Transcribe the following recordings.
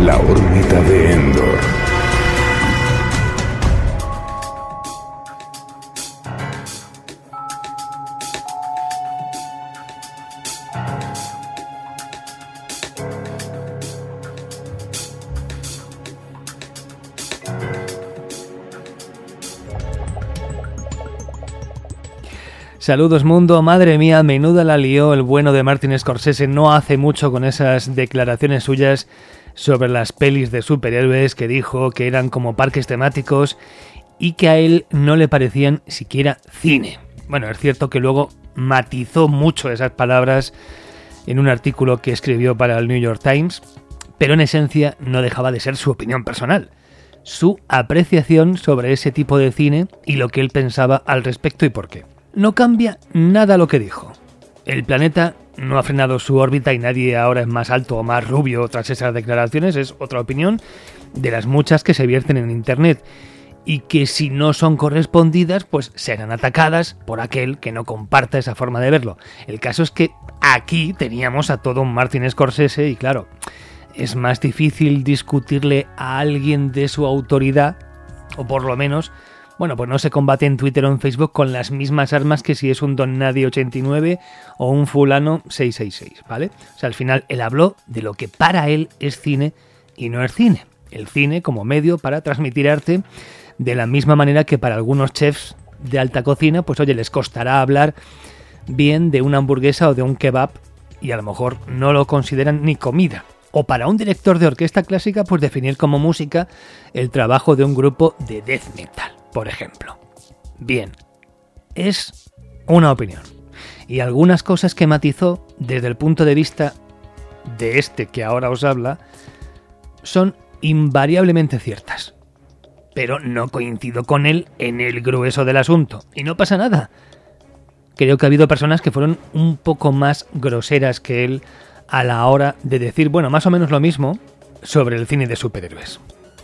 La órbita de Endor. Saludos mundo, madre mía, menuda la lió el bueno de Martin Scorsese no hace mucho con esas declaraciones suyas sobre las pelis de superhéroes que dijo que eran como parques temáticos y que a él no le parecían siquiera cine. Bueno, es cierto que luego matizó mucho esas palabras en un artículo que escribió para el New York Times, pero en esencia no dejaba de ser su opinión personal, su apreciación sobre ese tipo de cine y lo que él pensaba al respecto y por qué. No cambia nada lo que dijo. El planeta no ha frenado su órbita y nadie ahora es más alto o más rubio tras esas declaraciones, es otra opinión de las muchas que se vierten en Internet y que si no son correspondidas, pues serán atacadas por aquel que no comparta esa forma de verlo. El caso es que aquí teníamos a todo un Martin Scorsese y claro, es más difícil discutirle a alguien de su autoridad, o por lo menos bueno, pues no se combate en Twitter o en Facebook con las mismas armas que si es un Don Nadie 89 o un fulano 666, ¿vale? O sea, al final él habló de lo que para él es cine y no es cine. El cine como medio para transmitir arte de la misma manera que para algunos chefs de alta cocina, pues oye, les costará hablar bien de una hamburguesa o de un kebab y a lo mejor no lo consideran ni comida. O para un director de orquesta clásica, pues definir como música el trabajo de un grupo de death metal por ejemplo. Bien, es una opinión. Y algunas cosas que matizó desde el punto de vista de este que ahora os habla son invariablemente ciertas. Pero no coincido con él en el grueso del asunto. Y no pasa nada. Creo que ha habido personas que fueron un poco más groseras que él a la hora de decir, bueno, más o menos lo mismo sobre el cine de superhéroes.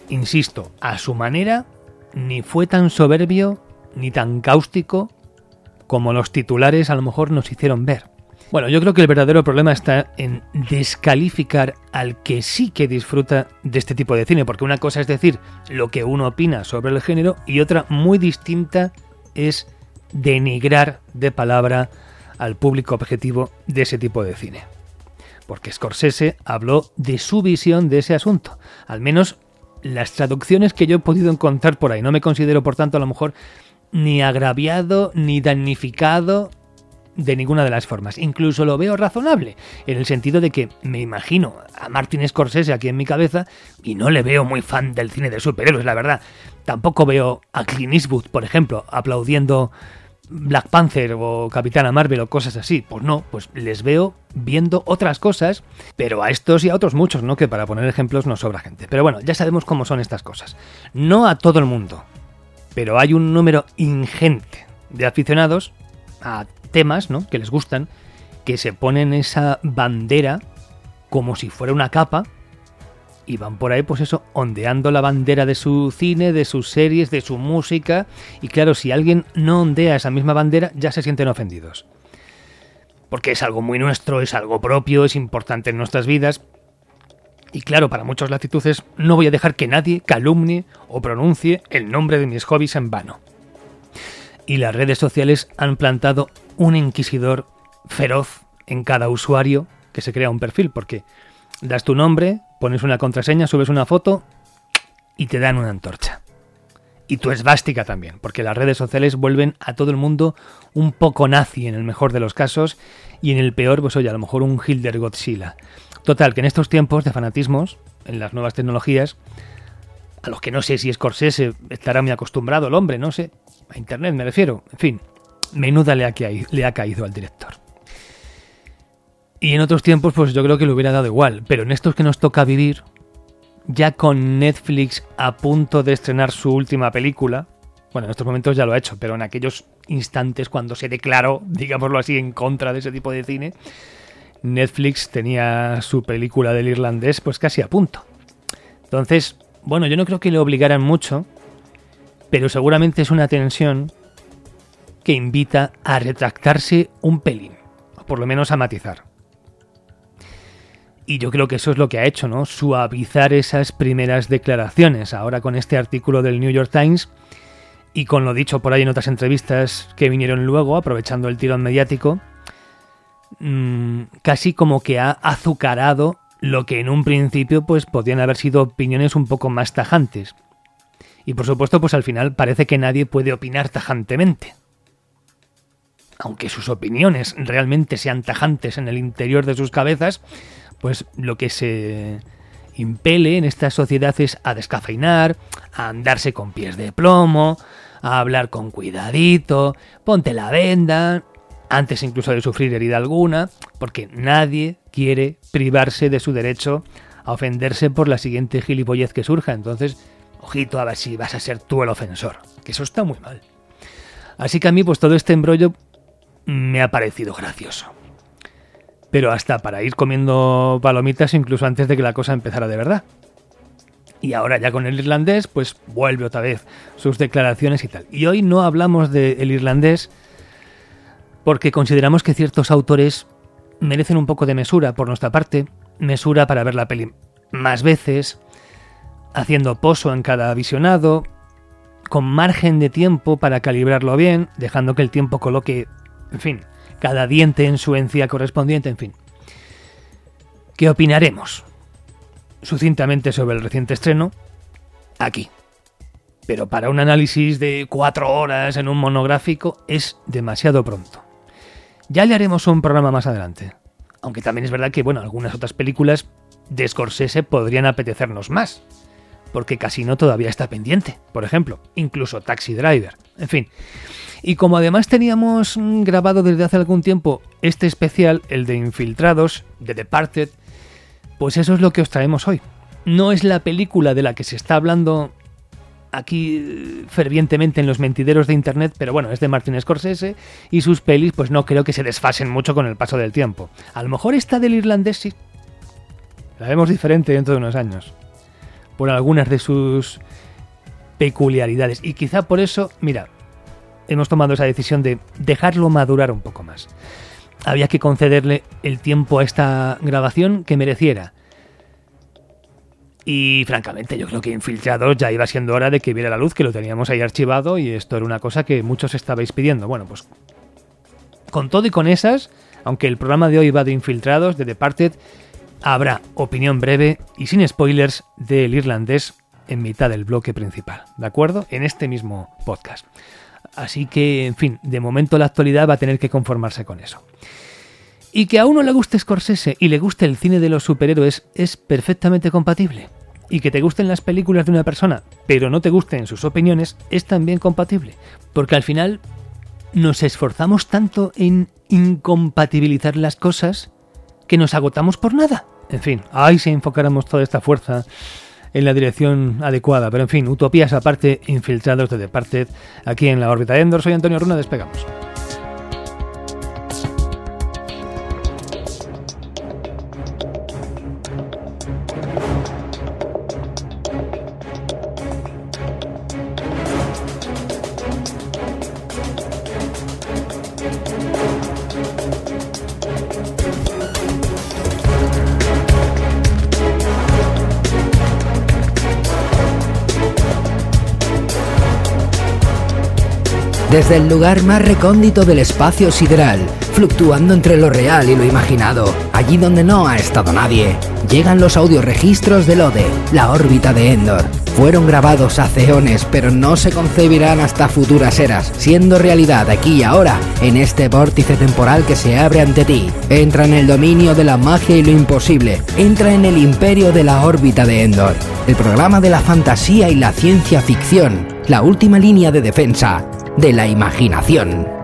Insisto, a su manera ni fue tan soberbio ni tan cáustico como los titulares a lo mejor nos hicieron ver. Bueno, yo creo que el verdadero problema está en descalificar al que sí que disfruta de este tipo de cine, porque una cosa es decir lo que uno opina sobre el género y otra muy distinta es denigrar de palabra al público objetivo de ese tipo de cine. Porque Scorsese habló de su visión de ese asunto, al menos las traducciones que yo he podido encontrar por ahí. No me considero, por tanto, a lo mejor ni agraviado ni damnificado de ninguna de las formas. Incluso lo veo razonable, en el sentido de que me imagino a Martin Scorsese aquí en mi cabeza y no le veo muy fan del cine de superhéroes, la verdad. Tampoco veo a Clint Eastwood, por ejemplo, aplaudiendo Black Panther o Capitana Marvel o cosas así. Pues no, pues les veo viendo otras cosas, pero a estos y a otros muchos, ¿no? Que para poner ejemplos no sobra gente. Pero bueno, ya sabemos cómo son estas cosas. No a todo el mundo, pero hay un número ingente de aficionados a temas, ¿no? Que les gustan, que se ponen esa bandera como si fuera una capa y van por ahí, pues eso, ondeando la bandera de su cine, de sus series, de su música. Y claro, si alguien no ondea esa misma bandera, ya se sienten ofendidos. Porque es algo muy nuestro, es algo propio, es importante en nuestras vidas. Y claro, para muchas latitudes no voy a dejar que nadie calumnie o pronuncie el nombre de mis hobbies en vano. Y las redes sociales han plantado un inquisidor feroz en cada usuario que se crea un perfil, porque das tu nombre, pones una contraseña, subes una foto y te dan una antorcha. Y tu esvástica también, porque las redes sociales vuelven a todo el mundo un poco nazi en el mejor de los casos y en el peor, pues oye, a lo mejor un Hilder Godzilla. Total, que en estos tiempos de fanatismos, en las nuevas tecnologías, a los que no sé si Scorsese estará muy acostumbrado el hombre, no sé, a Internet me refiero, en fin, menuda le ha, le ha caído al director. Y en otros tiempos, pues yo creo que le hubiera dado igual. Pero en estos que nos toca vivir, ya con Netflix a punto de estrenar su última película, bueno, en estos momentos ya lo ha hecho, pero en aquellos instantes cuando se declaró, digámoslo así, en contra de ese tipo de cine, Netflix tenía su película del irlandés pues casi a punto. Entonces, bueno, yo no creo que le obligaran mucho, pero seguramente es una tensión que invita a retractarse un pelín, o por lo menos a matizar. Y yo creo que eso es lo que ha hecho, ¿no? Suavizar esas primeras declaraciones. Ahora con este artículo del New York Times y con lo dicho por ahí en otras entrevistas que vinieron luego, aprovechando el tirón mediático, mmm, casi como que ha azucarado lo que en un principio pues podían haber sido opiniones un poco más tajantes. Y por supuesto, pues al final parece que nadie puede opinar tajantemente. Aunque sus opiniones realmente sean tajantes en el interior de sus cabezas, pues lo que se impele en esta sociedad es a descafeinar, a andarse con pies de plomo, a hablar con cuidadito, ponte la venda, antes incluso de sufrir herida alguna, porque nadie quiere privarse de su derecho a ofenderse por la siguiente gilipollez que surja. Entonces, ojito a ver si vas a ser tú el ofensor, que eso está muy mal. Así que a mí pues todo este embrollo me ha parecido gracioso. Pero hasta para ir comiendo palomitas incluso antes de que la cosa empezara de verdad. Y ahora ya con el irlandés, pues vuelve otra vez sus declaraciones y tal. Y hoy no hablamos del irlandés porque consideramos que ciertos autores merecen un poco de mesura por nuestra parte, mesura para ver la peli más veces, haciendo poso en cada visionado, con margen de tiempo para calibrarlo bien, dejando que el tiempo coloque en fin, cada diente en su encía correspondiente, en fin. ¿Qué opinaremos? Sucintamente sobre el reciente estreno, aquí. Pero para un análisis de cuatro horas en un monográfico es demasiado pronto. Ya le haremos un programa más adelante. Aunque también es verdad que, bueno, algunas otras películas de Scorsese podrían apetecernos más. Porque Casino todavía está pendiente, por ejemplo. Incluso Taxi Driver. En fin. Y como además teníamos mm, grabado desde hace algún tiempo este especial, el de Infiltrados, de Departed, pues eso es lo que os traemos hoy. No es la película de la que se está hablando aquí eh, fervientemente en los mentideros de internet, pero bueno, es de Martin Scorsese y sus pelis pues no creo que se desfasen mucho con el paso del tiempo. A lo mejor esta del irlandés sí. La vemos diferente dentro de unos años. Por algunas de sus peculiaridades. Y quizá por eso, mira, hemos tomado esa decisión de dejarlo madurar un poco más. Había que concederle el tiempo a esta grabación que mereciera. Y francamente, yo creo que Infiltrados ya iba siendo hora de que viera la luz, que lo teníamos ahí archivado y esto era una cosa que muchos estabais pidiendo. Bueno, pues con todo y con esas, aunque el programa de hoy va de Infiltrados, de Departed, habrá opinión breve y sin spoilers del irlandés en mitad del bloque principal, ¿de acuerdo? En este mismo podcast. Así que, en fin, de momento la actualidad va a tener que conformarse con eso. Y que a uno le guste Scorsese y le guste el cine de los superhéroes es perfectamente compatible. Y que te gusten las películas de una persona, pero no te gusten sus opiniones, es también compatible. Porque al final nos esforzamos tanto en incompatibilizar las cosas que nos agotamos por nada. En fin, ahí si enfocáramos toda esta fuerza en la dirección adecuada. Pero en fin, utopías aparte, infiltrados de Departed, aquí en la órbita Endor. Soy Antonio Runa, despegamos. Desde el lugar más recóndito del espacio sideral, fluctuando entre lo real y lo imaginado, allí donde no ha estado nadie, llegan los audioregistros del ODE, la órbita de Endor. Fueron grabados hace eones, pero no se concebirán hasta futuras eras, siendo realidad aquí y ahora, en este vórtice temporal que se abre ante ti. Entra en el dominio de la magia y lo imposible, entra en el imperio de la órbita de Endor, el programa de la fantasía y la ciencia ficción, la última línea de defensa de la imaginación.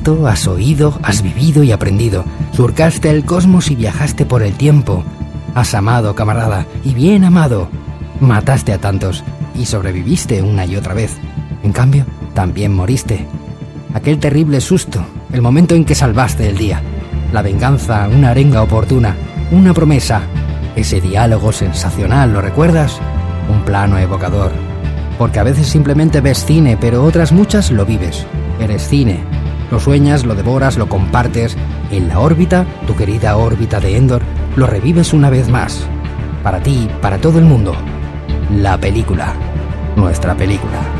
Visto, has oído, has vivido y aprendido. Surcaste el cosmos y viajaste por el tiempo. Has amado, camarada, y bien amado. Mataste a tantos y sobreviviste una y otra vez. En cambio, también moriste. Aquel terrible susto, el momento en que salvaste el día. La venganza, una arenga oportuna, una promesa. Ese diálogo sensacional, ¿lo recuerdas? Un plano evocador. Porque a veces simplemente ves cine, pero otras muchas lo vives. Eres cine. Lo sueñas, lo devoras, lo compartes. En la órbita, tu querida órbita de Endor, lo revives una vez más. Para ti, para todo el mundo. La película. Nuestra película.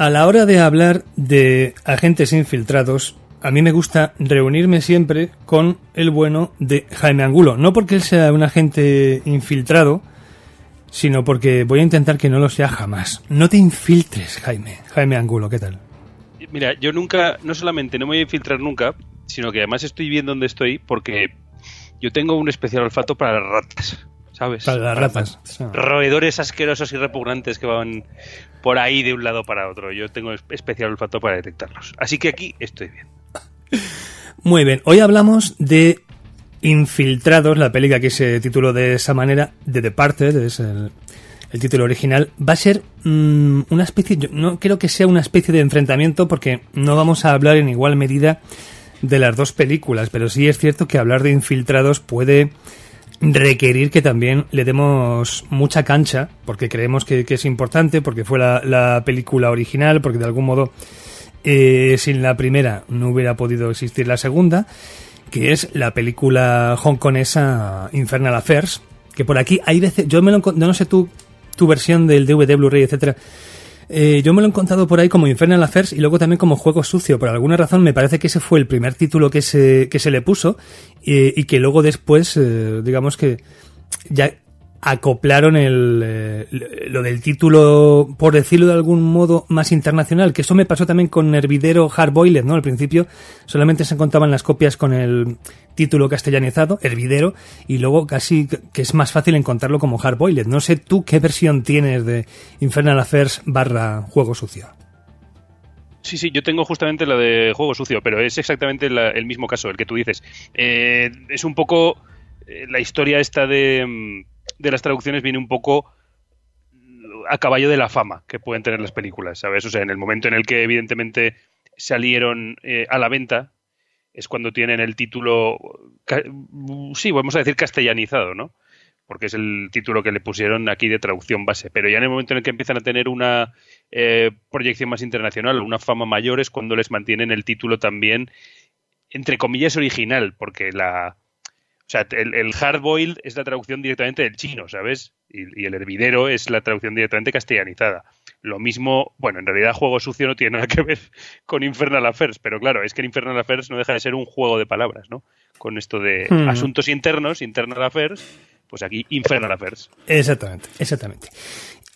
A la hora de hablar de agentes infiltrados, a mí me gusta reunirme siempre con el bueno de Jaime Angulo. No porque él sea un agente infiltrado, sino porque voy a intentar que no lo sea jamás. No te infiltres, Jaime. Jaime Angulo, ¿qué tal? Mira, yo nunca, no solamente no me voy a infiltrar nunca, sino que además estoy bien donde estoy porque yo tengo un especial olfato para las ratas. ¿Sabes? Para las ratas. Roedores asquerosos y repugnantes que van por ahí de un lado para otro. Yo tengo especial olfato para detectarlos. Así que aquí estoy bien. Muy bien, hoy hablamos de Infiltrados, la película que se tituló de esa manera, de Departed, es el, título original. Va a ser mm, una especie, yo no creo que sea una especie de enfrentamiento porque no vamos a hablar en igual medida de las dos películas, pero sí es cierto que hablar de Infiltrados puede requerir que también le demos mucha cancha, porque creemos que, es importante, porque fue la, película original, porque de algún modo eh, sin la primera no hubiera podido existir la segunda, que es la película hongkonesa Infernal Affairs, que por aquí hay veces, yo me lo no sé tú, tu versión del DVD, Blu-ray, etcétera, eh, yo me lo he encontrado por ahí como Infernal Affairs y luego también como Juego Sucio. Por alguna razón me parece que ese fue el primer título que se, que se le puso y, que luego después, eh, digamos que ya acoplaron el, eh, lo del título, por decirlo de algún modo, más internacional, que eso me pasó también con Hervidero Hardboiled, ¿no? Al principio solamente se encontraban las copias con el título castellanizado, Hervidero, y luego casi que es más fácil encontrarlo como Hardboiled. No sé tú qué versión tienes de Infernal Affairs barra Juego Sucio. Sí, sí, yo tengo justamente la de Juego Sucio, pero es exactamente el mismo caso, el que tú dices. Eh, es un poco eh, la historia esta de mm, de las traducciones viene un poco a caballo de la fama que pueden tener las películas, ¿sabes? O sea, en el momento en el que evidentemente salieron eh, a la venta es cuando tienen el título, sí, vamos a decir castellanizado, ¿no? Porque es el título que le pusieron aquí de traducción base. Pero ya en el momento en el que empiezan a tener una eh, proyección más internacional, una fama mayor, es cuando les mantienen el título también, entre comillas, original, porque la, sea, el, el hard boiled es la traducción directamente del chino, ¿sabes? Y, el hervidero es la traducción directamente castellanizada. Lo mismo, bueno, en realidad juego sucio no tiene nada que ver con Infernal Affairs, pero claro, es que Infernal Affairs no deja de ser un juego de palabras, ¿no? Con esto de hmm. asuntos internos, Internal Affairs, pues aquí Infernal Affairs. Exactamente, exactamente.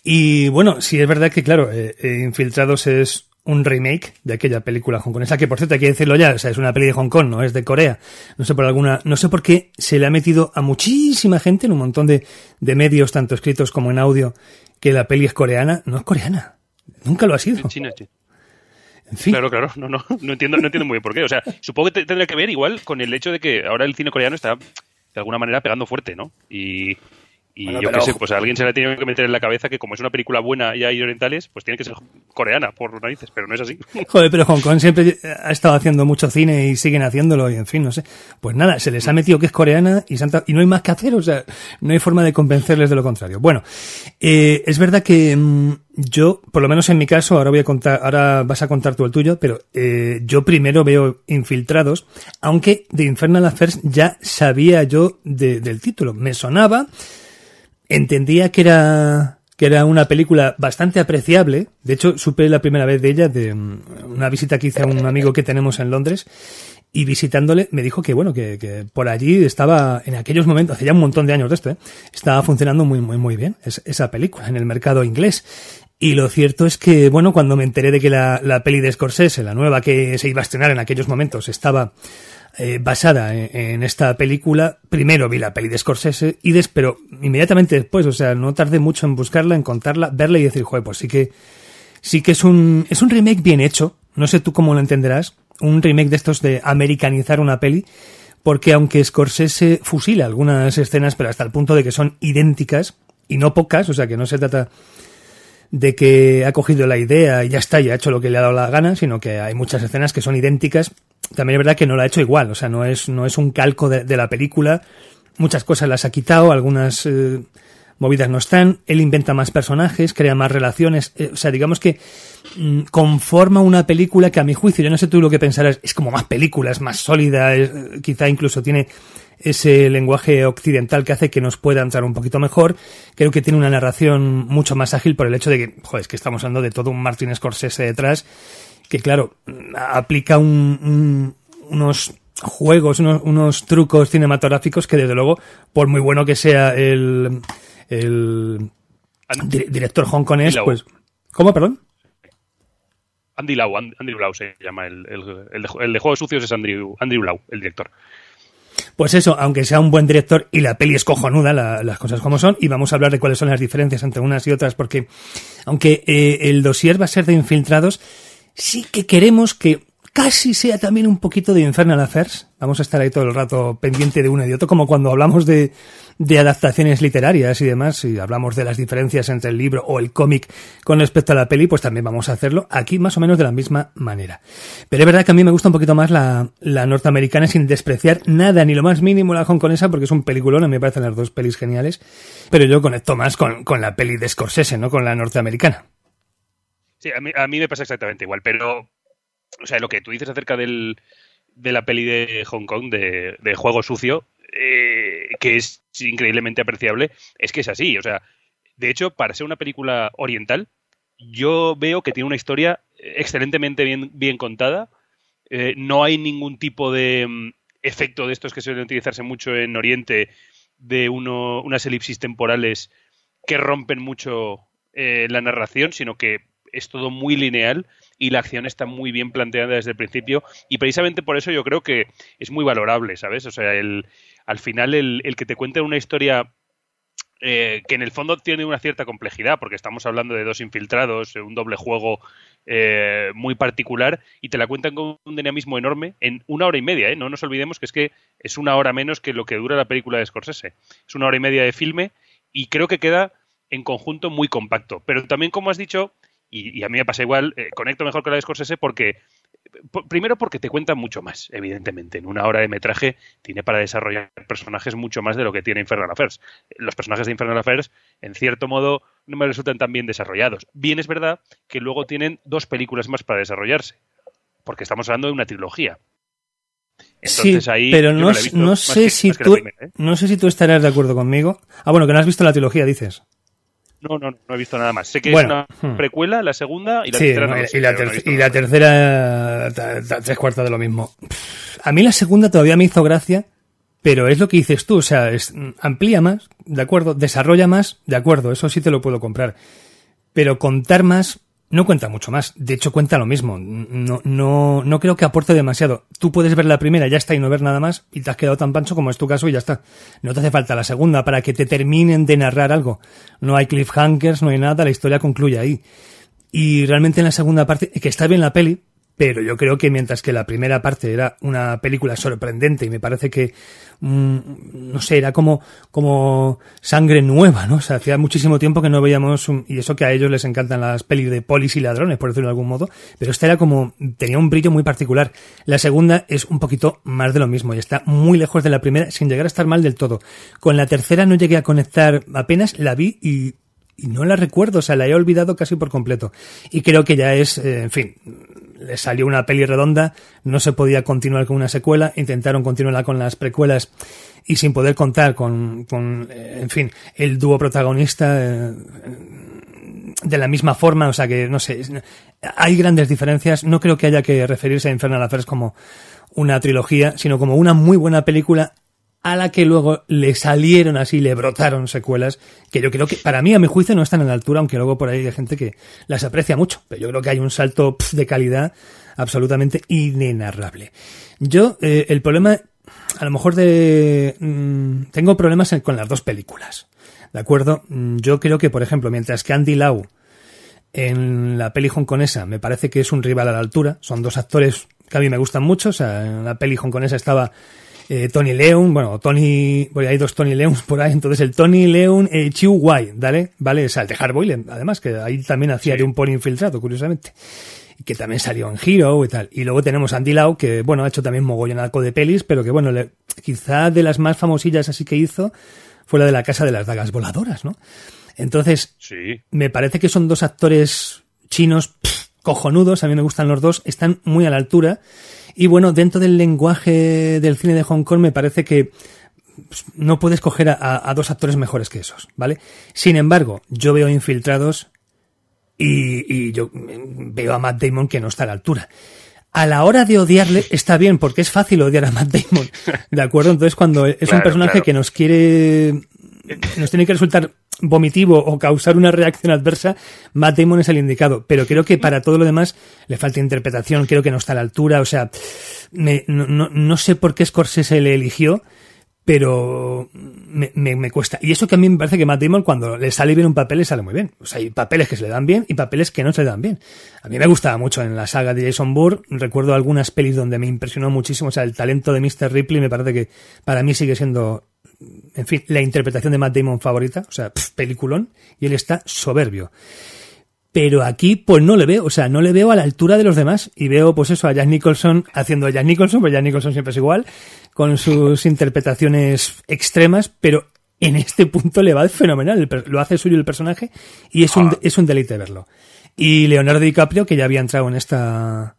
Y bueno, sí es verdad que, claro, eh, eh, Infiltrados es un remake de aquella película hongkonesa, que por cierto hay que decirlo ya, o sea, es una peli de Hong Kong, no es de Corea. No sé por alguna, no sé por qué se le ha metido a muchísima gente en un montón de, de medios, tanto escritos como en audio, que la peli es coreana. No es coreana. Nunca lo ha sido. En China, sí. En fin. Claro, claro, no, no, no entiendo, no entiendo muy bien por qué. O sea, supongo que tendría que ver igual con el hecho de que ahora el cine coreano está de alguna manera pegando fuerte, ¿no? Y, y yo qué sé, pues a alguien se le ha tenido que meter en la cabeza que como es una película buena y hay orientales, pues tiene que ser coreana, por narices, pero no es así. Joder, pero Hong Kong siempre ha estado haciendo mucho cine y siguen haciéndolo y en fin, no sé. Pues nada, se les ha metido que es coreana y, Santa, y no hay más que hacer, o sea, no hay forma de convencerles de lo contrario. Bueno, eh, es verdad que mm, yo, por lo menos en mi caso, ahora voy a contar, ahora vas a contar tú el tuyo, pero eh, yo primero veo Infiltrados, aunque de Infernal Affairs ya sabía yo del título, me sonaba, entendía que era que era una película bastante apreciable. De hecho, supe la primera vez de ella de mm, una visita que hice a un amigo que tenemos en Londres y visitándole me dijo que bueno, que, que por allí estaba en aquellos momentos, hace ya un montón de años de esto, ¿eh? estaba funcionando muy, muy, muy bien esa película en el mercado inglés. Y lo cierto es que, bueno, cuando me enteré de que la, la peli de Scorsese, la nueva que se iba a estrenar en aquellos momentos, estaba eh, basada en, esta película. Primero vi la peli de Scorsese y des, pero inmediatamente después, o sea, no tardé mucho en buscarla, en contarla, verla y decir, joder, pues sí que sí que es un es un remake bien hecho. No sé tú cómo lo entenderás. Un remake de estos de americanizar una peli, porque aunque Scorsese fusila algunas escenas, pero hasta el punto de que son idénticas y no pocas, o sea, que no se trata de que ha cogido la idea y ya está, y ha hecho lo que le ha dado la gana, sino que hay muchas escenas que son idénticas. También es verdad que no la ha hecho igual, o sea, no es, no es un calco de, la película. Muchas cosas las ha quitado, algunas eh, movidas no están. Él inventa más personajes, crea más relaciones. Eh, o sea, digamos que mm, conforma una película que a mi juicio, yo no sé tú lo que pensarás, es como más película, es más sólida, quizá incluso tiene ese lenguaje occidental que hace que nos pueda entrar un poquito mejor. Creo que tiene una narración mucho más ágil por el hecho de que, joder, es que estamos hablando de todo un Martin Scorsese detrás, que claro, aplica un, unos juegos, unos, trucos cinematográficos que desde luego, por muy bueno que sea el, el director hongkonés, pues... ¿Cómo, perdón? Andy Lau, Andy Lau se llama, el, el, de, Juegos Sucios es Andrew, Andrew Lau, el director. Pues eso, aunque sea un buen director y la peli es cojonuda, las cosas como son, y vamos a hablar de cuáles son las diferencias entre unas y otras, porque aunque eh, el dossier va a ser de infiltrados, sí que queremos que casi sea también un poquito de Infernal Affairs. Vamos a estar ahí todo el rato pendiente de uno y de otro, como cuando hablamos de, de adaptaciones literarias y demás, y hablamos de las diferencias entre el libro o el cómic con respecto a la peli, pues también vamos a hacerlo aquí más o menos de la misma manera. Pero es verdad que a mí me gusta un poquito más la, la norteamericana sin despreciar nada, ni lo más mínimo la hongkonesa, porque es un peliculón, a mí me parecen las dos pelis geniales, pero yo conecto más con, con la peli de Scorsese, ¿no? Con la norteamericana. Sí, a mí, a mí me pasa exactamente igual, pero, o sea, lo que tú dices acerca del, de la peli de Hong Kong, de, Juego Sucio, eh, que es increíblemente apreciable, es que es así. O sea, de hecho, para ser una película oriental, yo veo que tiene una historia excelentemente bien, bien contada. Eh, no hay ningún tipo de mm, efecto de estos que suelen utilizarse mucho en Oriente, de unas elipsis temporales que rompen mucho eh, la narración, sino que es todo muy lineal y la acción está muy bien planteada desde el principio y precisamente por eso yo creo que es muy valorable, ¿sabes? O sea, el, al final el, el que te cuente una historia eh, que en el fondo tiene una cierta complejidad, porque estamos hablando de dos infiltrados, un doble juego eh, muy particular, y te la cuentan con un dinamismo enorme en una hora y media. ¿eh? No nos olvidemos que es que es una hora menos que lo que dura la película de Scorsese. Es una hora y media de filme y creo que queda en conjunto muy compacto. Pero también, como has dicho, y, a mí me pasa igual, eh, conecto mejor con la de Scorsese porque primero porque te cuentan mucho más, evidentemente. En una hora de metraje tiene para desarrollar personajes mucho más de lo que tiene Infernal Affairs. Los personajes de Infernal Affairs, en cierto modo, no me resultan tan bien desarrollados. Bien es verdad que luego tienen dos películas más para desarrollarse, porque estamos hablando de una trilogía. Entonces, ahí pero no, no, sé si tú, ¿eh? no sé si tú estarás de acuerdo conmigo. Ah, bueno, que no has visto la trilogía, dices. No, no, no he visto nada más. Sé que es una hmm. precuela, la segunda y la tercera. No y, la y la tercera, tres cuartos de lo mismo. A mí la segunda todavía me hizo gracia, pero es lo que dices tú, o sea, es, amplía más, de acuerdo, desarrolla más, de acuerdo, eso sí te lo puedo comprar. Pero contar más, no cuenta mucho más. De hecho, cuenta lo mismo. No, no, no creo que aporte demasiado. Tú puedes ver la primera, ya está, y no ver nada más, y te has quedado tan pancho como es tu caso y ya está. No te hace falta la segunda para que te terminen de narrar algo. No hay cliffhangers, no hay nada, la historia concluye ahí. Y realmente en la segunda parte, que está bien la peli, pero yo creo que mientras que la primera parte era una película sorprendente y me parece que mm, no sé era como como sangre nueva no o sea hacía muchísimo tiempo que no veíamos y eso que a ellos les encantan las pelis de polis y ladrones por decirlo de algún modo pero esta era como tenía un brillo muy particular. La segunda es un poquito más de lo mismo y está muy lejos de la primera sin llegar a estar mal del todo. Con la tercera no llegué a conectar apenas la vi y y no la recuerdo, o sea, la he olvidado casi por completo. Y creo que ya es, eh, en fin, le salió una peli redonda, no se podía continuar con una secuela, intentaron continuarla con las precuelas y sin poder contar con, con eh, en fin, el dúo protagonista eh, de la misma forma, o sea que, no sé, hay grandes diferencias, no creo que haya que referirse a Infernal Affairs como una trilogía, sino como una muy buena película a la que luego le salieron así, le brotaron secuelas, que yo creo que para mí, a mi juicio, no están a la altura, aunque luego por ahí hay gente que las aprecia mucho. Pero yo creo que hay un salto de calidad absolutamente inenarrable. Yo, eh, el problema, a lo mejor de... mm, tengo problemas con las dos películas. ¿De acuerdo? Mm, Yo creo que, por ejemplo, mientras que Andy Lau en la peli hongkonesa me parece que es un rival a la altura. Son dos actores que a mí me gustan mucho. O sea, en la peli hongkonesa estaba eh, Tony Leung, bueno, Tony, bueno, hay dos Tony Leung por ahí, entonces el Tony Leung eh, Chiu Wai, ¿vale? ¿Vale? O sea, el de Hardboiled, además, que ahí también hacía Sí. de un poli infiltrado, curiosamente. Y que también salió en Hero y tal. Y luego tenemos a Andy Lau, que, bueno, ha hecho también mogollonaco de pelis, pero que, bueno, le- quizá de las más famosillas así que hizo fue la de la Casa de las Dagas Voladoras, ¿no? Entonces, Sí. me parece que son dos actores chinos pff, cojonudos, a mí me gustan los dos, están muy a la altura. Y bueno, dentro del lenguaje del cine de Hong Kong me parece que pues, no puedes coger a, dos actores mejores que esos, ¿vale? Sin embargo, yo veo infiltrados y, y yo mm, veo a Matt Damon que no está a la altura. A la hora de odiarle está bien, porque es fácil odiar a Matt Damon, ¿de acuerdo? Entonces cuando es un personaje claro. que nos quiere, nos tiene que resultar vomitivo o causar una reacción adversa, Matt Damon es el indicado. Pero creo que para todo lo demás le falta interpretación, creo que no está a la altura, o sea, me- no, no- no sé por qué Scorsese le eligió, pero me, me- cuesta. Y eso que a mí me parece que Matt Damon cuando le sale bien un papel le sale muy bien. O sea, hay papeles que se le dan bien y papeles que no se le dan bien. A mí me gustaba mucho en la saga de Jason Bourne. Recuerdo algunas pelis donde me impresionó muchísimo. O sea, el talento de Mr. Ripley me parece que para mí sigue siendo, en fin, la interpretación de Matt Damon favorita. O sea, pf, peliculón. Y él está soberbio. Pero aquí, pues no le veo, o sea, no le veo a la altura de los demás. Y veo, pues eso, a Jack Nicholson haciendo a Jack Nicholson, pues Jack Nicholson siempre es igual, con sus interpretaciones extremas, pero en este punto le va fenomenal. Lo hace suyo el personaje y es un, Ah. es un deleite verlo. Y Leonardo DiCaprio, que ya había entrado en esta,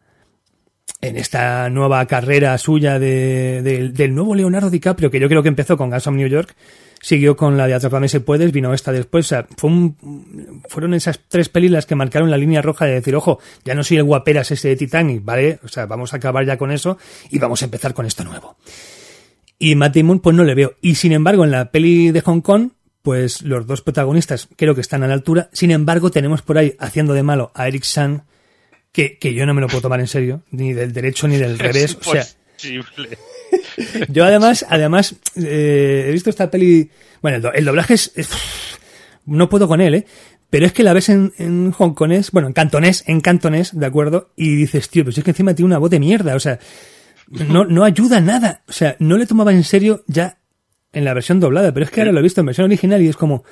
en esta nueva carrera suya de, de- del nuevo Leonardo DiCaprio, que yo creo que empezó con Gas of New York, siguió con la de Atrápame si puedes, vino esta después, o sea, fue un- fueron esas tres pelis las que marcaron la línea roja de decir, ojo, ya no soy el guaperas ese de Titanic, ¿vale? O sea, vamos a acabar ya con eso y vamos a empezar con esto nuevo. Y Matt Damon, pues no le veo. Y sin embargo, en la peli de Hong Kong, pues los dos protagonistas creo que están a la altura. Sin embargo, tenemos por ahí haciendo de malo a Eric San, que, que yo no me lo puedo tomar en serio, ni del derecho ni del revés. O sea, yo además, además, eh, he visto esta peli. Bueno, el, do- el doblaje es, es- No puedo con él, ¿eh? Pero es que la ves en, en hongkonés, bueno, en cantonés, en cantonés, ¿de acuerdo? Y dices, tío, pues es que encima tiene una voz de mierda, o sea, no, no ayuda nada. O sea, no le tomaba en serio ya en la versión doblada, pero es que ahora lo he visto en versión original y es como,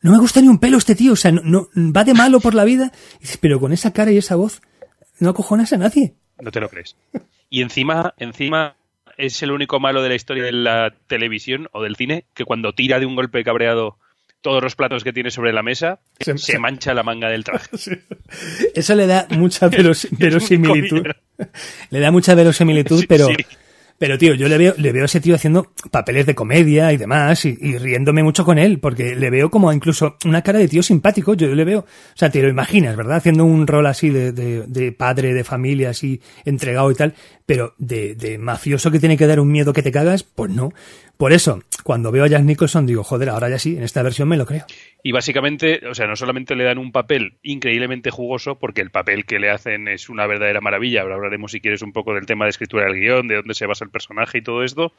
no me gusta ni un pelo este tío, o sea, no, no- va de malo por la vida, y dices, pero con esa cara y esa voz, no acojonas a nadie. No te lo crees. Y encima, encima es el único malo de la historia de la televisión o del cine que cuando tira de un golpe cabreado todos los platos que tiene sobre la mesa, Se- mancha la manga del traje. Eso le da mucha veros- verosimilitud. Le da mucha verosimilitud, Sí, pero, sí. Pero tío, yo le veo, le veo a ese tío haciendo papeles de comedia y demás, y, riéndome mucho con él, porque le veo como incluso una cara de tío simpático, yo le veo, o sea, te lo imaginas, ¿verdad? Haciendo un rol así de, de, de padre, de familia, así entregado y tal, pero de, de mafioso que tiene que dar un miedo que te cagas, pues no. Por eso, cuando veo a Jack Nicholson, digo, joder, ahora ya sí, en esta versión me lo creo. Y básicamente, o sea, no solamente le dan un papel increíblemente jugoso, porque el papel que le hacen es una verdadera maravilla. Ahora hablaremos, si quieres, un poco del tema de escritura del guion, de dónde se basa el personaje y todo esto.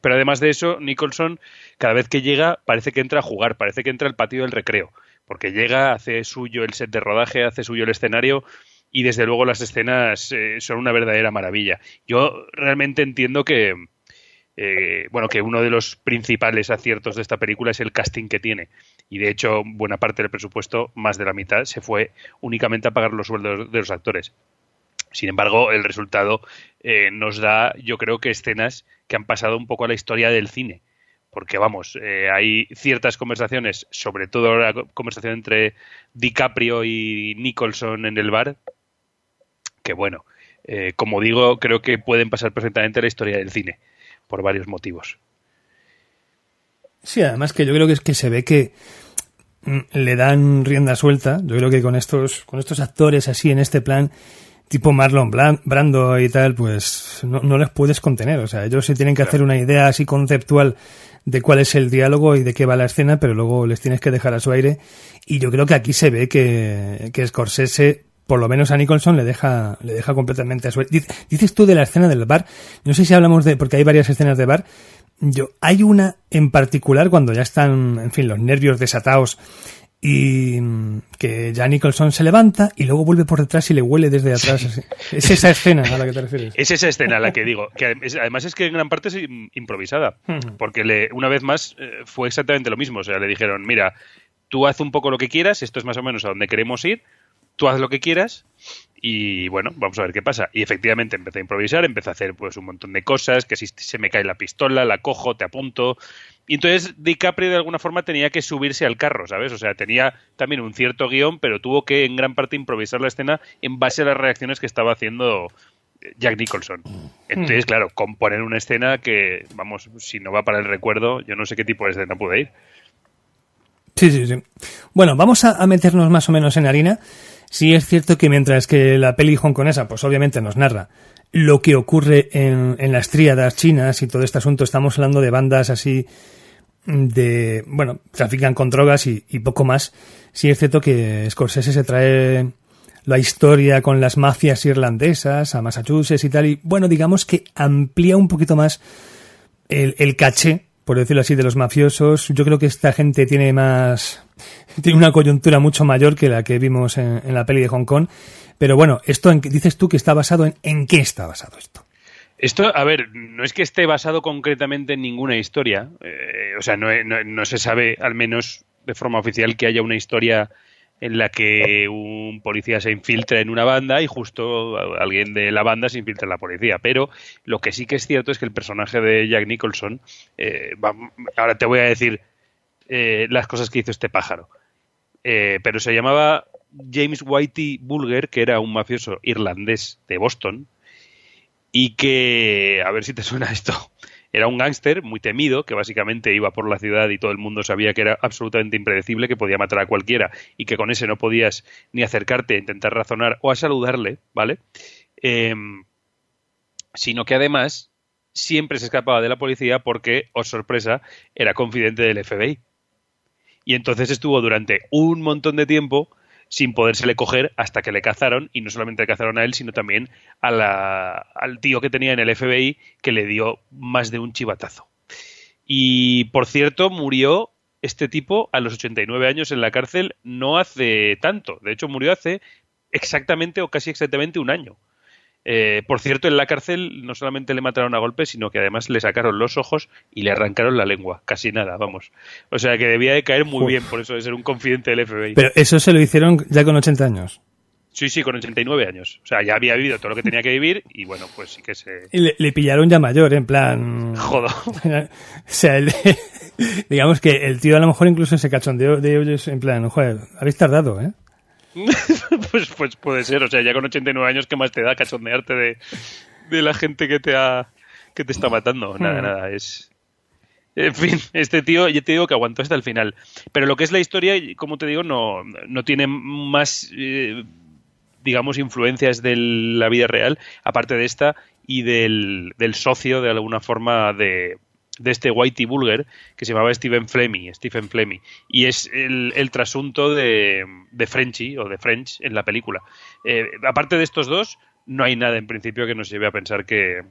Pero además de eso, Nicholson, cada vez que llega, parece que entra a jugar, parece que entra al patio del recreo. Porque llega, hace suyo el set de rodaje, hace suyo el escenario. Y desde luego las escenas eh, son una verdadera maravilla. Yo realmente entiendo que, eh, bueno, que uno de los principales aciertos de esta película es el casting que tiene. Y de hecho, buena parte del presupuesto, más de la mitad, se fue únicamente a pagar los sueldos de los actores. Sin embargo, el resultado eh, nos da, yo creo que escenas que han pasado un poco a la historia del cine. Porque vamos, eh, hay ciertas conversaciones, sobre todo la co- conversación entre DiCaprio y Nicholson en el bar, que bueno, eh, como digo, creo que pueden pasar perfectamente a la historia del cine, por varios motivos. Sí, además que yo creo que es que se ve que mm, le dan rienda suelta. Yo creo que con estos, con estos actores así en este plan, tipo Marlon Brando y tal, pues no, no les puedes contener. O sea, ellos se tienen que hacer una idea así conceptual de cuál es el diálogo y de qué va la escena, pero luego les tienes que dejar a su aire. Y yo creo que aquí se ve que, que Scorsese por lo menos a Nicholson le deja, le deja completamente a su... Dices tú de la escena del bar, no sé si hablamos de, porque hay varias escenas de bar, yo, hay una en particular cuando ya están, en fin, los nervios desatados y mm, que ya Nicholson se levanta y luego vuelve por detrás y le huele desde atrás. Es esa escena a la que te refieres. Es esa escena a la que digo. Que además es que en gran parte es improvisada. Porque le, una vez más eh, fue exactamente lo mismo. O sea, le dijeron, mira, tú haz un poco lo que quieras, esto es más o menos a donde queremos ir, tú haz lo que quieras y bueno, vamos a ver qué pasa. Y efectivamente empecé a improvisar, empecé a hacer pues un montón de cosas, que si se me cae la pistola, la cojo, te apunto. Y entonces DiCaprio de alguna forma tenía que subirse al carro, ¿sabes? O sea, tenía también un cierto guion, pero tuvo que en gran parte improvisar la escena en base a las reacciones que estaba haciendo Jack Nicholson. Entonces, claro, componer una escena que, vamos, si no va para el recuerdo, yo no sé qué tipo de escena puede ir. Sí, sí, sí. Bueno, vamos a, meternos más o menos en harina. Sí es cierto que mientras que la peli hongkonesa, pues obviamente nos narra lo que ocurre en, en las tríadas chinas y todo este asunto, estamos hablando de bandas así de, bueno, trafican con drogas y, poco más. Sí es cierto que Scorsese se trae la historia con las mafias irlandesas a Massachusetts y tal, y bueno, digamos que amplía un poquito más el, el caché por decirlo así, de los mafiosos. Yo creo que esta gente tiene más, tiene una coyuntura mucho mayor que la que vimos en, la peli de Hong Kong. Pero bueno, esto en, dices tú que está basado en, ¿en qué está basado esto? Esto, a ver, no es que esté basado concretamente en ninguna historia. Eh, o sea, no, no se sabe, al menos de forma oficial, que haya una historia en la que un policía se infiltra en una banda y justo alguien de la banda se infiltra en la policía. Pero lo que sí que es cierto es que el personaje de Jack Nicholson, eh, ahora te voy a decir eh, las cosas que hizo este pájaro, eh, pero se llamaba James Whitey Bulger, que era un mafioso irlandés de Boston, y que, a ver si te suena esto, era un gángster muy temido que básicamente iba por la ciudad y todo el mundo sabía que era absolutamente impredecible, que podía matar a cualquiera y que con ese no podías ni acercarte a intentar razonar o a saludarle, ¿vale? Em, sino que además siempre se escapaba de la policía porque, oh sorpresa, era confidente del FBI. Y entonces estuvo durante un montón de tiempo sin podérsele coger hasta que le cazaron, y no solamente le cazaron a él, sino también al tío que tenía en el FBI que le dio más de un chivatazo. Y por cierto, murió este tipo a los 89 años en la cárcel no hace tanto, de hecho murió hace exactamente o casi exactamente un año. Eh, por cierto, en la cárcel no solamente le mataron a golpes, sino que además le sacaron los ojos y le arrancaron la lengua. Casi nada, vamos. O sea que debía de caer muy bien por eso de ser un confidente del FBI. Pero eso se lo hicieron ya con 80 años. Sí, sí, con 89 años. O sea, ya había vivido todo lo que tenía que vivir y bueno, pues sí que se... le, pillaron ya mayor, en plan... Joder. o sea, digamos que el tío a lo mejor incluso se cachondeó de ellos en plan, joder, habéis tardado, ¿eh? pues, pues puede ser, o sea, ya con 89 años, ¿qué más te da cachondearte de, de la gente que te ha que te está matando? Nada, hmm. nada, es... En fin, este tío, ya te digo que aguantó hasta el final. Pero lo que es la historia, como te digo, no, no tiene más, eh, digamos, influencias de la vida real, aparte de esta y del, del socio, de alguna forma, de, de este Whitey Bulger que se llamaba Stephen Flemmy, Stephen Flemmy, y es el, el trasunto de, de, Frenchy o de French en la película. Eh, aparte de estos dos, no hay nada en principio que nos lleve a pensar que,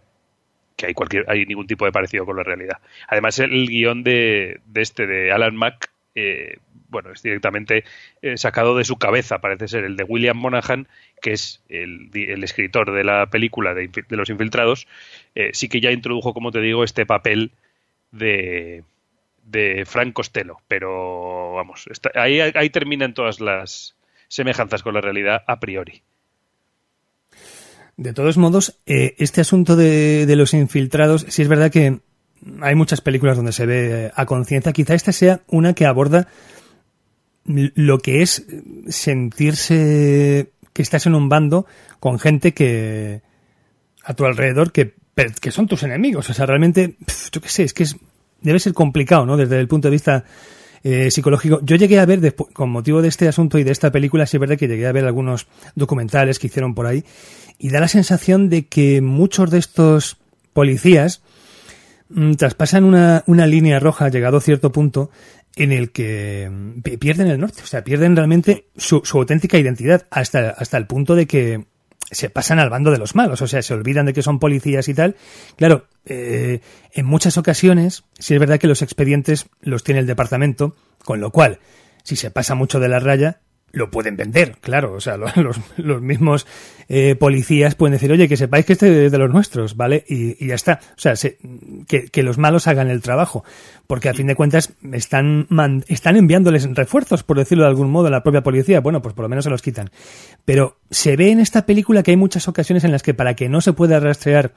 que hay cualquier hay ningún tipo de parecido con la realidad. Además, el guion de, de este de Alan Mack, eh, bueno, es directamente eh, sacado de su cabeza, parece ser el de William Monaghan, que es el, el escritor de la película de, de Los Infiltrados, sí que ya introdujo, como te digo, este papel de, de Frank Costello, pero vamos, ahí, ahí terminan todas las semejanzas con la realidad a priori. De todos modos, eh, este asunto de, de, los infiltrados, sí es verdad que hay muchas películas donde se ve a conciencia. Quizá esta sea una que aborda lo que es sentirse que estás en un bando con gente que a tu alrededor que que son tus enemigos. O sea, realmente, yo qué sé, es que es, debe ser complicado, ¿no? Desde el punto de vista eh, psicológico. Yo llegué a ver, con motivo de este asunto y de esta película, sí es verdad que llegué a ver algunos documentales que hicieron por ahí, y da la sensación de que muchos de estos policías mm, traspasan una, una línea roja llegado a cierto punto en el que mm, pi- pierden el norte, o sea, pierden realmente su, su auténtica identidad hasta, hasta el punto de que se pasan al bando de los malos, o sea, se olvidan de que son policías y tal. Claro, eh, en muchas ocasiones, sí es verdad que los expedientes los tiene el departamento, con lo cual, si se pasa mucho de la raya, lo pueden vender, claro. O sea, lo- los, los mismos eh, policías pueden decir, oye, que sepáis que este es de los nuestros, ¿vale? Y, y ya está. O sea, se- que, que los malos hagan el trabajo. Porque a fin de cuentas están, man- están enviándoles refuerzos, por decirlo de algún modo, a la propia policía. Bueno, pues por lo menos se los quitan. Pero se ve en esta película que hay muchas ocasiones en las que para que no se pueda rastrear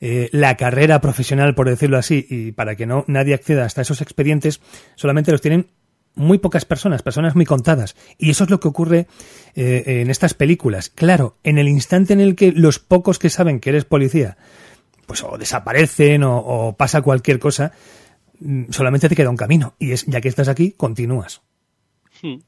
eh, la carrera profesional, por decirlo así, y para que no nadie acceda hasta esos expedientes, solamente los tienen muy pocas personas, personas muy contadas. Y eso es lo que ocurre eh, en estas películas. Claro, en el instante en el que los pocos que saben que eres policía, pues o desaparecen o, o pasa cualquier cosa, mm, solamente te queda un camino. Y es, ya que estás aquí, continúas.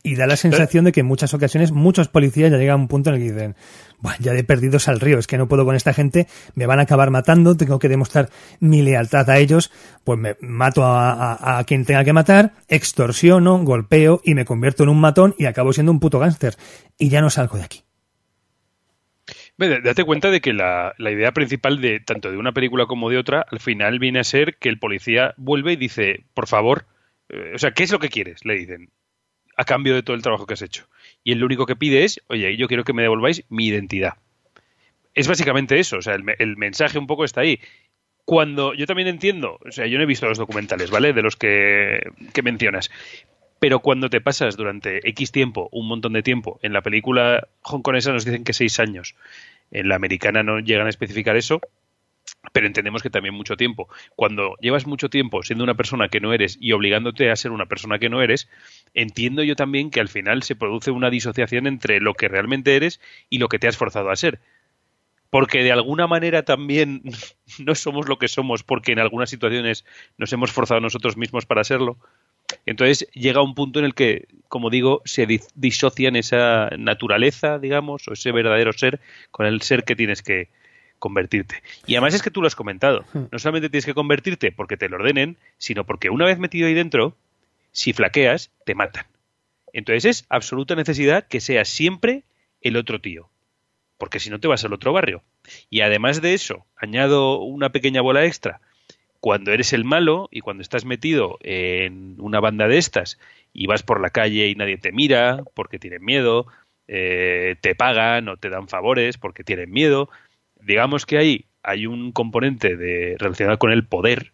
Y da la sensación de que en muchas ocasiones muchos policías ya llegan a un punto en el que dicen, "Buah, ya de perdidos al río, es que no puedo con esta gente, me van a acabar matando, tengo que demostrar mi lealtad a ellos, pues me mato a, a- a quien tenga que matar, extorsiono, golpeo y me convierto en un matón y acabo siendo un puto gángster. Y ya no salgo de aquí. Date cuenta de que la, la idea principal de tanto de una película como de otra, al final viene a ser que el policía vuelve y dice, por favor, eh, o sea, ¿qué es lo que quieres? Le dicen, a cambio de todo el trabajo que has hecho. Y él lo único que pide es, oye, yo quiero que me devolváis mi identidad. Es básicamente eso, o sea, el, me- el mensaje un poco está ahí. Cuando yo también entiendo, o sea, yo no he visto los documentales, ¿vale? De los que, que mencionas. Pero cuando te pasas durante X tiempo, un montón de tiempo, en la película hongkonesa nos dicen que seis años, en la americana no llegan a especificar eso, pero entendemos que también mucho tiempo. Cuando llevas mucho tiempo siendo una persona que no eres y obligándote a ser una persona que no eres, entiendo yo también que al final se produce una disociación entre lo que realmente eres y lo que te has forzado a ser. Porque de alguna manera también no somos lo que somos porque en algunas situaciones nos hemos forzado nosotros mismos para serlo. Entonces llega un punto en el que, como digo, se dis- disocian esa naturaleza, digamos, o ese verdadero ser con el ser que tienes que convertirte. Y además es que tú lo has comentado. No solamente tienes que convertirte porque te lo ordenen, sino porque una vez metido ahí dentro, si flaqueas, te matan. Entonces es absoluta necesidad que seas siempre el otro tío. Porque si no te vas al otro barrio. Y además de eso, añado una pequeña bola extra cuando eres el malo y cuando estás metido en una banda de estas y vas por la calle y nadie te mira porque tienen miedo, eh, te pagan o te dan favores porque tienen miedo, digamos que ahí hay un componente de, relacionado con el poder,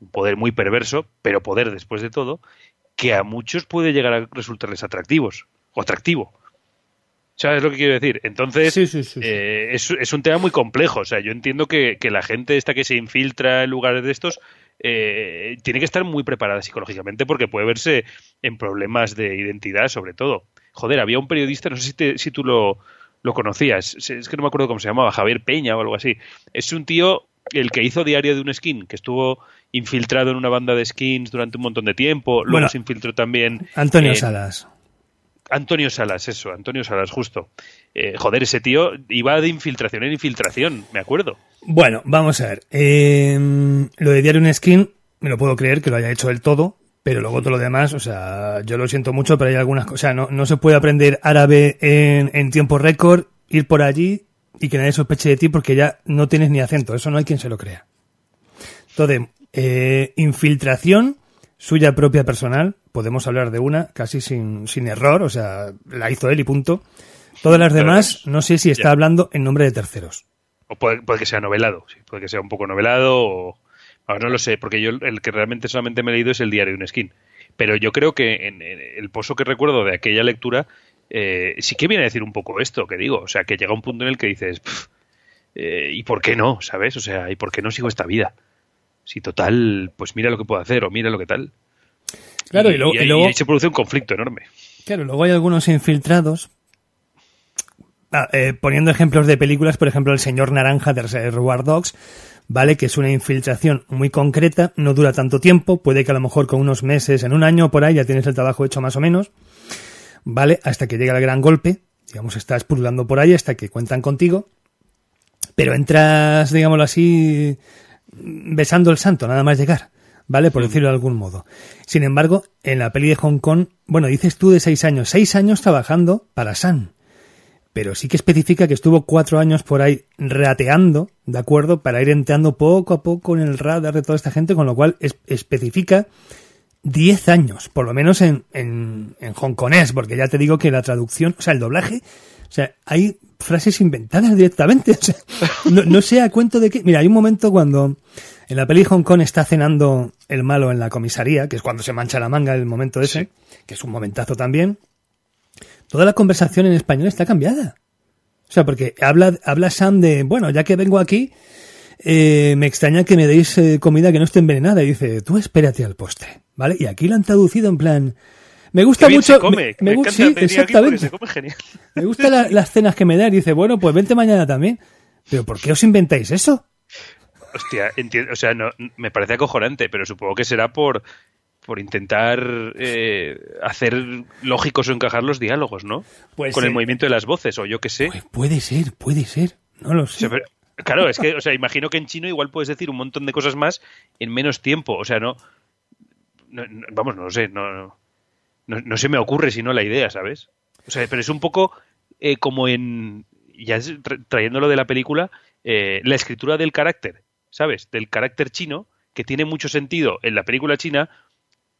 un poder muy perverso, pero poder después de todo, que a muchos puede llegar a resultarles atractivos o atractivo. ¿Sabes lo que quiero decir? Entonces, Sí, sí, sí, sí. eh, es, es un tema muy complejo. O sea, yo entiendo que, que la gente esta que se infiltra en lugares de estos eh, tiene que estar muy preparada psicológicamente porque puede verse en problemas de identidad, sobre todo. Joder, había un periodista, no sé si, te- si tú lo, lo conocías, es es que no me acuerdo cómo se llamaba, Javier Peña o algo así. Es un tío, el que hizo Diario de un Skin, que estuvo infiltrado en una banda de skins durante un montón de tiempo, luego Bueno, se infiltró también Antonio Salas. Antonio Salas, eso, Antonio Salas, justo. Eh, joder, ese tío iba de infiltración en infiltración, me acuerdo. Bueno, vamos a ver. Eh, lo de diario un skin, me lo puedo creer que lo haya hecho del todo, pero luego todo lo demás, o sea, yo lo siento mucho, pero hay algunas cosas. No, no se puede aprender árabe en, en tiempo récord, ir por allí y que nadie sospeche de ti porque ya no tienes ni acento. Eso no hay quien se lo crea. Entonces, eh, infiltración suya propia personal, podemos hablar de una casi sin, sin error, o sea, la hizo él y punto. Todas las demás, no sé si está ya. hablando en nombre de terceros. O puede, puede que sea novelado, sí, puede que sea un poco novelado o... Ahora no lo sé, porque yo el que realmente solamente me he leído es el diario de un skin. Pero yo creo que en, en el pozo que recuerdo de aquella lectura eh, sí que viene a decir un poco esto que digo. O sea, que llega un punto en el que dices, "Pf, eh, ¿y por qué no? ¿Sabes? O sea, ¿y por qué no sigo esta vida? Si total, pues mira lo que puedo hacer o mira lo que tal. Claro, y, luego, y luego- ahí se produce un conflicto enorme. claro, luego hay algunos infiltrados. Ah, eh, poniendo ejemplos de películas, por ejemplo, El Señor Naranja de Reservoir Dogs, ¿vale? Que es una infiltración muy concreta, no dura tanto tiempo, puede que a lo mejor con unos meses, en un año por ahí ya tienes el trabajo hecho más o menos, ¿vale? Hasta que llega el gran golpe, digamos, estás pululando por ahí hasta que cuentan contigo, pero entras, digámoslo así, besando el santo, nada más llegar. ¿Vale? Por decirlo de algún modo. Sin embargo, en la peli de Hong Kong, bueno, dices tú de seis años, seis años trabajando para San. Pero sí que especifica que estuvo cuatro años por ahí rateando, ¿de acuerdo? Para ir entrando poco a poco en el radar de toda esta gente, con lo cual especifica 10 años, por lo menos en, en, en hongkonés, porque ya te digo que la traducción, o sea, el doblaje, o sea, hay frases inventadas directamente, o sea, no, no sé a cuento de qué. Mira, hay un momento cuando en la peli Hong Kong está cenando el malo en la comisaría, que es cuando se mancha la manga el momento ese, que es un momentazo también. Toda la conversación en español está cambiada. O sea, porque habla, habla Sam de, bueno, ya que vengo aquí, eh, me extraña que me deis eh, comida que no esté envenenada. Y dice, tú espérate al postre, ¿vale? Y aquí lo han traducido en plan... Me gusta mucho... me, me, encanta sí, venir aquí exactamente. se come genial. Me gustan la- las cenas que me da. Y dice, bueno, pues vente mañana también. Pero ¿por qué os inventáis eso? Hostia, entiendo, o sea, no, me parece acojonante, pero supongo que será por, por intentar eh, hacer lógicos o encajar los diálogos, ¿no? Pues Con el movimiento de las voces, o yo qué sé. Pues puede ser, puede ser. No lo O sé. sea, pero- claro, es que, o sea, imagino que en chino igual puedes decir un montón de cosas más en menos tiempo. O sea, no. no- no- vamos, no lo sé, no, no, se me ocurre sino la idea, ¿sabes? O sea, pero es un poco eh, como en. Ya tra- trayéndolo de la película, eh, la escritura del carácter, ¿sabes? Del carácter chino, que tiene mucho sentido en la película china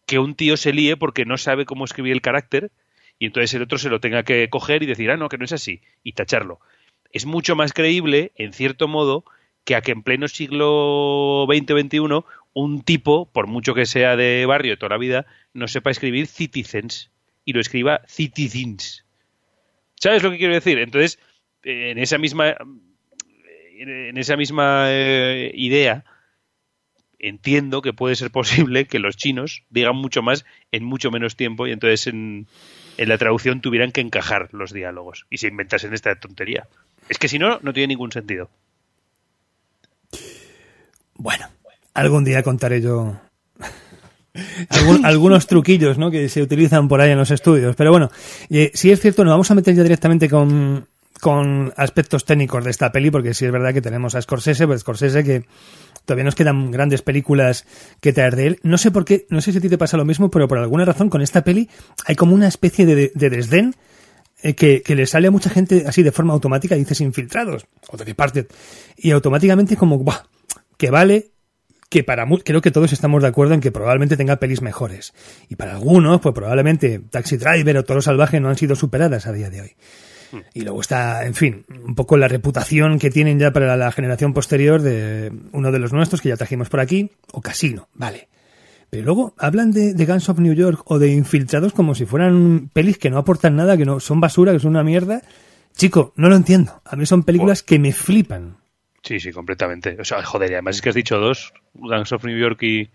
que un tío se líe porque no sabe cómo escribir el carácter y entonces el otro se lo tenga que coger y decir, ah, no, que no es así, y tacharlo. Es mucho más creíble, en cierto modo, que a que en pleno siglo XX-XXI un tipo, por mucho que sea de barrio toda la vida, no sepa escribir citizens y lo escriba citizens. ¿Sabes lo que quiero decir? Entonces, en esa misma en esa misma eh, idea entiendo que puede ser posible que los chinos digan mucho más en mucho menos tiempo y entonces en, en la traducción tuvieran que encajar los diálogos y se inventasen esta tontería. Es que si no, no tiene ningún sentido. Bueno, algún día contaré yo algunos truquillos ¿no? que se utilizan por ahí en los estudios. Pero bueno, eh, si es cierto, nos vamos a meter ya directamente con, con aspectos técnicos de esta peli, porque sí es verdad que tenemos a Scorsese, pues Scorsese que todavía nos quedan grandes películas que traer de él. No sé por qué, no sé si a ti te pasa lo mismo, pero por alguna razón con esta peli hay como una especie de, de desdén eh, que, le sale a mucha gente así de forma automática, dices infiltrados o de Departed, y automáticamente como, "Buah, que vale, que para creo que todos estamos de acuerdo en que probablemente tenga pelis mejores. Y para algunos, pues probablemente Taxi Driver o Toro Salvaje no han sido superadas a día de hoy. Y luego está, en fin, un poco la reputación que tienen ya para la generación posterior de uno de los nuestros que ya trajimos por aquí, o Casino, vale. Pero luego hablan de, de Guns of New York o de Infiltrados como si fueran pelis que no aportan nada, que no son basura, que son una mierda. Chico, no lo entiendo. A mí son películas que me flipan. Sí, sí, completamente. O sea, joder, y además es que has dicho dos, Gangs of New York y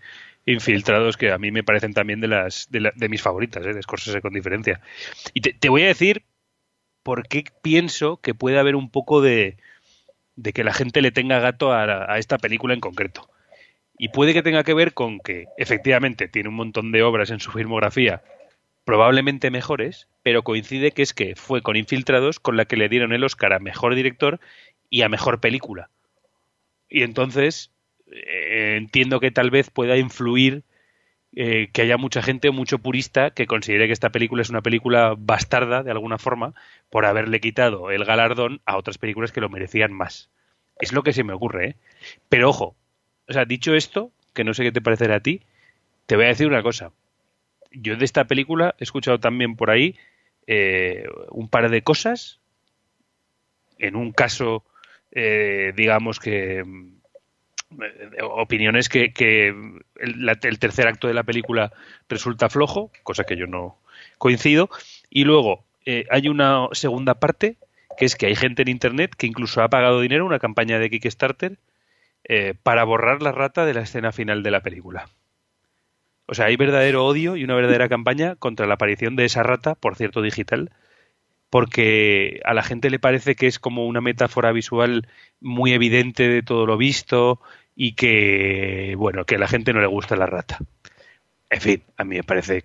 Infiltrados, que a mí me parecen también de las de, la- de mis favoritas, ¿eh? de Scorsese con diferencia. Y te, te voy a decir por qué pienso que puede haber un poco de, que la gente le tenga gato a, a esta película en concreto. Y puede que tenga que ver con que, efectivamente, tiene un montón de obras en su filmografía probablemente mejores, pero coincide que es que fue con Infiltrados con la que le dieron el Oscar a Mejor Director y a Mejor Película. Y entonces eh, entiendo que tal vez pueda influir eh, que haya mucha gente mucho purista que considere que esta película es una película bastarda de alguna forma por haberle quitado el galardón a otras películas que lo merecían más. Es lo que se me ocurre, ¿eh? Pero ojo, o sea, dicho esto, que no sé qué te parecerá a ti, te voy a decir una cosa. Yo de esta película he escuchado también por ahí eh, un par de cosas. En un caso, eh, digamos que mm, opiniones que, que el, la- el tercer acto de la película resulta flojo, cosa que yo no coincido. Y luego eh, hay una segunda parte, que es que hay gente en Internet que incluso ha pagado dinero, una campaña de Kickstarter, eh, para borrar la rata de la escena final de la película. O sea, hay verdadero odio y una verdadera campaña contra la aparición de esa rata, por cierto, digital, porque a la gente le parece que es como una metáfora visual muy evidente de todo lo visto y que, bueno, que a la gente no le gusta la rata. En fin, a mí me parece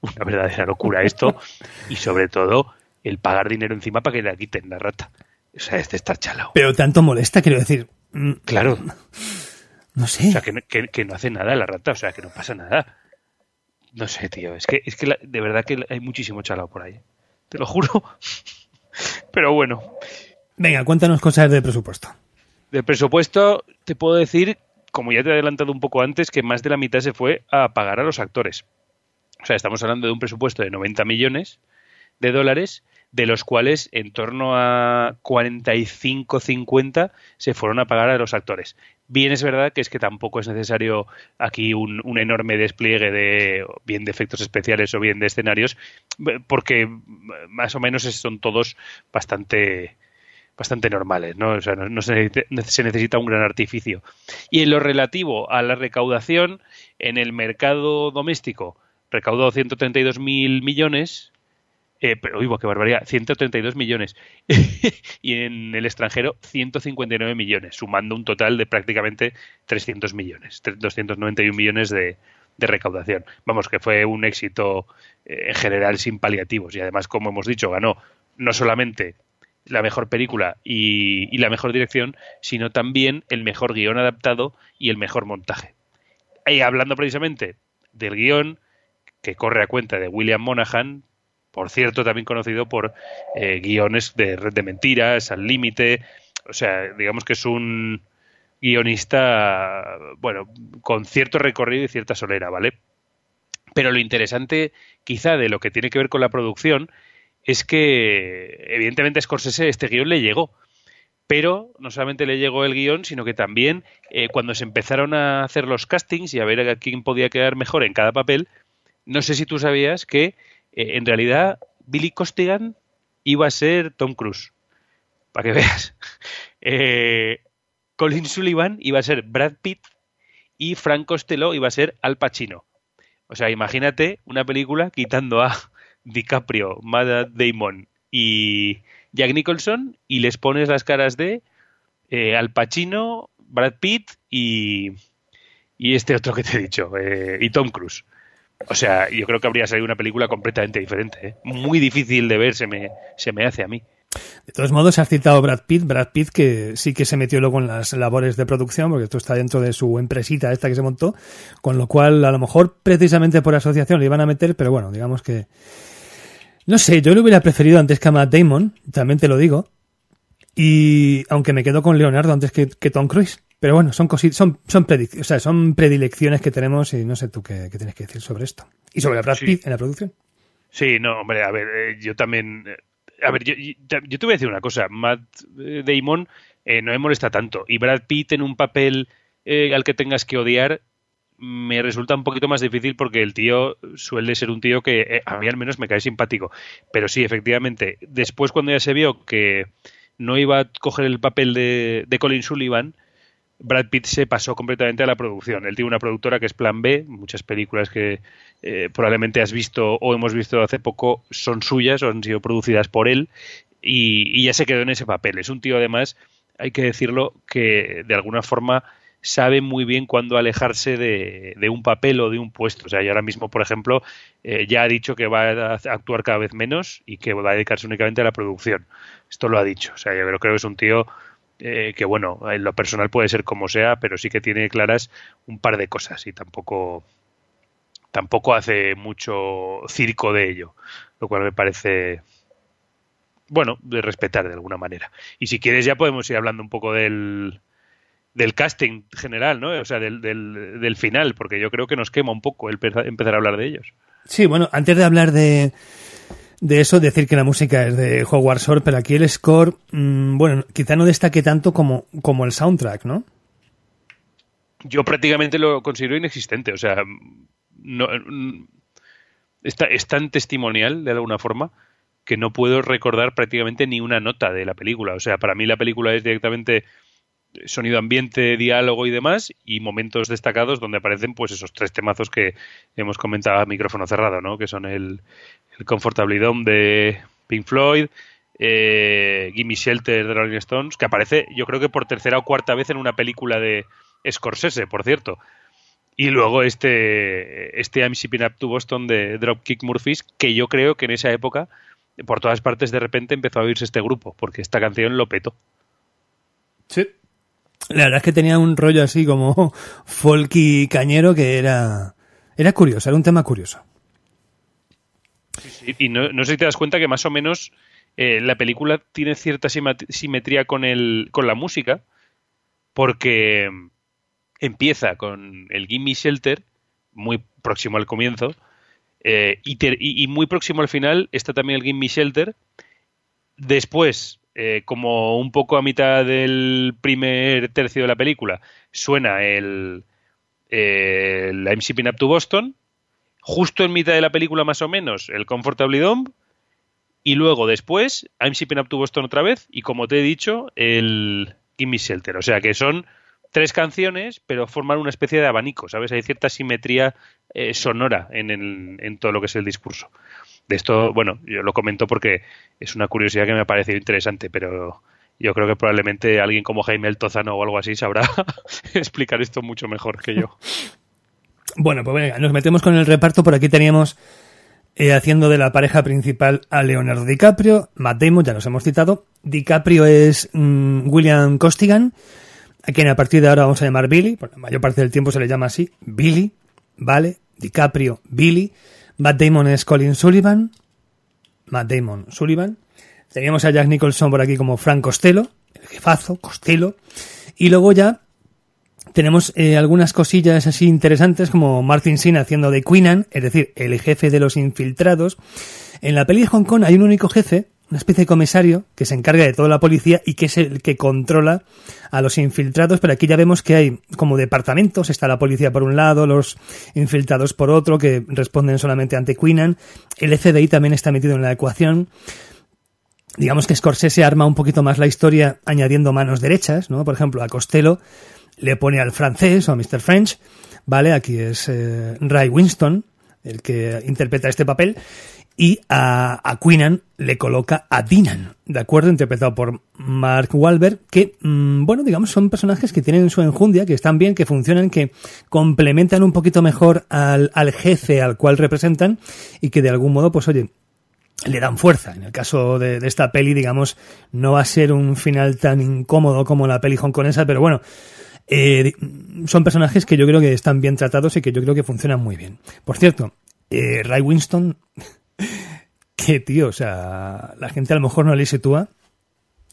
una verdadera locura esto y sobre todo el pagar dinero encima para que le quiten la rata. O sea, este está chalado. Pero tanto molesta, quiero decir. mm, Claro. No sé. O sea, que, no- que- que no hace nada la rata, o sea, que no pasa nada. No hace nada la rata, o sea, que no pasa nada. No sé, tío, es que, es que la- de verdad que hay muchísimo chalao por ahí. Te lo juro. Pero bueno, Venga, cuéntanos cosas de presupuesto. de presupuesto te puedo decir, como ya te he adelantado un poco antes, que más de la mitad se fue a pagar a los actores. O sea, estamos hablando de un presupuesto de 90 millones de dólares, de los cuales en torno a 45-50 se fueron a pagar a los actores. Bien es verdad que es que tampoco es necesario aquí un, enorme despliegue de bien de efectos especiales o bien de escenarios, porque más o menos son todos bastante bastante normales, ¿no? O sea, no, se, necesita, se, necesita, un gran artificio. Y en lo relativo a la recaudación, en el mercado doméstico recaudó 132.000 millones, eh, pero, uy, qué barbaridad, 132 millones. y en el extranjero, 159 millones, sumando un total de prácticamente 300 millones, 291 millones de, recaudación. Vamos, que fue un éxito eh, en general sin paliativos. Y además, como hemos dicho, ganó no solamente la mejor película y, y, la mejor dirección, sino también el mejor guion adaptado y el mejor montaje. Y hablando precisamente del guion, que corre a cuenta de William Monaghan, por cierto, también conocido por eh, guiones de Red de Mentiras, Al Límite, o sea, digamos que es un guionista, bueno, con cierto recorrido y cierta solera, ¿vale? Pero lo interesante, quizá, de lo que tiene que ver con la producción, es que evidentemente a Scorsese este guion le llegó, pero no solamente le llegó el guion, sino que también eh, cuando se empezaron a hacer los castings y a ver a quién podía quedar mejor en cada papel, no sé si tú sabías que eh, en realidad Billy Costigan iba a ser Tom Cruise, para que veas. Eh, Colin Sullivan iba a ser Brad Pitt y Frank Costello iba a ser Al Pacino. O sea, imagínate una película quitando a DiCaprio, Matt Damon y Jack Nicholson y les pones las caras de eh, Al Pacino, Brad Pitt y, y este otro que te he dicho, eh, y Tom Cruise. O sea, yo creo que habría salido una película completamente diferente. ¿eh? Muy difícil de ver, se me, se me hace a mí. De todos modos, has citado Brad Pitt, Brad Pitt que sí que se metió luego en las labores de producción, porque esto está dentro de su empresita esta que se montó, con lo cual a lo mejor precisamente por asociación le iban a meter, pero bueno, digamos que... No sé, yo lo hubiera preferido antes que a Matt Damon, también te lo digo, y aunque me quedo con Leonardo antes que, que Tom Cruise. Pero bueno, son cositas, son, son, o sea, son predilecciones que tenemos y no sé tú qué, qué, tienes que decir sobre esto. Y sobre Brad Pitt sí. en la producción. Sí, no, hombre, a ver, eh, yo también... Eh, a ver, yo, yo, te voy a decir una cosa. Matt Damon eh, no me molesta tanto. Y Brad Pitt en un papel eh, al que tengas que odiar me resulta un poquito más difícil porque el tío suele ser un tío que eh, a mí al menos me cae simpático. Pero sí, efectivamente, después cuando ya se vio que no iba a coger el papel de, de Colin Sullivan, Brad Pitt se pasó completamente a la producción. Él tiene una productora que es Plan B, muchas películas que eh, probablemente has visto o hemos visto hace poco son suyas o han sido producidas por él y, y, ya se quedó en ese papel. Es un tío además, hay que decirlo, que de alguna forma sabe muy bien cuándo alejarse de, de un papel o de un puesto. O sea, y ahora mismo, por ejemplo, eh, ya ha dicho que va a actuar cada vez menos y que va a dedicarse únicamente a la producción. Esto lo ha dicho. O sea, yo creo que es un tío eh, que bueno, en lo personal puede ser como sea, pero sí que tiene claras un par de cosas y tampoco tampoco hace mucho circo de ello, lo cual me parece bueno, de respetar de alguna manera. Y si quieres ya podemos ir hablando un poco del del casting general, ¿no? O sea, del, del, del final, porque yo creo que nos quema un poco el empezar a hablar de ellos. Sí, bueno, antes de hablar de, de eso, decir que la música es de Howard Shore, pero aquí el score, mmm, bueno, quizá no destaque tanto como, como el soundtrack, ¿no? Yo prácticamente lo considero inexistente, o sea, no, está, es tan testimonial de alguna forma que no puedo recordar prácticamente ni una nota de la película. O sea, para mí la película es directamente sonido ambiente, diálogo y demás, y momentos destacados donde aparecen pues esos tres temazos que hemos comentado a micrófono cerrado, ¿no? Que son el, el Comfortably de Pink Floyd, eh, Gimme Shelter de Rolling Stones, que aparece yo creo que por tercera o cuarta vez en una película de Scorsese, por cierto. Y luego este, este I'm Shipping Up to Boston de Dropkick Murphys, que yo creo que en esa época, por todas partes de repente empezó a oírse este grupo, porque esta canción lo petó. Sí. La verdad es que tenía un rollo así como folky cañero que era, era curioso, era un tema curioso. Y no, no sé si te das cuenta que más o menos eh, la película tiene cierta simetría con, el, con la música, porque empieza con el Gimme Shelter, muy próximo al comienzo, eh, y, muy próximo al final está también el Gimme Shelter. Después, eh, como un poco a mitad del primer tercio de la película, suena el, el I'm Shipping Up to Boston. Justo en mitad de la película, más o menos, el Comfortably Dome y luego después, I'm Shipping Up to Boston otra vez. Y como te he dicho, el Gimme Shelter. O sea que son tres canciones, pero forman una especie de abanico, ¿sabes? Hay cierta simetría eh, sonora en, en todo lo que es el discurso. De esto, bueno, yo lo comento porque es una curiosidad que me ha parecido interesante, pero yo creo que probablemente alguien como Jaime El Tozano o algo así sabrá explicar esto mucho mejor que yo. Bueno, pues venga, nos metemos con el reparto. Por aquí teníamos eh, haciendo de la pareja principal a Leonardo DiCaprio, Matt Damon, ya los hemos citado. DiCaprio es mm, William Costigan, a quien a partir de ahora vamos a llamar Billy, por la mayor parte del tiempo se le llama así, Billy, ¿vale? DiCaprio, Billy. Matt Damon es Colin Sullivan, Matt Damon, Sullivan. Teníamos a Jack Nicholson por aquí como Frank Costello, el jefazo, Costello. Y luego ya tenemos eh, algunas cosillas así interesantes como Martin Sin haciendo de Queenan, es decir, el jefe de los infiltrados. En la peli de Hong Kong hay un único jefe, una especie de comisario que se encarga de toda la policía y que es el que controla a los infiltrados, pero aquí ya vemos que hay como departamentos, está la policía por un lado, los infiltrados por otro, que responden solamente ante Queenan, el FBI también está metido en la ecuación, digamos que Scorsese arma un poquito más la historia añadiendo manos derechas, ¿no? Por ejemplo, a Costello le pone al francés o a Mr. French, ¿vale? Aquí es eh, Ray Winston, el que interpreta este papel, y a, a Queenan le coloca a Dinan, ¿de acuerdo? Interpretado por Mark Wahlberg, que, mm, bueno, digamos, son personajes que tienen su enjundia, que están bien, que funcionan, que complementan un poquito mejor al, al jefe al cual representan y que de algún modo, pues oye, le dan fuerza. En el caso de, de, esta peli, digamos, no va a ser un final tan incómodo como la peli hongkonesa, pero bueno, eh, son personajes que yo creo que están bien tratados y que yo creo que funcionan muy bien. Por cierto, eh, Ray Winston, que tío, o sea, la gente a lo mejor no le sitúa.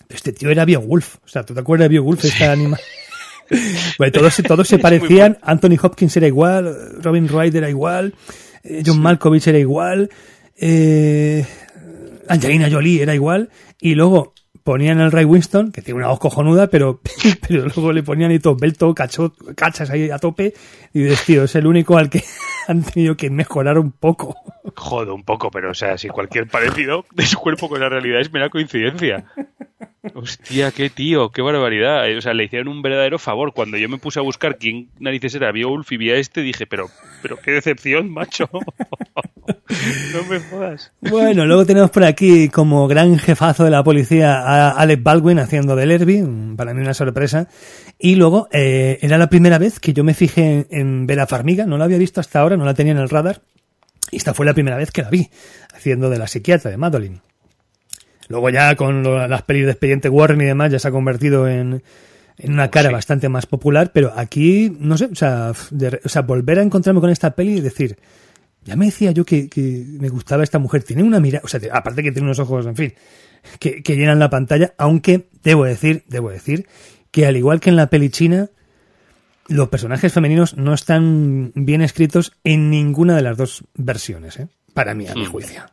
Este tío era Beowulf. O sea, ¿tú te acuerdas de Beowulf, esta anima? bueno, todos, todos se parecían. Anthony Hopkins era igual, Robin Wright era igual, eh, John Malkovich era igual, eh, Angelina Jolie era igual. Y luego ponían el Ray Winston, que tiene una voz cojonuda, pero, pero luego le ponían y todo belto, cacho, cachas ahí a tope, y dices, tío, es el único al que han tenido que mejorar un poco. Joder, un poco, pero o sea, si cualquier parecido de su cuerpo con la realidad es mera coincidencia. Hostia, qué tío, qué barbaridad. O sea, le hicieron un verdadero favor. Cuando yo me puse a buscar quién narices era Beowulf y vi a este, dije, pero, pero qué decepción, macho. no me jodas. Bueno, luego tenemos por aquí como gran jefazo de la policía a Alec Baldwin haciendo de Lerby, para mí una sorpresa. Y luego, eh, era la primera vez que yo me fijé en, en Vera Farmiga, no la había visto hasta ahora, no la tenía en el radar. Y esta fue la primera vez que la vi, haciendo de la psiquiatra de Madeline. Luego ya con las pelis de Expediente Warren y demás ya se ha convertido en, una cara bastante más popular, pero aquí, no sé, o sea, o sea, volver a encontrarme con esta peli y decir, ya me decía yo que, me gustaba esta mujer, tiene una mirada, o sea, aparte que tiene unos ojos, en fin, que, que, llenan la pantalla, aunque debo decir, debo decir, que al igual que en la peli china, los personajes femeninos no están bien escritos en ninguna de las dos versiones, ¿eh? para mí, a mi hmm. juicio.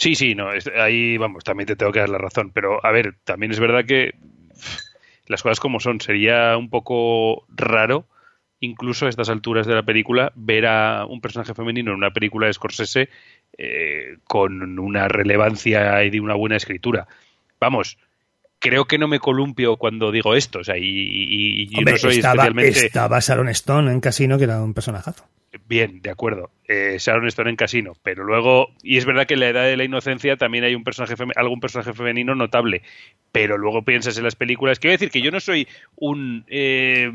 Sí, sí, no, ahí vamos, también te tengo que dar la razón, pero a ver, también es verdad que las cosas como son, sería un poco raro incluso a estas alturas de la película ver a un personaje femenino en una película de Scorsese eh, con una relevancia y de una buena escritura. Vamos, creo que no me columpio cuando digo esto, o sea, y, no soy estaba, especialmente... Estaba Sharon Stone en Casino, que era un personajazo. Bien, de acuerdo. Eh, Sharon Stone en Casino, pero luego, y es verdad que en la edad de la inocencia también hay un personaje algún personaje femenino notable, pero luego piensas en las películas. Quiero decir que yo no soy un eh,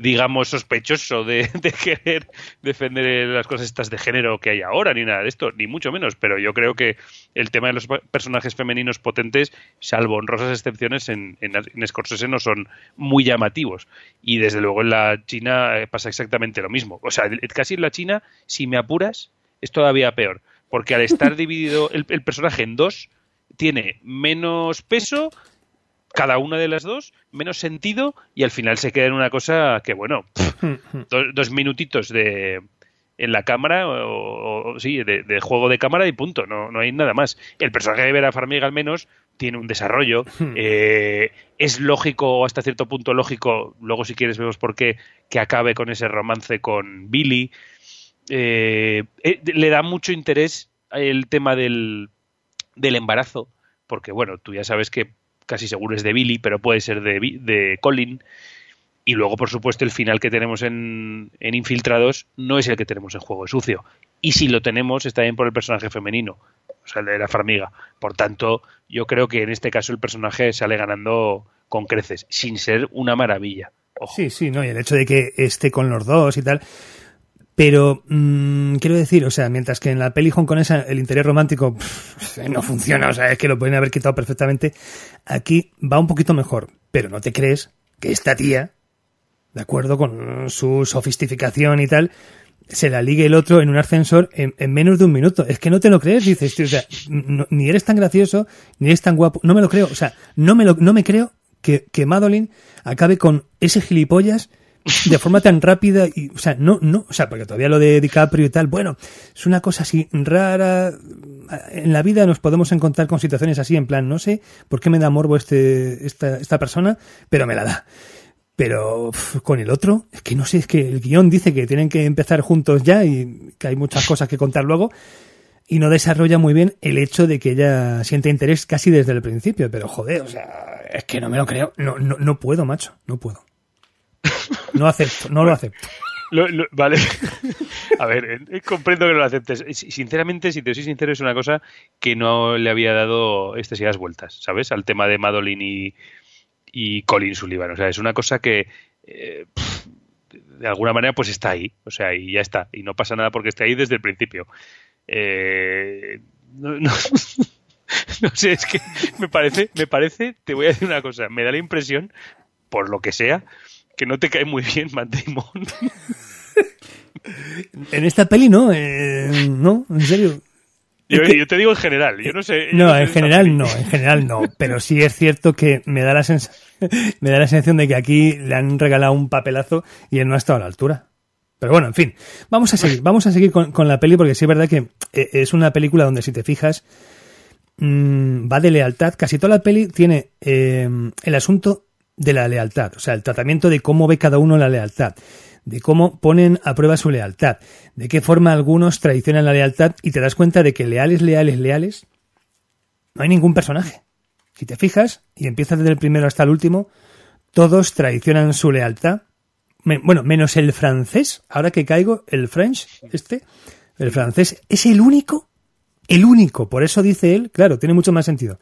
digamos, sospechoso de, querer defender las cosas estas de género que hay ahora, ni nada de esto, ni mucho menos. Pero yo creo que el tema de los personajes femeninos potentes, salvo honrosas excepciones, en, en, Scorsese no son muy llamativos. Y desde luego en la China eh, pasa exactamente lo mismo. O sea, casi en la China, si me apuras, es todavía peor. Porque al estar dividido el, el personaje en dos, tiene menos peso cada una de las dos, menos sentido y al final se queda en una cosa que, bueno, dos, minutitos de en la cámara o, sí, de, juego de cámara y punto, no, no hay nada más. El personaje de Vera Farmiga al menos tiene un desarrollo, eh, es lógico, hasta cierto punto lógico, luego si quieres vemos por qué, que acabe con ese romance con Billy. Eh, eh, le da mucho interés el tema del, del embarazo, porque bueno, tú ya sabes que casi seguro es de Billy, pero puede ser de, de Colin. Y luego, por supuesto, el final que tenemos en, en, Infiltrados no es el que tenemos en Juego Sucio. Y si lo tenemos, está bien por el personaje femenino, o sea, de la farmiga. Por tanto, yo creo que en este caso el personaje sale ganando con creces, sin ser una maravilla. Sí, sí, no, y el hecho de que esté con los dos y tal. Pero mmm, quiero decir, o sea, mientras que en la peli hongkonesa el interés romántico no funciona, o sea, es que lo pueden haber quitado perfectamente, aquí va un poquito mejor. Pero no te crees que esta tía, de acuerdo con su sofisticación y tal, se la ligue el otro en un ascensor en, menos de un minuto. Es que no te lo crees, dices, tío, o sea, ni eres tan gracioso, ni eres tan guapo. No me lo creo, o sea, no me, lo, no me creo que, que Madeline acabe con ese gilipollas de forma tan rápida y, o sea, no, no, o sea, porque todavía lo de DiCaprio y tal, bueno, es una cosa así rara. En la vida nos podemos encontrar con situaciones así, en plan, no sé por qué me da morbo este, esta, esta persona, pero me la da. Pero con el otro, es que no sé, es que el guion dice que tienen que empezar juntos ya y que hay muchas cosas que contar luego y no desarrolla muy bien el hecho de que ella siente interés casi desde el principio. Pero joder, o sea, es que no me lo creo. No, no, no puedo, macho, no puedo. No acepto, no lo acepto. vale. A ver, eh, eh, comprendo que no lo aceptes. Sinceramente, si te soy sincero, es una cosa que no le había dado excesivas vueltas, ¿sabes? Al tema de Madeline y, Colin Sullivan. O sea, es una cosa que eh, de alguna manera pues está ahí. O sea, y ya está. Y no pasa nada porque esté ahí desde el principio. no, no, sé, es que me parece, me parece, te voy a decir una cosa, me da la impresión, por lo que sea, que no te cae muy bien Matt Damon. en esta peli no, eh, no, en serio. Yo, te digo en general, yo no sé. No, en general no, en general no, pero sí es cierto que me da la me da la sensación de que aquí le han regalado un papelazo y él no ha estado a la altura. Pero bueno, en fin, vamos a seguir, vamos a seguir con, la peli porque sí es verdad que eh, es una película donde si te fijas mm, va de lealtad. Casi toda la peli tiene eh, el asunto de la lealtad, o sea, el tratamiento de cómo ve cada uno la lealtad, de cómo ponen a prueba su lealtad, de qué forma algunos traicionan la lealtad y te das cuenta de que leales, leales, leales, no hay ningún personaje. Si te fijas y empiezas desde el primero hasta el último, todos traicionan su lealtad. Bueno, menos el francés, ahora que caigo, el French, este, el francés es el único, el único, por eso dice él, claro, tiene mucho más sentido.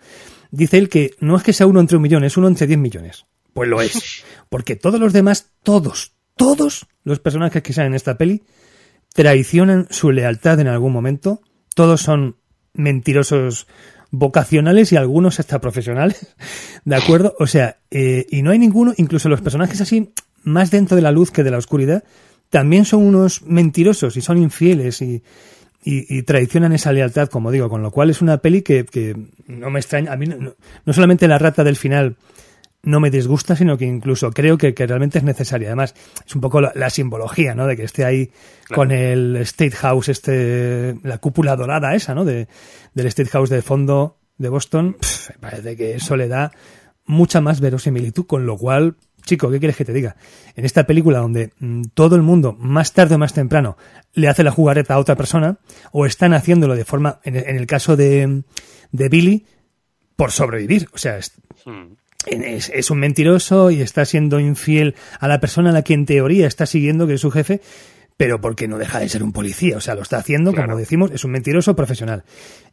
Dice él que no es que sea uno entre un millón, es uno entre diez millones. Pues lo es. Porque todos los demás, todos, todos los personajes que salen en esta peli traicionan su lealtad en algún momento. Todos son mentirosos vocacionales y algunos hasta profesionales. ¿De acuerdo? O sea, eh, y no hay ninguno, incluso los personajes así, más dentro de la luz que de la oscuridad, también son unos mentirosos y son infieles y, y, traicionan esa lealtad, como digo, con lo cual es una peli que, que no me extraña. A mí no solamente la rata del final no me disgusta, sino que incluso creo que, realmente es necesaria. Además, es un poco la, simbología, ¿no? De que esté ahí con el State House, este, la cúpula dorada esa, ¿no? De, del State House de fondo de Boston. me parece que eso le da mucha más verosimilitud, con lo cual, chico, ¿qué quieres que te diga? En esta película donde mm, todo el mundo, más tarde o más temprano, le hace la jugareta a otra persona, o están haciéndolo de forma, en, el caso de, de Billy, por sobrevivir. O sea, hmm es, un mentiroso y está siendo infiel a la persona a la que en teoría está siguiendo, que es su jefe, pero porque no deja de ser un policía. O sea, lo está haciendo, como decimos, es un mentiroso profesional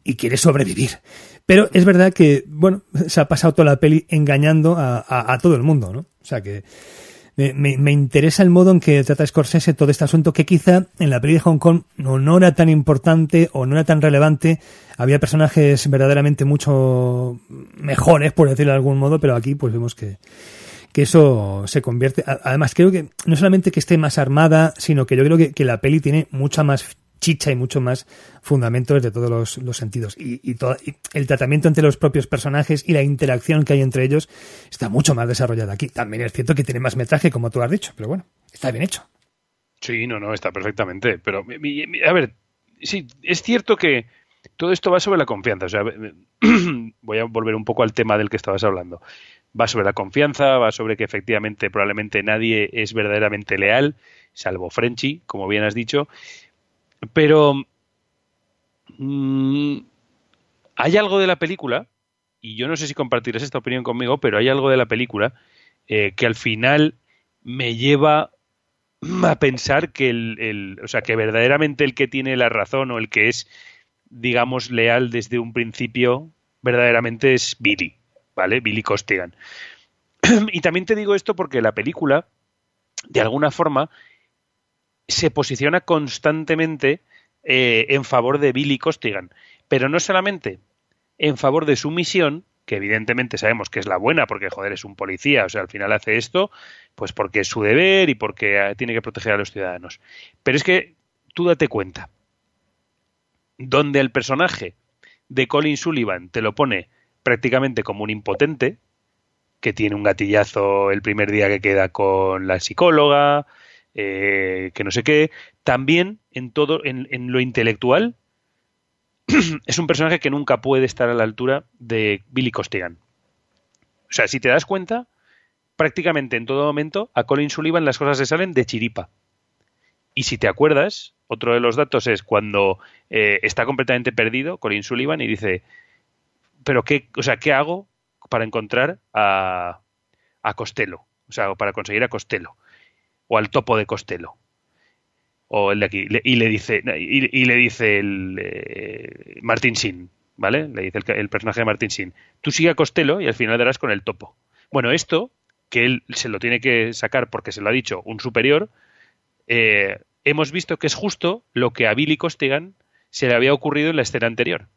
y quiere sobrevivir. Pero es verdad que, bueno, se ha pasado toda la peli engañando a, todo el mundo, ¿no? O sea que me, interesa el modo en que trata Scorsese todo este asunto que quizá en la peli de Hong Kong no, no era tan importante o no era tan relevante. Había personajes verdaderamente mucho mejores, por decirlo de algún modo, pero aquí pues vemos que, que eso se convierte. Además, creo que no solamente que esté más armada, sino que yo creo que, que la peli tiene mucha más chicha y mucho más fundamento desde todos los, sentidos. Y, todo, el tratamiento entre los propios personajes y la interacción que hay entre ellos está mucho más desarrollada aquí. También es cierto que tiene más metraje, como tú has dicho, pero bueno, está bien hecho. Sí, no, no, está perfectamente. Pero, a ver, sí, es cierto que todo esto va sobre la confianza. O sea, voy a volver un poco al tema del que estabas hablando. Va sobre la confianza, va sobre que efectivamente probablemente nadie es verdaderamente leal, salvo Frenchy, como bien has dicho, pero mm, hay algo de la película, y yo no sé si compartirás esta opinión conmigo, pero hay algo de la película eh, que al final me lleva a pensar que el, o sea, que verdaderamente el que tiene la razón o el que es, digamos, leal desde un principio, verdaderamente es Billy, ¿vale? Billy Costigan. y también te digo esto porque la película, de alguna forma, se posiciona constantemente eh, en favor de Billy Costigan. Pero no solamente en favor de su misión, que evidentemente sabemos que es la buena, porque joder, es un policía, o sea, al final hace esto, pues porque es su deber y porque eh, tiene que proteger a los ciudadanos. Pero es que tú date cuenta, donde el personaje de Colin Sullivan te lo pone prácticamente como un impotente, que tiene un gatillazo el primer día que queda con la psicóloga, eh, que no sé qué. También en todo, en, lo intelectual, es un personaje que nunca puede estar a la altura de Billy Costigan. O sea, si te das cuenta, prácticamente en todo momento a Colin Sullivan las cosas le salen de chiripa. Y si te acuerdas, otro de los datos es cuando eh, está completamente perdido Colin Sullivan y dice, pero qué, o sea, ¿qué hago para encontrar a, a Costello? O sea, para conseguir a Costello o al topo de Costello. O el de aquí. Y le dice y, le dice el eh, Martin Sin vale le dice el, personaje de Martin Sin tú sigue a Costello y al final darás con el topo bueno esto que él se lo tiene que sacar porque se lo ha dicho un superior eh, hemos visto que es justo lo que a Billy Costigan se le había ocurrido en la escena anterior.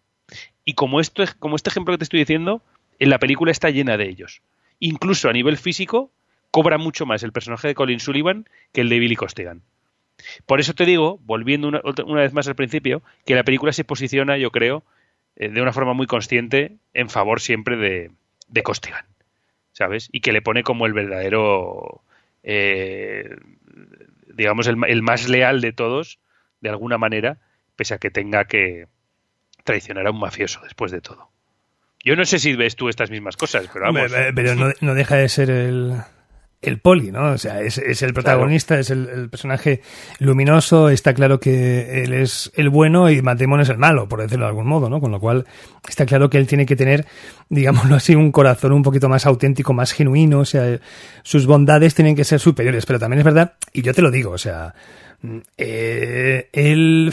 Y como esto como este ejemplo que te estoy diciendo en la película está llena de ellos. Incluso a nivel físico cobra mucho más el personaje de Colin Sullivan que el de Billy Costigan. Por eso te digo, volviendo una, vez más al principio, que la película se posiciona, yo creo, eh, de una forma muy consciente en favor siempre de, de Costigan, ¿sabes? Y que le pone como el verdadero, eh, digamos, el, el, más leal de todos, de alguna manera, pese a que tenga que traicionar a un mafioso después de todo. Yo no sé si ves tú estas mismas cosas, pero vamos. Pero no deja de ser el, el poli, ¿no? O sea, es, es el protagonista, es el, personaje luminoso, está claro que él es el bueno y Matt es el malo, por decirlo de algún modo, ¿no? Con lo cual está claro que él tiene que tener, digámoslo así, un corazón un poquito más auténtico, más genuino, o sea, sus bondades tienen que ser superiores, pero también es verdad, y yo te lo digo, o sea, eh, él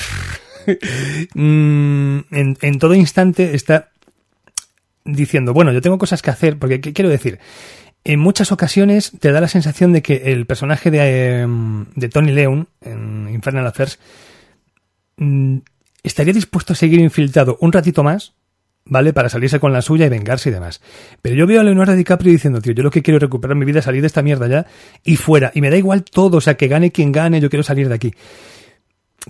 mm, en, en todo instante está diciendo, bueno, yo tengo cosas que hacer, porque ¿qué quiero decir? En muchas ocasiones te da la sensación de que el personaje de, em, Tony Leon en Infernal Affairs mm, estaría dispuesto a seguir infiltrado un ratito más, ¿vale? Para salirse con la suya y vengarse y demás. Pero yo veo a Leonardo DiCaprio diciendo, tío, yo lo que quiero es recuperar mi vida, salir de esta mierda ya y fuera. Y me da igual todo, o sea, que gane quien gane, yo quiero salir de aquí.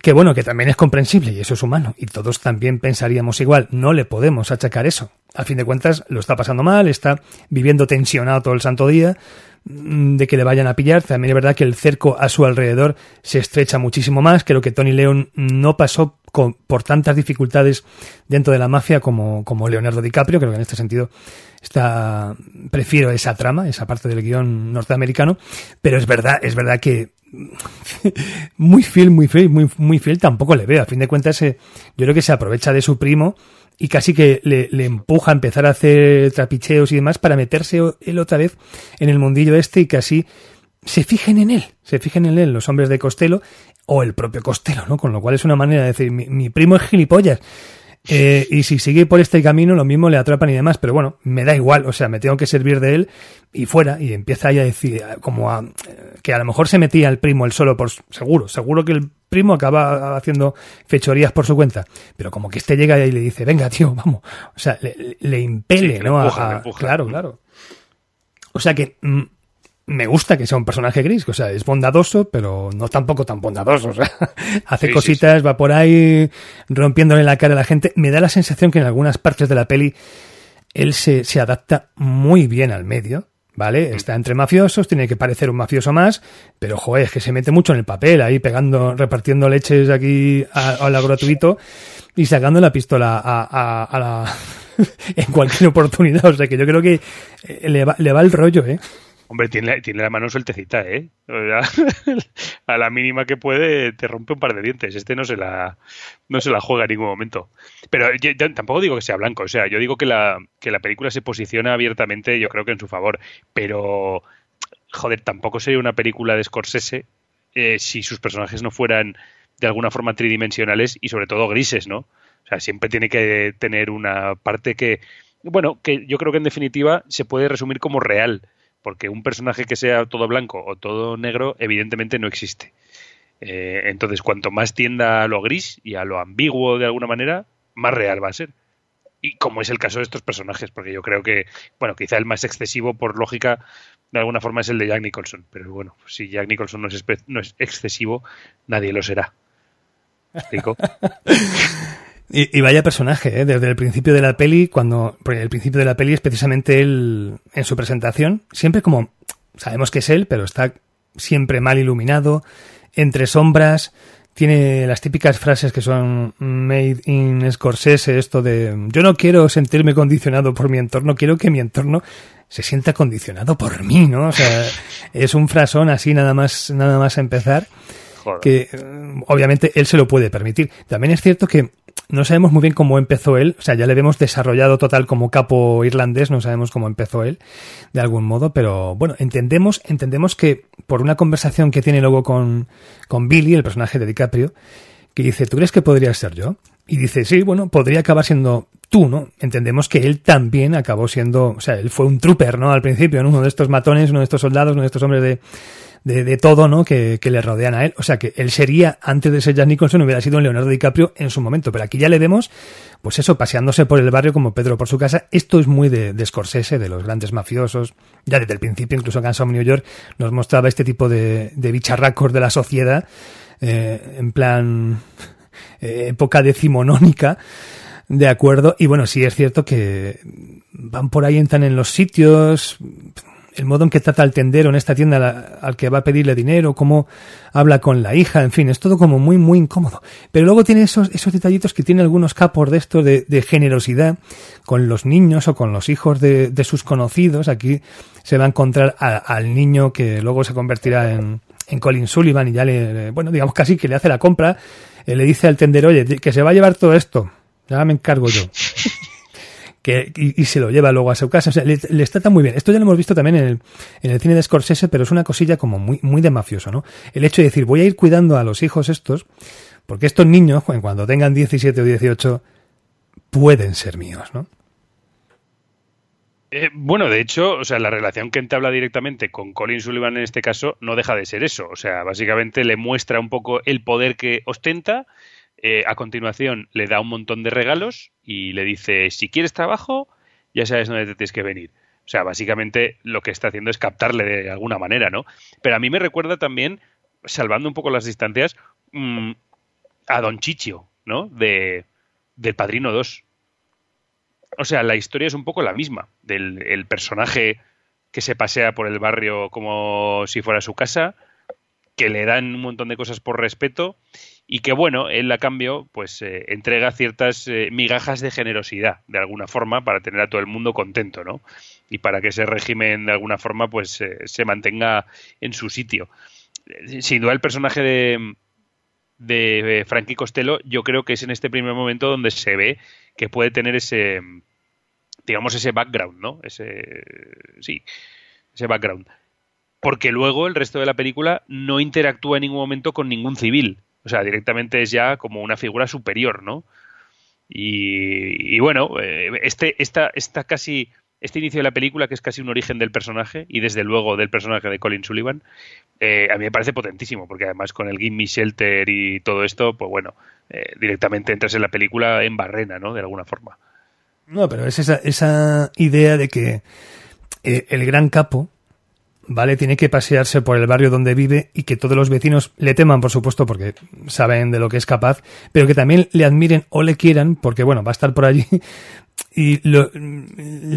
Que bueno, que también es comprensible y eso es humano. Y todos también pensaríamos igual. No le podemos achacar eso. A fin de cuentas, lo está pasando mal, está viviendo tensionado todo el santo día mm, de que le vayan a pillar. También es verdad que el cerco a su alrededor se estrecha muchísimo más. Creo que Tony León no pasó por tantas dificultades dentro de la mafia como, como Leonardo DiCaprio. Creo que en este sentido está, prefiero esa trama, esa parte del guion norteamericano. Pero es verdad, es verdad que muy fiel, muy fiel, muy, muy fiel tampoco le veo. A fin de cuentas, eh, yo creo que se aprovecha de su primo y casi que le, le, empuja a empezar a hacer trapicheos y demás para meterse él otra vez en el mundillo este y casi se fijen en él, se fijen en él los hombres de Costello o el propio Costello, ¿no? Con lo cual es una manera de decir, mi, mi primo es gilipollas. Eh, y si sigue por este camino, lo mismo le atrapan y demás, pero bueno, me da igual, o sea, me tengo que servir de él y fuera, y empieza ahí a decir, como a, que a lo mejor se metía el primo él solo, por seguro, seguro que el primo acaba haciendo fechorías por su cuenta, pero como que este llega y le dice, venga tío, vamos, o sea, le, impele, ¿no? claro, claro. O sea que mm, me gusta que sea un personaje gris, o sea, es bondadoso, pero no tampoco tan bondadoso. O sea, hace cositas, va por ahí rompiéndole la cara a la gente. Me da la sensación que en algunas partes de la peli él se, se adapta muy bien al medio. ¿Vale? Mm. Está entre mafiosos, tiene que parecer un mafioso más, pero joder, es que se mete mucho en el papel, ahí pegando, repartiendo leches aquí a, la gratuito y sacando la pistola a, a la en cualquier oportunidad. O sea que yo creo que eh, le va, le va el rollo, ¿eh? Hombre, tiene, tiene la mano sueltecita, ¿eh? a la mínima que puede te rompe un par de dientes. Este no se la, no se la juega en ningún momento. Pero yo, tampoco digo que sea blanco. O sea, yo digo que la, que la película se posiciona abiertamente, yo creo que en su favor. Pero, joder, tampoco sería una película de Scorsese eh, si sus personajes no fueran de alguna forma tridimensionales y sobre todo grises, ¿no? O sea, siempre tiene que tener una parte que, bueno, que yo creo que en definitiva se puede resumir como real porque un personaje que sea todo blanco o todo negro evidentemente no existe. Eh, entonces, cuanto más tienda a lo gris y a lo ambiguo de alguna manera, más real va a ser. Y como es el caso de estos personajes, porque yo creo que, bueno, quizá el más excesivo por lógica, de alguna forma es el de Jack Nicholson. Pero bueno, si Jack Nicholson no es, no es excesivo, nadie lo será. ¿Explico? Y, vaya personaje, ¿eh? desde el principio de la peli, cuando. Porque el principio de la peli es precisamente él en su presentación, siempre como. Sabemos que es él, pero está siempre mal iluminado, entre sombras, tiene las típicas frases que son made in Scorsese, esto de yo no quiero sentirme condicionado por mi entorno, quiero que mi entorno se sienta condicionado por mí, ¿no? O sea, es un frasón así nada más, nada más empezar, que obviamente él se lo puede permitir. También es cierto que no sabemos muy bien cómo empezó él, o sea, ya le vemos desarrollado total como capo irlandés, no sabemos cómo empezó él, de algún modo, pero bueno, entendemos, entendemos que por una conversación que tiene luego con, con Billy, el personaje de DiCaprio, que dice, ¿tú crees que podría ser yo? Y dice, sí, bueno, podría acabar siendo tú, ¿no? Entendemos que él también acabó siendo, o sea, él fue un trooper, ¿no? Al principio, ¿no? Uno de estos matones, uno de estos soldados, uno de estos hombres de, de, de todo, ¿no? Que, que, le rodean a él. O sea que él sería, antes de ser Jack Nicholson, hubiera sido un Leonardo DiCaprio en su momento. Pero aquí ya le vemos, pues eso, paseándose por el barrio como Pedro por su casa. Esto es muy de, de Scorsese, de los grandes mafiosos. Ya desde el principio, incluso Guns New York nos mostraba este tipo de, de bicharracos de la sociedad, eh, en plan eh, época decimonónica. De acuerdo, y bueno, sí es cierto que van por ahí, entran en los sitios, el modo en que trata al tendero en esta tienda al que va a pedirle dinero, cómo habla con la hija, en fin, es todo como muy, muy incómodo. Pero luego tiene esos, esos detallitos que tiene algunos capos de esto de, generosidad con los niños o con los hijos de, sus conocidos. Aquí se va a encontrar al niño que luego se convertirá en, en Colin Sullivan y ya le, bueno, digamos casi que le hace la compra, eh, le dice al tendero, oye, que se va a llevar todo esto, ya me encargo yo. que, y, se lo lleva luego a su casa. O sea, le, les trata muy bien. Esto ya lo hemos visto también en el, en el cine de Scorsese, pero es una cosilla como muy, muy de mafioso, ¿no? El hecho de decir, voy a ir cuidando a los hijos estos, porque estos niños, cuando tengan 17 o 18, pueden ser míos, ¿no? Eh, bueno, de hecho, o sea, la relación que entabla directamente con Colin Sullivan en este caso no deja de ser eso. O sea, básicamente le muestra un poco el poder que ostenta eh, a continuación le da un montón de regalos y le dice, si quieres trabajo, ya sabes dónde te tienes que venir. O sea, básicamente lo que está haciendo es captarle de alguna manera, ¿no? Pero a mí me recuerda también, salvando un poco las distancias, mm, a Don Chicho, ¿no? De, del Padrino 2. O sea, la historia es un poco la misma, del el personaje que se pasea por el barrio como si fuera su casa, que le dan un montón de cosas por respeto y que bueno, él a cambio pues eh, entrega ciertas eh, migajas de generosidad de alguna forma para tener a todo el mundo contento, ¿no? Y para que ese régimen de alguna forma pues eh, se mantenga en su sitio. Sin duda el personaje de, de Frankie Costello yo creo que es en este primer momento donde se ve que puede tener ese digamos ese background, ¿no? Ese sí, ese background. Porque luego el resto de la película no interactúa en ningún momento con ningún civil o sea, directamente es ya como una figura superior, ¿no? Y, bueno, eh, este, esta, esta casi este inicio de la película, que es casi un origen del personaje y desde luego del personaje de Colin Sullivan, eh, a mí me parece potentísimo, porque además con el Gimme Shelter y todo esto, pues bueno, eh, directamente entras en la película en barrena, ¿no? De alguna forma. No, pero es esa, esa idea de que el gran capo, ¿vale? Tiene que pasearse por el barrio donde vive y que todos los vecinos le teman, por supuesto, porque saben de lo que es capaz, pero que también le admiren o le quieran, porque bueno, va a estar por allí y lo,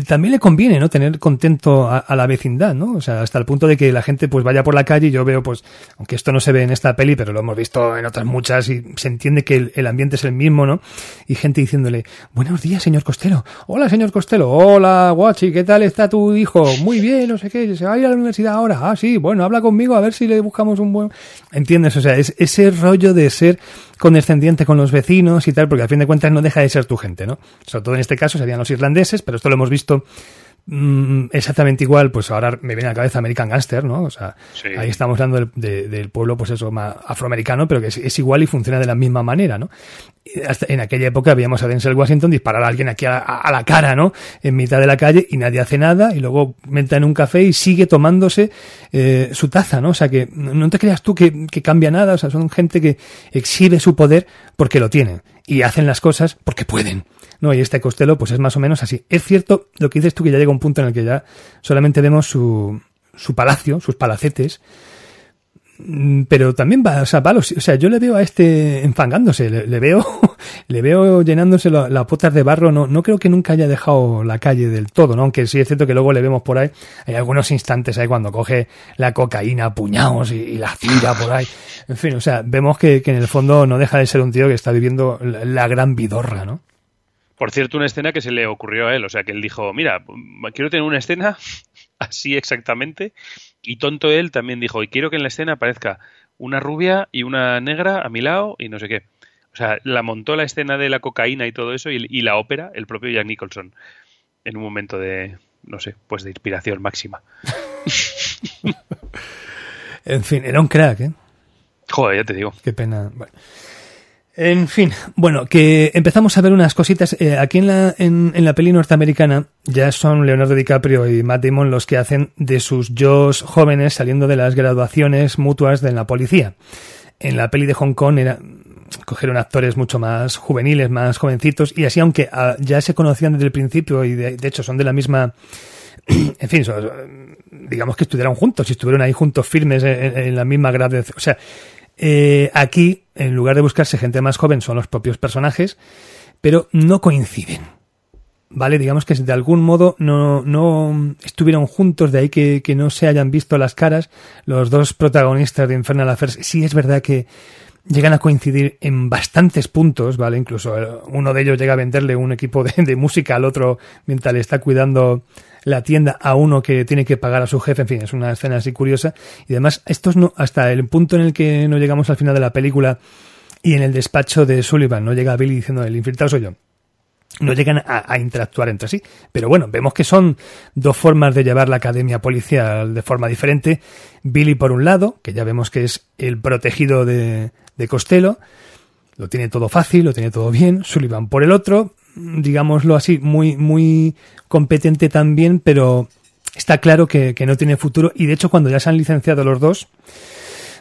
también le conviene no tener contento a, la vecindad no o sea hasta el punto de que la gente pues vaya por la calle y yo veo pues aunque esto no se ve en esta peli pero lo hemos visto en otras muchas y se entiende que el, ambiente es el mismo no y gente diciéndole buenos días señor Costello hola señor Costello hola guachi qué tal está tu hijo muy bien no sé qué. Se va a ir a la universidad ahora. Ah sí bueno habla conmigo a ver si le buscamos un buen entiendes o sea es ese rollo de ser condescendiente con los vecinos y tal porque a fin de cuentas no deja de ser tu gente no sobre todo en este caso los irlandeses, pero esto lo hemos visto mm, exactamente igual, pues ahora me viene a la cabeza American Gangster, ¿no? O sea, ahí estamos hablando del, pueblo, pues eso, más afroamericano, pero que es, igual y funciona de la misma manera, ¿no? Hasta en aquella época veíamos a Denzel Washington disparar a alguien aquí a, la cara, ¿no? En mitad de la calle y nadie hace nada y luego menta en un café y sigue tomándose eh, su taza, ¿no? O sea, que no te creas tú que, que cambia nada, o sea, son gente que exhibe su poder porque lo tienen y hacen las cosas porque pueden. No, y este Costello, pues es más o menos así. Es cierto lo que dices tú, que ya llega un punto en el que ya solamente vemos su, su palacio, sus palacetes, mm, pero también va, o sea, va o sea, yo le veo a este enfangándose, le, veo, le veo llenándose las potas de barro, no, no creo que nunca haya dejado la calle del todo, ¿no? Aunque sí es cierto que luego le vemos por ahí, hay algunos instantes ahí cuando coge la cocaína puñados y, la tira por ahí, en fin, o sea, vemos que, que, en el fondo no deja de ser un tío que está viviendo la gran vidorra, ¿no? Por cierto, una escena que se le ocurrió a él, o sea, que él dijo, mira, quiero tener una escena así exactamente, y tonto él también dijo, y quiero que en la escena aparezca una rubia y una negra a mi lado y no sé qué. O sea, la montó la escena de la cocaína y todo eso y, la ópera el propio Jack Nicholson en un momento de, no sé, pues de inspiración máxima. en fin, era un crack, ¿eh? Joder, ya te digo. Qué pena. Bueno. En fin, bueno, que empezamos a ver unas cositas. Eh, aquí en la, en, la peli norteamericana ya son Leonardo DiCaprio y Matt Damon los que hacen de sus yo jóvenes saliendo de las graduaciones mutuas de la policía. En la peli de Hong Kong era, cogieron actores mucho más juveniles, más jovencitos, y así aunque ah, ya se conocían desde el principio y de, hecho son de la misma en fin, digamos que estudiaron juntos y estuvieron ahí juntos firmes en, la misma graduación. O sea, eh, aquí, en lugar de buscarse gente más joven, son los propios personajes, pero no coinciden. ¿Vale? Digamos que de algún modo no, no estuvieron juntos, de ahí que, que no se hayan visto las caras. Los dos protagonistas de Infernal Affairs, sí es verdad que llegan a coincidir en bastantes puntos, ¿vale? Incluso eh, uno de ellos llega a venderle un equipo de, de música al otro mientras le está cuidando la tienda a uno que tiene que pagar a su jefe, en fin, es una escena así curiosa. Y además, estos no, hasta el punto en el que no llegamos al final de la película y en el despacho de Sullivan, no llega Billy diciendo el infiltrado soy yo. No llegan a, interactuar entre sí. Pero bueno, vemos que son dos formas de llevar la academia policial de forma diferente. Billy por un lado, que ya vemos que es el protegido de Costello, lo tiene todo fácil, lo tiene todo bien. Sullivan por el otro, digámoslo así, muy, muy competente también, pero está claro que, no tiene futuro. Y de hecho, cuando ya se han licenciado los dos,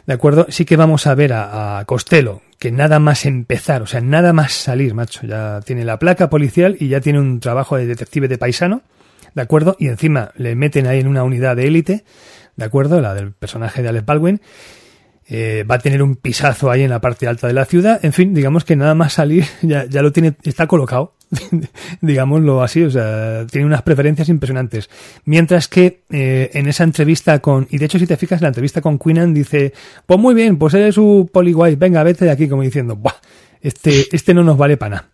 ¿de acuerdo? Sí que vamos a ver a, a, Costello, que nada más empezar, o sea, nada más salir, macho, ya tiene la placa policial y ya tiene un trabajo de detective de paisano, ¿de acuerdo? Y encima le meten ahí en una unidad de élite, ¿de acuerdo? La del personaje de Alec Baldwin. Eh, va a tener un pisazo ahí en la parte alta de la ciudad. En fin, digamos que nada más salir ya, ya lo tiene, está colocado. digámoslo así, o sea, tiene unas preferencias impresionantes. Mientras que eh, en esa entrevista con, y de hecho si te fijas, la entrevista con Queenan dice, pues muy bien, pues eres un poliguay, venga, vete de aquí, como diciendo, Buah, este, este no nos vale para nada.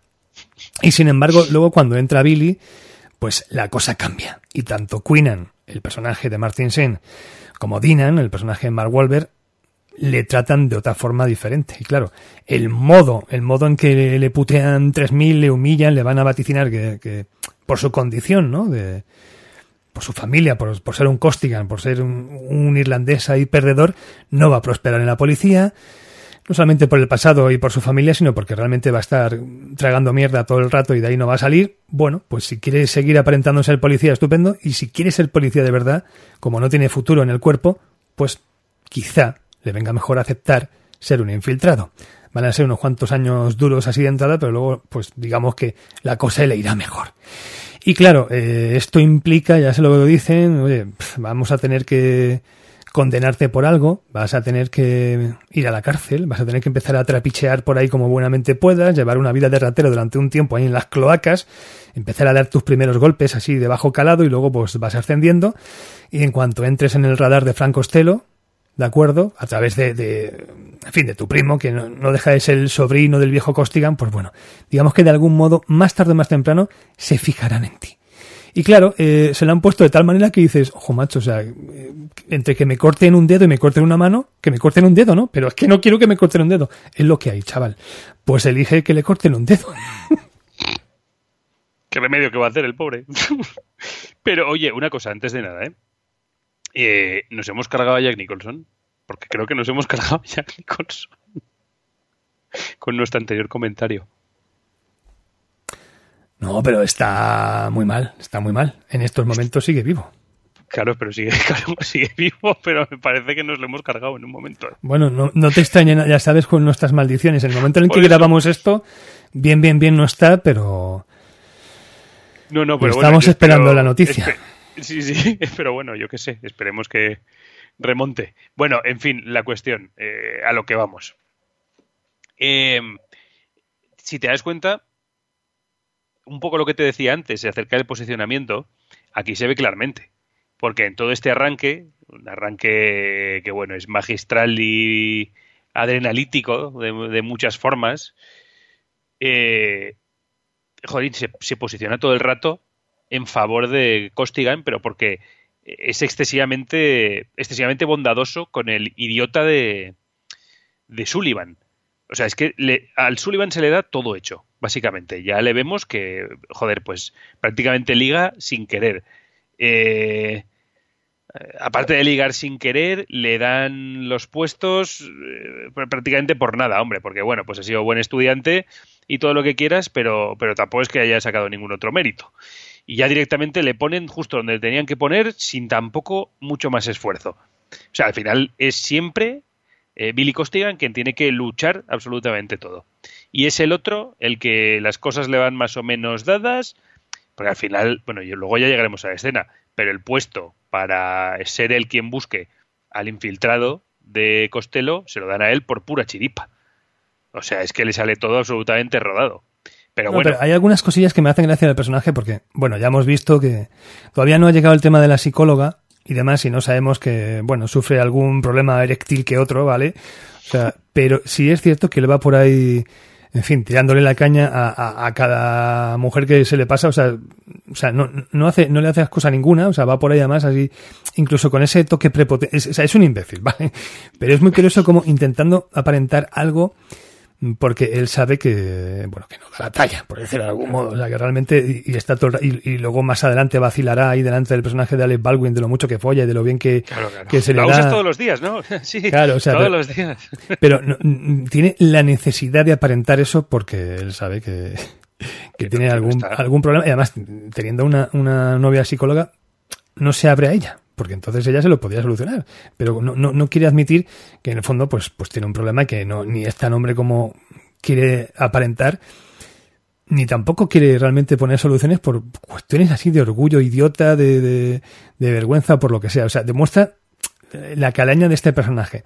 Y sin embargo, luego cuando entra Billy, pues la cosa cambia. Y tanto Queenan, el personaje de Martin Sen, como Dinan, el personaje de Mark Wahlberg, le tratan de otra forma diferente. Y claro, el modo, el modo en que le, putean 3.000, le humillan, le van a vaticinar que, por su condición, ¿no? De, por su familia, por, ser un Costigan, por ser un, irlandés ahí perdedor, no va a prosperar en la policía. no solamente por el pasado y por su familia, sino porque realmente va a estar tragando mierda todo el rato y de ahí no va a salir, bueno, pues si quiere seguir aparentando ser policía, estupendo, y si quiere ser policía de verdad, como no tiene futuro en el cuerpo, pues quizá le venga mejor aceptar ser un infiltrado. Van a ser unos cuantos años duros así de entrada, pero luego, pues digamos que la cosa le irá mejor. Y claro, eh, esto implica, ya se lo dicen, oye, vamos a tener que condenarte por algo, vas a tener que ir a la cárcel, vas a tener que empezar a trapichear por ahí como buenamente puedas, llevar una vida de ratero durante un tiempo ahí en las cloacas, empezar a dar tus primeros golpes así de bajo calado y luego pues vas ascendiendo y en cuanto entres en el radar de Franco Stelo, ¿de acuerdo? A través de, de en fin, de tu primo, que no, no, deja de ser el sobrino del viejo Costigan, pues bueno, digamos que de algún modo, más tarde o más temprano, se fijarán en ti. Y claro, eh, se lo han puesto de tal manera que dices, ojo macho, o sea, eh, entre que me corten un dedo y me corten una mano, que me corten un dedo, ¿no? Pero es que no quiero que me corten un dedo. Es lo que hay, chaval. Pues elige que le corten un dedo. Qué remedio que va a hacer el pobre. Pero oye, una cosa, antes de nada, ¿eh? ¿Eh? Nos hemos cargado a Jack Nicholson. Porque creo que nos hemos cargado a Jack Nicholson. Con nuestro anterior comentario. No, pero está muy mal, está muy mal. En estos momentos sigue vivo. Claro, pero sigue, claro, sigue vivo, pero me parece que nos lo hemos cargado en un momento. Bueno, no, no te extrañen, ya sabes, con nuestras maldiciones. En el momento en el que grabamos esto, bien, bien, bien no está, pero... No, no, pero Estamos bueno, esperando espero, la noticia. Espe sí, sí, pero bueno, yo qué sé, esperemos que remonte. Bueno, en fin, la cuestión, eh, a lo que vamos. Eh, si te das cuenta, un poco lo que te decía antes acerca del posicionamiento, aquí se ve claramente. Porque en todo este arranque, un arranque que bueno, es magistral y adrenalítico de, de muchas formas, eh, joder, se, se, posiciona todo el rato en favor de Costigan, pero porque es excesivamente, excesivamente bondadoso con el idiota de, de Sullivan. O sea, es que le, al Sullivan se le da todo hecho, básicamente. Ya le vemos que, joder, pues prácticamente liga sin querer. Eh, aparte de ligar sin querer, le dan los puestos eh, prácticamente por nada, hombre, porque bueno, pues ha sido buen estudiante y todo lo que quieras, pero, pero tampoco es que haya sacado ningún otro mérito. Y ya directamente le ponen justo donde tenían que poner sin tampoco mucho más esfuerzo. O sea, al final es siempre eh, Billy Costigan quien tiene que luchar absolutamente todo. Y es el otro el que las cosas le van más o menos dadas, porque al final, bueno, y luego ya llegaremos a la escena, pero el puesto para ser él quien busque al infiltrado de Costello se lo dan a él por pura chiripa. O sea, es que le sale todo absolutamente rodado. Pero no, bueno. Pero hay algunas cosillas que me hacen gracia del personaje porque, bueno, ya hemos visto que todavía no ha llegado el tema de la psicóloga y demás y no sabemos que, bueno, sufre algún problema eréctil que otro, ¿vale? O sea, pero sí es cierto que le va por ahí, en fin, tirándole la caña a, a, a cada mujer que se le pasa, o sea, o sea, no, no hace, no le hace excusa ninguna, o sea, va por ahí además así, incluso con ese toque prepotente, es, o sea, es un imbécil, ¿vale? Pero es muy curioso como intentando aparentar algo porque él sabe que bueno que no da la talla por decirlo de algún modo. O sea que realmente y, y está todo y, y, luego más adelante vacilará ahí delante del personaje de Alec Baldwin de lo mucho que folla y de lo bien que, claro, claro. que se lo le usas da. todos los días no sí claro o sea, todos pero, los días. pero no, tiene la necesidad de aparentar eso porque él sabe que que, que tiene no algún algún problema. Y además teniendo una, una novia psicóloga no se abre a ella porque entonces ella se lo podía solucionar, pero no, no, no quiere admitir que en el fondo pues, pues tiene un problema que no, ni es tan hombre como quiere aparentar, ni tampoco quiere realmente poner soluciones por cuestiones así de orgullo idiota, de, de, de vergüenza, por lo que sea. O sea, demuestra la calaña de este personaje.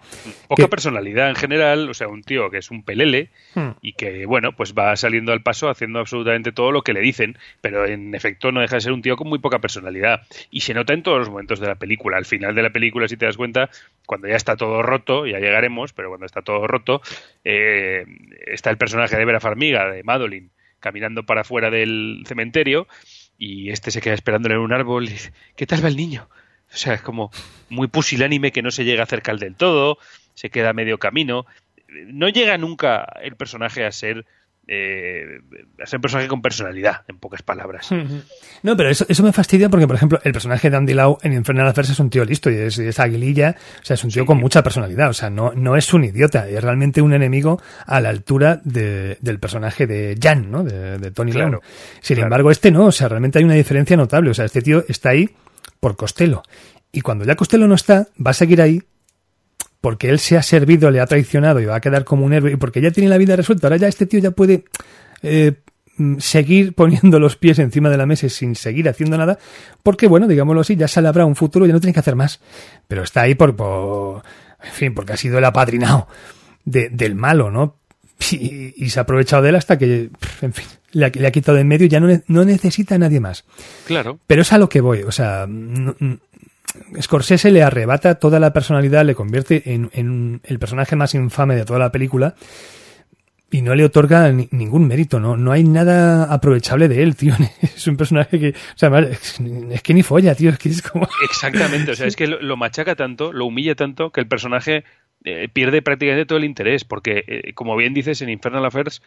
Poca que... personalidad en general, o sea, un tío que es un pelele hmm. y que, bueno, pues va saliendo al paso haciendo absolutamente todo lo que le dicen, pero en efecto no deja de ser un tío con muy poca personalidad. Y se nota en todos los momentos de la película. Al final de la película, si te das cuenta, cuando ya está todo roto, ya llegaremos, pero cuando está todo roto, eh, está el personaje de Vera Farmiga, de Madeline, caminando para afuera del cementerio y este se queda esperándole en un árbol y dice, ¿qué tal va el niño? O sea, es como muy pusilánime que no se llega a acercar del todo, se queda a medio camino. No llega nunca el personaje a ser eh, ser un personaje con personalidad, en pocas palabras. No, pero eso, eso me fastidia porque, por ejemplo, el personaje de Andy Lau en Infernal Affairs es un tío listo y es, es aguililla, o sea, es un tío con mucha personalidad, o sea, no, no es un idiota, es realmente un enemigo a la altura de, del personaje de Jan, ¿no? De, Tony Claro, Sin embargo, este no, o sea, realmente hay una diferencia notable, o sea, este tío está ahí por Costello. Y cuando ya Costello no está, va a seguir ahí porque él se ha servido, le ha traicionado y va a quedar como un héroe, y porque ya tiene la vida resuelta. Ahora ya este tío ya puede eh, mm, seguir poniendo los pies encima de la mesa sin seguir haciendo nada, porque bueno, digámoslo así, ya se le habrá un futuro, ya no tiene que hacer más. Pero está ahí por, por en fin, porque ha sido el apadrinado de, del malo, ¿no? Y, se ha aprovechado de él hasta que, en fin, le ha, le ha quitado de en medio y ya no, no, necesita a nadie más. Claro. Pero es a lo que voy, o sea, Scorsese le arrebata toda la personalidad, le convierte en, el personaje más infame de toda la película y no le otorga ningún mérito, ¿no? No hay nada aprovechable de él, tío. Es un personaje que, o sea, es, que ni folla, tío, es que es como... Exactamente, o sea, es que lo, machaca tanto, lo humilla tanto, que el personaje eh, pierde prácticamente todo el interés, porque, eh, como bien dices, en Infernal Affairs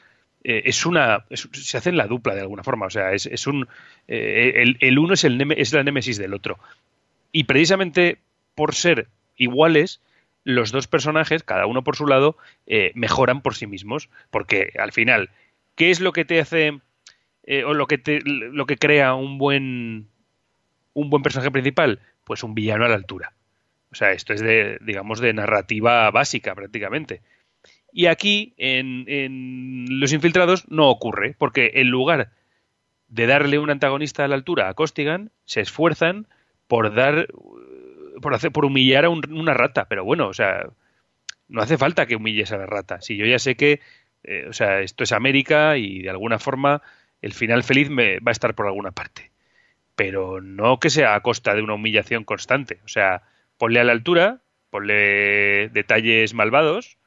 eh, es una se hace en la dupla de alguna forma o sea es, es un el, el, uno es el es la némesis del otro y precisamente por ser iguales, los dos personajes, cada uno por su lado, mejoran por sí mismos. Porque al final, ¿qué es lo que te hace o lo que te, lo que crea un buen un buen personaje principal? Pues un villano a la altura. O sea, esto es de, digamos, de narrativa básica prácticamente. Y aquí, en, en Los Infiltrados, no ocurre, porque en lugar de darle un antagonista a la altura a Costigan, se esfuerzan por dar por hacer por humillar a una rata. Pero bueno o sea no hace falta que humilles a la rata. Si yo ya sé que eh, o sea esto es América y de alguna forma el final feliz me va a estar por alguna parte. Pero no que sea a costa de una humillación constante. O sea ponle a la altura ponle detalles malvados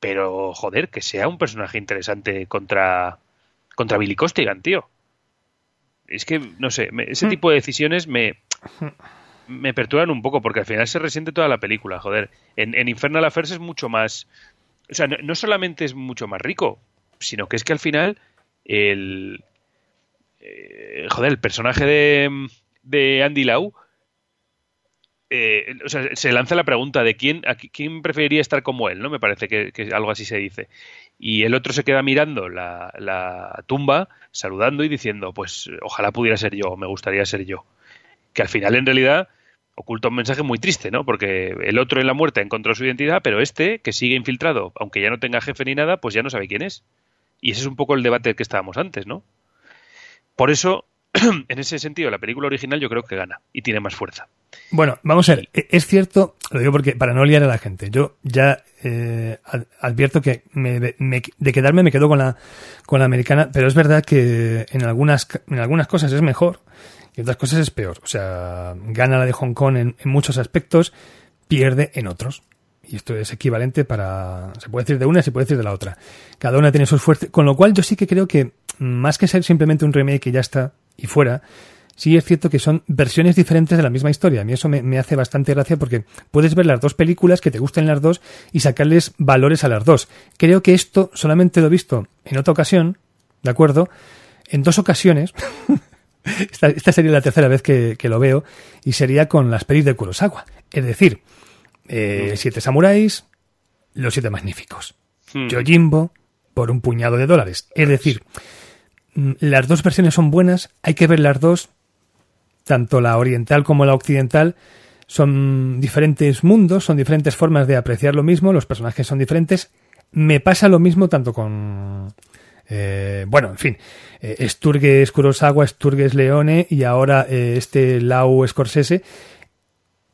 pero joder que sea un personaje interesante contra contra Billy Costigan tío es que no sé ese hmm. tipo de decisiones me me perturban un poco porque al final se resiente toda la película, joder. En, en Infernal Affairs es mucho más... O sea, no, solamente es mucho más rico, sino que es que al final el... Eh, joder, el personaje de, de Andy Lau eh, o sea, se lanza la pregunta de quién, a quién preferiría estar como él, ¿no? Me parece que, algo así se dice. Y el otro se queda mirando la, la, tumba, saludando y diciendo, pues ojalá pudiera ser yo, me gustaría ser yo que al final en realidad oculta un mensaje muy triste, ¿no? Porque el otro en la muerte encontró su identidad, pero este, que sigue infiltrado, aunque ya no tenga jefe ni nada, pues ya no sabe quién es. Y ese es un poco el debate que estábamos antes, ¿no? Por eso, en ese sentido, la película original yo creo que gana y tiene más fuerza. Bueno, vamos a ver, e-, es cierto, lo digo porque para no liar a la gente, yo ya eh, advierto que de quedarme me quedo con la, con la americana, pero es verdad que en algunas, en algunas cosas es mejor y otras cosas es peor. O sea, gana la de Hong Kong en, muchos aspectos, pierde en otros. Y esto es equivalente para. Se puede decir de una y se puede decir de la otra. Cada una tiene sus fuerzas. Con lo cual, yo sí que creo que, más que ser simplemente un remake que ya está y fuera, sí es cierto que son versiones diferentes de la misma historia. A mí eso me, me, hace bastante gracia porque puedes ver las dos películas, que te gusten las dos, y sacarles valores a las dos. Creo que esto solamente lo he visto en otra ocasión, ¿de acuerdo? En dos ocasiones. Esta, sería la tercera vez que, lo veo y sería con las pelis de Kurosawa. Es decir, eh, Siete Samuráis, Los Siete Magníficos. Hmm. Yojimbo, por un puñado de dólares. Es decir, las dos versiones son buenas, hay que ver las dos, tanto la oriental como la occidental. Son diferentes mundos, son diferentes formas de apreciar lo mismo, los personajes son diferentes. Me pasa lo mismo tanto con, eh, bueno, en fin, eh, Sturges Kurosawa, Sturges Leone y ahora eh, este Lau Scorsese.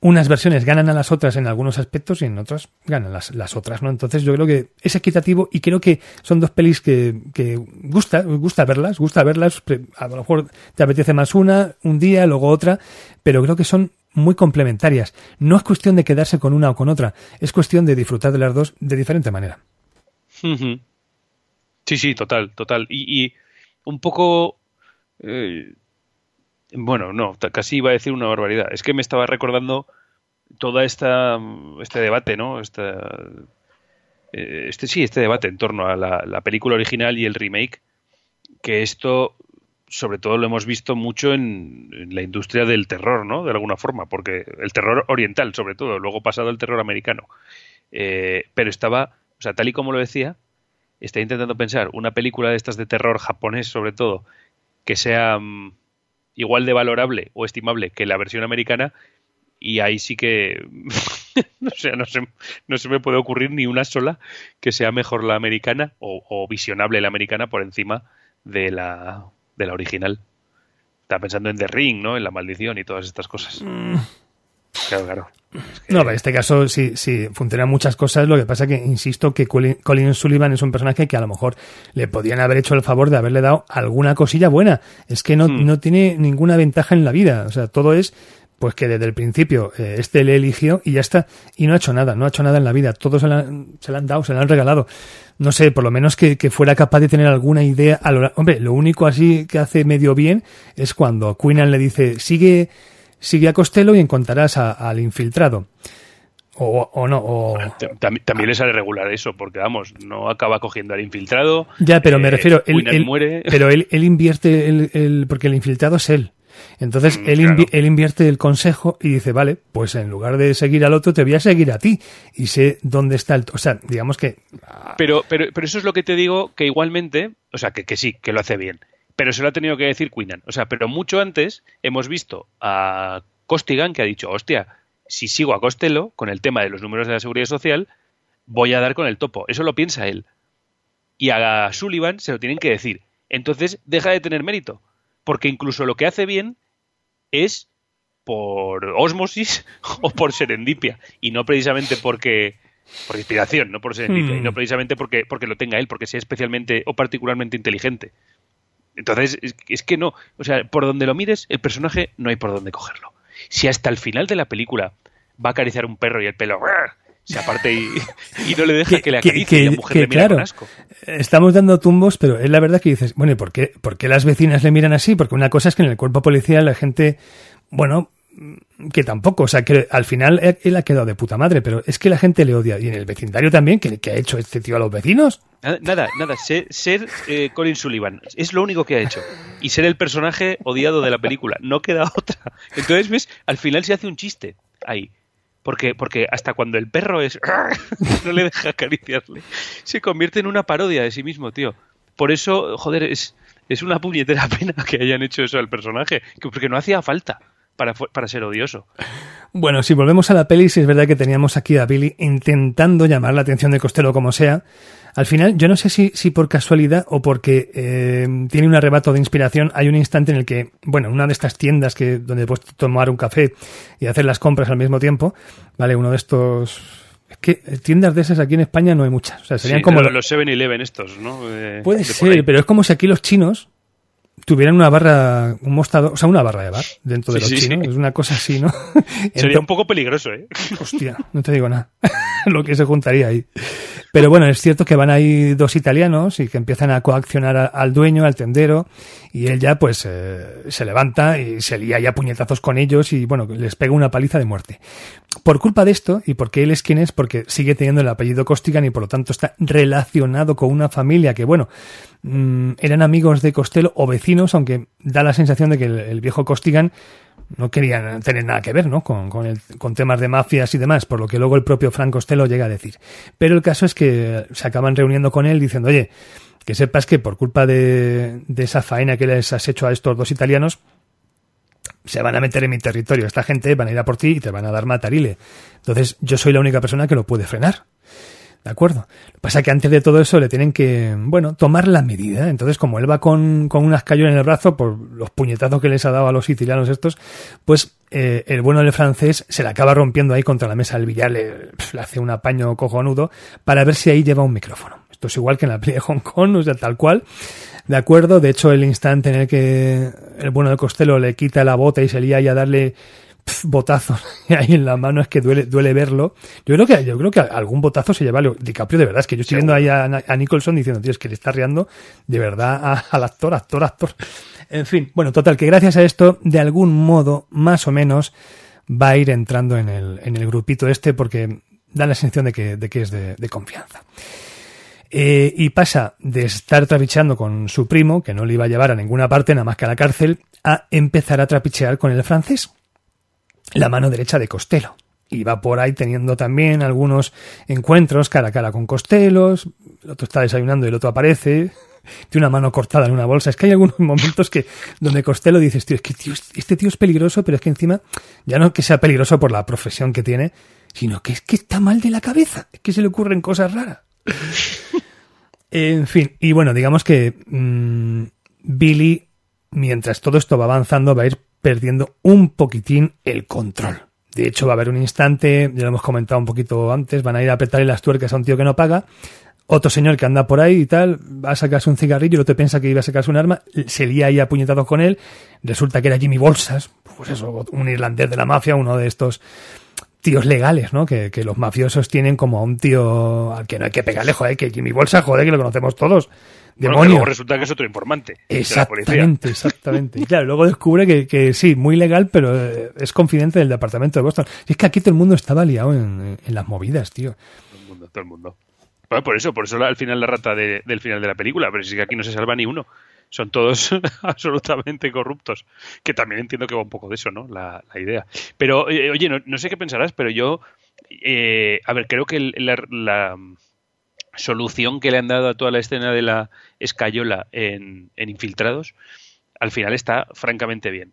Unas versiones ganan a las otras en algunos aspectos y en otras ganan las, las otras, ¿no? Entonces yo creo que es equitativo y creo que son dos pelis que, que gusta, gusta verlas, gusta verlas. A lo mejor te apetece más una, un día, luego otra, pero creo que son muy complementarias. No es cuestión de quedarse con una o con otra, es cuestión de disfrutar de las dos de diferente manera. Sí, sí, total, total. Y, un poco... Eh, bueno, no, casi iba a decir una barbaridad. Es que me estaba recordando toda esta este debate, ¿no? Esta, eh, este sí, este debate en torno a la, película original y el remake, que esto sobre todo lo hemos visto mucho en, la industria del terror, ¿no? De alguna forma, porque el terror oriental, sobre todo, luego pasado el terror americano. Eh, pero estaba, o sea, tal y como lo decía, está intentando pensar una película de estas de terror japonés, sobre todo, que sea mm, igual de valorable o estimable que la versión americana, y ahí sí que no, no, se, no se me puede ocurrir ni una sola que sea mejor la americana o, visionable la americana por encima de la, de la original. Estaba pensando en The Ring, ¿no? En la maldición y todas estas cosas. Mm. Claro, claro. No, en este caso sí, sí, funcionan muchas cosas. Lo que pasa que, insisto, que Colin Sullivan es un personaje que a lo mejor le podían haber hecho el favor de haberle dado alguna cosilla buena. Es que no, hmm. no tiene ninguna ventaja en la vida. O sea, todo es pues que desde el principio eh, este le eligió y ya está. Y no ha hecho nada, no ha hecho nada en la vida. Todos se, se le han dado, se le han regalado. No sé, por lo menos que, fuera capaz de tener alguna idea. A lo, hombre, lo único así que hace medio bien es cuando Queenan le dice, sigue, sigue a Costello y encontrarás al infiltrado. O, o, no. O... también, le sale regular eso, porque vamos, no acaba cogiendo al infiltrado. Ya, pero me eh, refiero, él, muere. pero él, él invierte, el, el, porque el infiltrado es él. Entonces mm, él, invierte el consejo y dice, vale, pues en lugar de seguir al otro, te voy a seguir a ti y sé dónde está el... O sea, digamos que... Pero, pero, pero eso es lo que te digo, que igualmente, o sea, que, que sí, que lo hace bien. Pero se lo ha tenido que decir Queenan. O sea, pero mucho antes hemos visto a Costigan que ha dicho, hostia, si sigo a Costello con el tema de los números de la seguridad social, voy a dar con el topo. Eso lo piensa él. Y a Sullivan se lo tienen que decir. Entonces deja de tener mérito porque incluso lo que hace bien es por osmosis o por serendipia y no precisamente porque por inspiración, no por serendipia, y no hmm. precisamente porque, porque lo tenga él, porque sea especialmente o particularmente inteligente. Entonces, es, que no, o sea, por donde lo mires, el personaje no hay por dónde cogerlo. Si hasta el final de la película va a acariciar un perro y el pelo se aparte y, no le deja que, le acaricie y la mujer le mira con asco. Estamos dando tumbos, pero es la verdad que dices, bueno, ¿y por qué, por qué las vecinas le miran así? Porque una cosa es que en el cuerpo policial la gente, bueno, que tampoco, o sea, que al final él ha quedado de puta madre, pero es que la gente le odia. Y en el vecindario también, ¿qué, ha hecho este tío a los vecinos? Nada, nada, ser, eh, Colin Sullivan es lo único que ha hecho. Y ser el personaje odiado de la película, no queda otra. Entonces, ¿ves? Al final se hace un chiste ahí. Porque, porque hasta cuando el perro es. no le deja acariciarle. Se convierte en una parodia de sí mismo, tío. Por eso, joder, es, es una puñetera pena que hayan hecho eso al personaje. Porque no hacía falta para, para ser odioso. Bueno, si volvemos a la peli, si es verdad que teníamos aquí a Billy intentando llamar la atención de Costello como sea. Al final, yo no sé si, si por casualidad o porque eh, tiene un arrebato de inspiración, hay un instante en el que, bueno, una de estas tiendas que donde puedes tomar un café y hacer las compras al mismo tiempo, ¿vale? Uno de estos es que tiendas de esas aquí en España no hay muchas. O sea, serían como los 7-Eleven estos, ¿no? puede ser, pero es como si aquí los chinos tuvieran una barra, un mostrador, o sea, una barra de bar dentro de los chinos. Es una cosa así, ¿no? Sería un poco peligroso, ¿eh? Hostia, no te digo nada. Lo que se juntaría ahí. Pero bueno, es cierto que van ahí dos italianos y que empiezan a coaccionar al dueño, al tendero, y él ya pues eh, se levanta y se lía ya puñetazos con ellos y bueno, les pega una paliza de muerte. Por culpa de esto, y porque él es quien es, porque sigue teniendo el apellido Costigan y por lo tanto está relacionado con una familia que, bueno, mm, eran amigos de Costello o vecinos, aunque da la sensación de que el viejo Costigan no querían tener nada que ver ¿no? Con, con, temas de mafias y demás, por lo que luego el propio Frank Costello llega a decir. Pero el caso es que se acaban reuniendo con él diciendo, oye, que sepas que por culpa de, de esa faena que les has hecho a estos dos italianos, se van a meter en mi territorio. Esta gente van a ir a por ti y te van a dar matarile. Entonces, yo soy la única persona que lo puede frenar. ¿De acuerdo? Lo que pasa es que antes de todo eso le tienen que, bueno, tomar la medida. Entonces, como él va con, con unas callos en el brazo por los puñetazos que les ha dado a los sicilianos estos, pues eh, el bueno del francés se le acaba rompiendo ahí contra la mesa del billar, le, le, hace un apaño cojonudo para ver si ahí lleva un micrófono. Esto es igual que en la peli de Hong Kong, o sea, tal cual. De acuerdo, de hecho, el instante en el que el bueno del Costello le quita la bota y se lía ahí a darle botazos ahí en la mano es que duele, duele verlo. Yo creo que, yo creo que algún botazo se lleva DiCaprio de verdad. Es que yo estoy viendo ahí a, Nicholson diciendo, tío, es que le está riendo de verdad al actor, actor, actor. En fin, bueno, total, que gracias a esto, de algún modo, más o menos, va a ir entrando en el, en el grupito este porque da la sensación de que, de que es de, de confianza. Eh, y pasa de estar trapicheando con su primo, que no le iba a llevar a ninguna parte, nada más que a la cárcel, a empezar a trapichear con el francés, la mano derecha de Costello. Y va por ahí teniendo también algunos encuentros cara a cara con Costellos, el otro está desayunando y el otro aparece, tiene una mano cortada en una bolsa. Es que hay algunos momentos que donde Costello dices, tío, es que tío, este tío es peligroso, pero es que encima, ya no que sea peligroso por la profesión que tiene, sino que es que está mal de la cabeza, es que se le ocurren cosas raras. en fin, y bueno, digamos que mmm, Billy, mientras todo esto va avanzando, va a ir perdiendo un poquitín el control. De hecho, va a haber un instante, ya lo hemos comentado un poquito antes, van a ir a apretarle las tuercas a un tío que no paga. Otro señor que anda por ahí y tal, va a sacarse un cigarrillo, el otro piensa que iba a sacarse un arma, se lía ahí apuñetado con él, resulta que era Jimmy Bolsas, pues eso, un irlandés de la mafia, uno de estos tíos legales, ¿no? Que, los mafiosos tienen como a un tío al que no hay que pegarle, joder, que Jimmy Bolsas, joder, que lo conocemos todos. Bueno, luego resulta que es otro informante. Exactamente, exactamente. Y claro, luego descubre que, que, sí, muy legal, pero eh, es confidente del departamento de Boston. Y es que aquí todo el mundo estaba liado en, en las movidas, tío. Todo el mundo, todo el mundo. Bueno, por eso, por eso al final la rata de, del final de la película, pero sí que aquí no se salva ni uno. Son todos absolutamente corruptos. Que también entiendo que va un poco de eso, ¿no? La, la idea. Pero, eh, oye, no, no, sé qué pensarás, pero yo. Eh, a ver, creo que la, la solución que le han dado a toda la escena de la escayola en, en, Infiltrados, al final está francamente bien.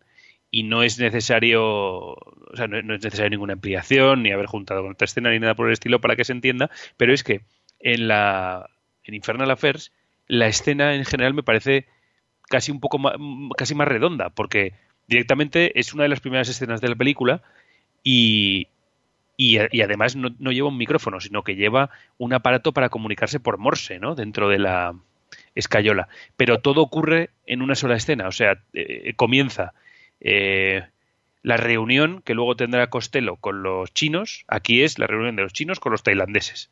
Y no es necesario, o sea, no, es necesario ninguna ampliación, ni haber juntado con otra escena, ni nada por el estilo para que se entienda, pero es que en la en Infernal Affairs la escena en general me parece casi un poco más, casi más redonda, porque directamente es una de las primeras escenas de la película y, y, además no, lleva un micrófono, sino que lleva un aparato para comunicarse por Morse, ¿no? Dentro de la escayola. Pero todo ocurre en una sola escena, o sea, eh, comienza eh, la reunión que luego tendrá Costello con los chinos, aquí es la reunión de los chinos con los tailandeses.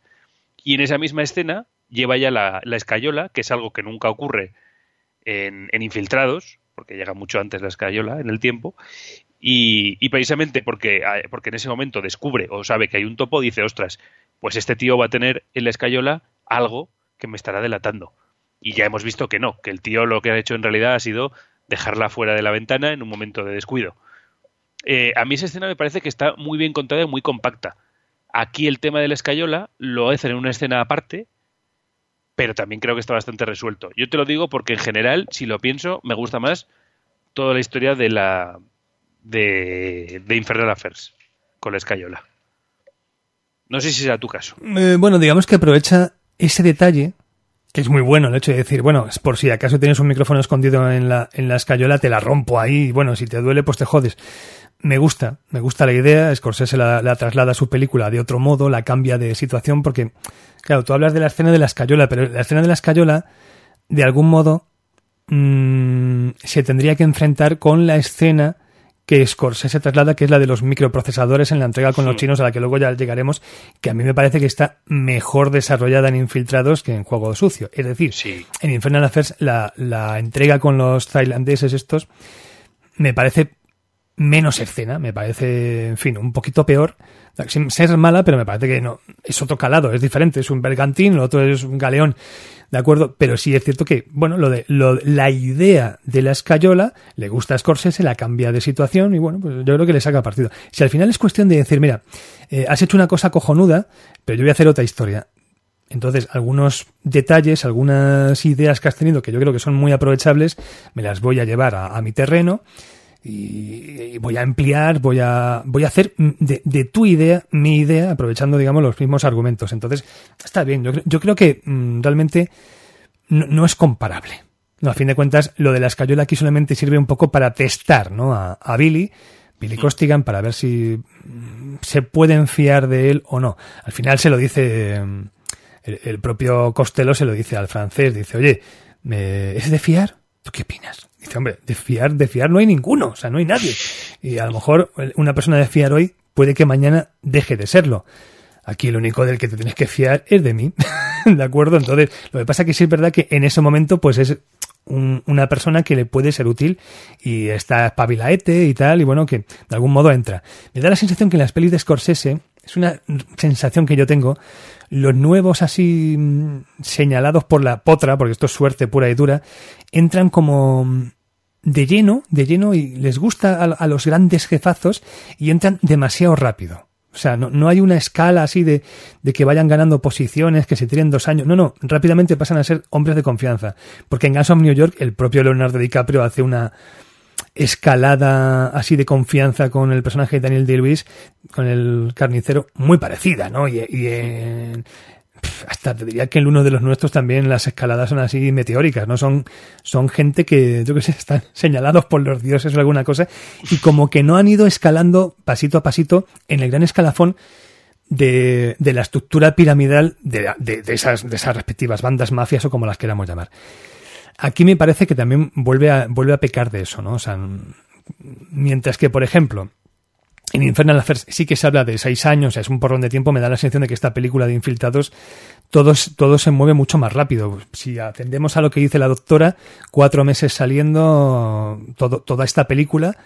Y en esa misma escena lleva ya la, la escayola, que es algo que nunca ocurre en, en Infiltrados, porque llega mucho antes la escayola en el tiempo, y, precisamente porque, porque en ese momento descubre o sabe que hay un topo, dice, ostras, pues este tío va a tener en la escayola algo que me estará delatando. Y ya hemos visto que no, que el tío lo que ha hecho en realidad ha sido dejarla fuera de la ventana en un momento de descuido. Eh, a mí esa escena me parece que está muy bien contada y muy compacta. Aquí el tema de la escayola lo hacen en una escena aparte, pero también creo que está bastante resuelto. Yo te lo digo porque en general, si lo pienso, me gusta más toda la historia de la de, de Infernal Affairs con la escayola. No sé si será tu caso. Eh, bueno, digamos que aprovecha ese detalle, que es muy bueno el hecho de decir, bueno, es por si acaso tienes un micrófono escondido en la, en la escayola, te la rompo ahí, bueno, si te duele, pues te jodes. Me gusta, me gusta la idea, Scorsese la, la traslada a su película de otro modo, la cambia de situación, porque, claro, tú hablas de la escena de la escayola, pero la escena de la escayola, de algún modo, mmm, se tendría que enfrentar con la escena que Scorsese traslada, que es la de los microprocesadores en la entrega con sí. los chinos, a la que luego ya llegaremos, que a mí me parece que está mejor desarrollada en Infiltrados que en Juego Sucio. Es decir, sí. en Infernal Affairs la, la entrega con los tailandeses estos me parece menos escena, me parece, en fin, un poquito peor. Sin ser mala, pero me parece que no, es otro calado, es diferente, es un bergantín, lo otro es un galeón, ¿de acuerdo? Pero sí es cierto que, bueno, lo de, lo, la idea de la escayola le gusta a Scorsese, la cambia de situación y bueno, pues yo creo que le saca partido. Si al final es cuestión de decir, mira, eh, has hecho una cosa cojonuda, pero yo voy a hacer otra historia. Entonces, algunos detalles, algunas ideas que has tenido que yo creo que son muy aprovechables, me las voy a llevar a mi terreno y, voy a emplear, voy a, voy a hacer de, de, tu idea mi idea, aprovechando, digamos, los mismos argumentos. Entonces, está bien. Yo, yo creo que mmm, realmente no, no, es comparable. No, a fin de cuentas, lo de la escayola aquí solamente sirve un poco para testar, ¿no? A, a Billy, Billy Costigan, para ver si mm, se pueden fiar de él o no. Al final se lo dice, el, el propio Costello se lo dice al francés, dice, oye, ¿me, ¿es de fiar? ¿Tú qué opinas? Dice, hombre, de fiar, de fiar no hay ninguno, o sea, no hay nadie. Y a lo mejor una persona de fiar hoy puede que mañana deje de serlo. Aquí el único del que te tienes que fiar es de mí, ¿de acuerdo? Entonces, lo que pasa es que sí es verdad que en ese momento, pues es un, una persona que le puede ser útil y está espabilaete y tal, y bueno, que de algún modo entra. Me da la sensación que en las pelis de Scorsese es una sensación que yo tengo, los nuevos así mm, señalados por la potra, porque esto es suerte pura y dura, entran como mm, de lleno, de lleno y les gusta a, los grandes jefazos y entran demasiado rápido. O sea, no, no hay una escala así de, de, que vayan ganando posiciones, que se tiren dos años. No, no, rápidamente pasan a ser hombres de confianza. Porque en Guns of New York el propio Leonardo DiCaprio hace una escalada así de confianza con el personaje de Daniel Day-Lewis, con el carnicero, muy parecida, ¿no? Y, en, hasta te diría que en uno de los nuestros también las escaladas son así meteóricas, ¿no? Son, son gente que, yo que sé, están señalados por los dioses o alguna cosa, y como que no han ido escalando pasito a pasito en el gran escalafón de, de la estructura piramidal de, de, de, esas, de esas respectivas bandas mafias o como las queramos llamar. Aquí me parece que también vuelve a, vuelve a pecar de eso, ¿no? O sea, mientras que, por ejemplo, en Infernal Affairs sí que se habla de seis años, es un porrón de tiempo, me da la sensación de que esta película de infiltrados todo, todo se mueve mucho más rápido. Si atendemos a lo que dice la doctora, cuatro meses saliendo, todo, toda esta película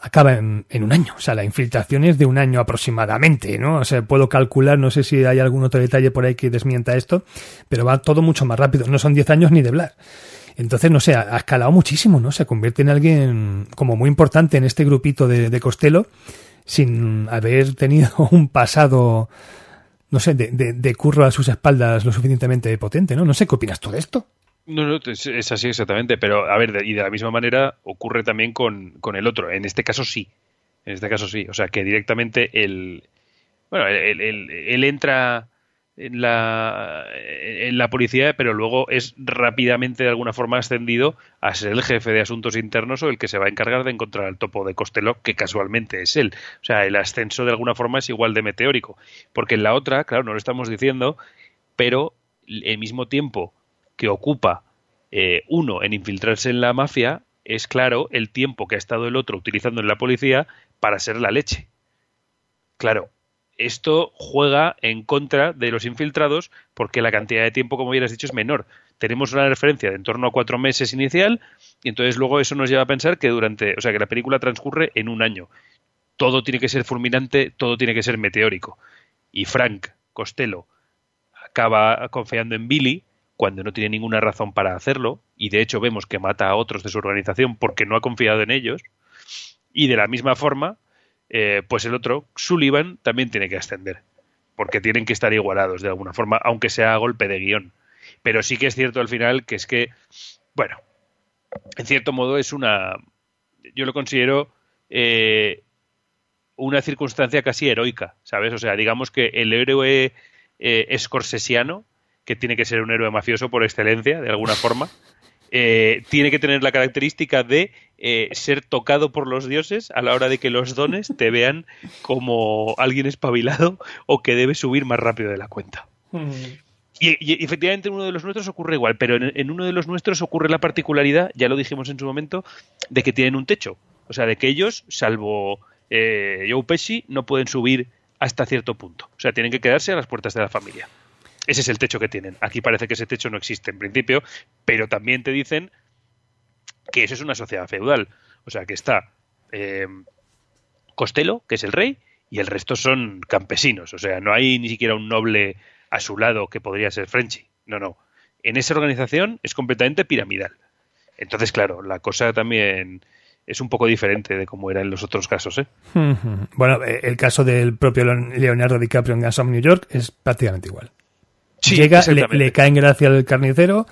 acaba en, en, un año. O sea, la infiltración es de un año aproximadamente, ¿no? O sea, puedo calcular, no sé si hay algún otro detalle por ahí que desmienta esto, pero va todo mucho más rápido. No son diez años ni de hablar. Entonces, no sé, ha escalado muchísimo, ¿no? Se convierte en alguien como muy importante en este grupito de, de Costello, sin haber tenido un pasado, no sé, de, de, de, curro a sus espaldas lo suficientemente potente, ¿no? No sé qué opinas tú de esto. No, no, es, así exactamente, pero a ver, y de la misma manera ocurre también con, con, el otro. En este caso sí, en este caso sí. O sea, que directamente el... Bueno, él, él, él entra en la, en la policía, pero luego es rápidamente de alguna forma ascendido a ser el jefe de asuntos internos o el que se va a encargar de encontrar al topo de Costello, que casualmente es él. O sea, el ascenso de alguna forma es igual de meteórico. Porque en la otra, claro, no lo estamos diciendo, pero el mismo tiempo que ocupa eh, uno en infiltrarse en la mafia, es claro el tiempo que ha estado el otro utilizando en la policía para ser la leche. Claro, esto juega en contra de los infiltrados porque la cantidad de tiempo, como hubieras dicho, es menor. Tenemos una referencia de en torno a cuatro meses inicial y entonces luego eso nos lleva a pensar que durante, o sea, que la película transcurre en un año. Todo tiene que ser fulminante, todo tiene que ser meteórico. Y Frank Costello acaba confiando en Billy cuando no tiene ninguna razón para hacerlo y de hecho vemos que mata a otros de su organización porque no ha confiado en ellos. Y de la misma forma, eh, pues el otro, Sullivan, también tiene que ascender, porque tienen que estar igualados de alguna forma, aunque sea a golpe de guion. Pero sí que es cierto al final que es que, bueno, en cierto modo es una, yo lo considero eh, una circunstancia casi heroica, ¿sabes? O sea, digamos que el héroe eh, escorsesiano, que tiene que ser un héroe mafioso por excelencia, de alguna forma, eh, tiene que tener la característica de eh, ser tocado por los dioses a la hora de que los dones te vean como alguien espabilado o que debe subir más rápido de la cuenta. Mm. Y, y, efectivamente en uno de los nuestros ocurre igual, pero en, en, uno de los nuestros ocurre la particularidad, ya lo dijimos en su momento, de que tienen un techo. O sea, de que ellos, salvo eh, Joe Pesci, no pueden subir hasta cierto punto. O sea, tienen que quedarse a las puertas de la familia. Ese es el techo que tienen. Aquí parece que ese techo no existe en principio, pero también te dicen que eso es una sociedad feudal. O sea, que está eh, Costello, que es el rey, y el resto son campesinos. O sea, no hay ni siquiera un noble a su lado que podría ser Frenchy. No, no. En esa organización es completamente piramidal. Entonces, claro, la cosa también es un poco diferente de como era en los otros casos. ¿eh? Bueno, eh, el caso del propio Leonardo DiCaprio en of New York es prácticamente igual. Sí, Llega, le, le, cae en gracia al carnicero,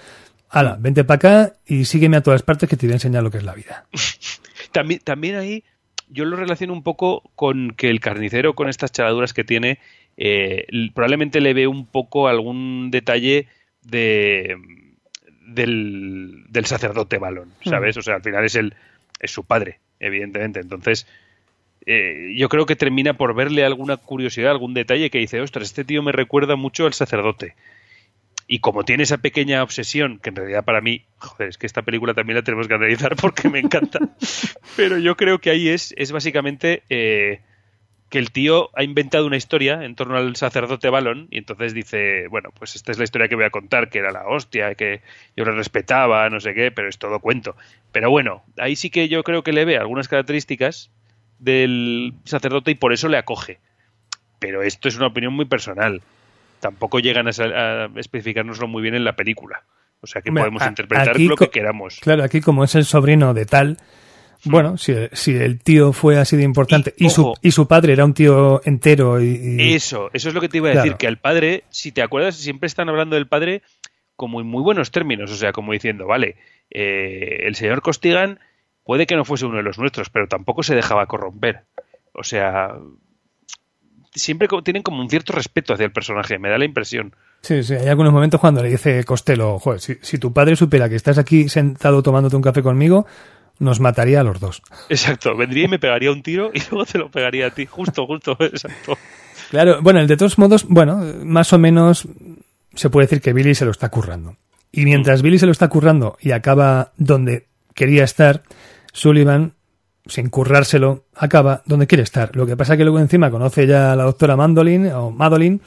ala, vente para acá y sígueme a todas partes que te voy a enseñar lo que es la vida. también, también ahí yo lo relaciono un poco con que el carnicero, con estas chaladuras que tiene, eh, probablemente le ve un poco algún detalle de del, del sacerdote balón, ¿sabes? Mm. O sea, al final es el es su padre, evidentemente. Entonces, eh, yo creo que termina por verle alguna curiosidad, algún detalle que dice, ostras, este tío me recuerda mucho al sacerdote. Y como tiene esa pequeña obsesión, que en realidad para mí, joder, es que esta película también la tenemos que analizar porque me encanta. Pero yo creo que ahí es, es básicamente eh, que el tío ha inventado una historia en torno al sacerdote Balón y entonces dice, bueno, pues esta es la historia que voy a contar, que era la hostia, que yo le respetaba, no sé qué, pero es todo cuento. Pero bueno, ahí sí que yo creo que le ve algunas características del sacerdote y por eso le acoge. pero esto es una opinión muy personal. Tampoco llegan a, a especificárnoslo muy bien en la película. O sea que podemos interpretar lo que queramos. Claro, aquí como es el sobrino de tal, bueno, si, si, el tío fue así de importante y, su, y su padre era un tío entero y, Eso, eso es lo que te iba a decir, que al padre, si te acuerdas, siempre están hablando del padre como en muy buenos términos, o sea, como diciendo, vale, eh, el señor Costigan puede que no fuese uno de los nuestros, pero tampoco se dejaba corromper. O sea, siempre tienen como un cierto respeto hacia el personaje, me da la impresión. Sí, sí, hay algunos momentos cuando le dice Costello, joder, si, si tu padre supiera que estás aquí sentado tomándote un café conmigo, nos mataría a los dos. Exacto, vendría y me pegaría un tiro y luego te lo pegaría a ti, justo, justo, exacto. Claro, bueno, el de todos modos, bueno, más o menos se puede decir que Billy se lo está currando. Y mientras Billy se lo está currando y acaba donde quería estar, Sullivan, sin currárselo, acaba donde quiere estar. Lo que pasa que luego encima conoce ya a la doctora Mandolin o Madeline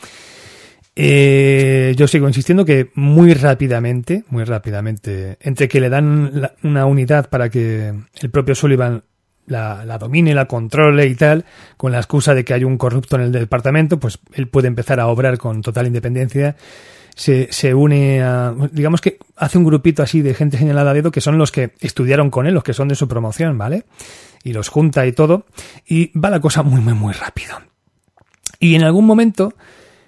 eh, yo sigo insistiendo que muy rápidamente, muy rápidamente, entre que le dan una unidad para que el propio Sullivan la, la, domine, la controle y tal, con la excusa de que hay un corrupto en el departamento, pues él puede empezar a obrar con total independencia. Se, une a, digamos que hace un grupito así de gente señalada a dedo que son los que estudiaron con él, los que son de su promoción, ¿vale? Y los junta y todo, y va la cosa muy, muy, muy rápido. Y en algún momento,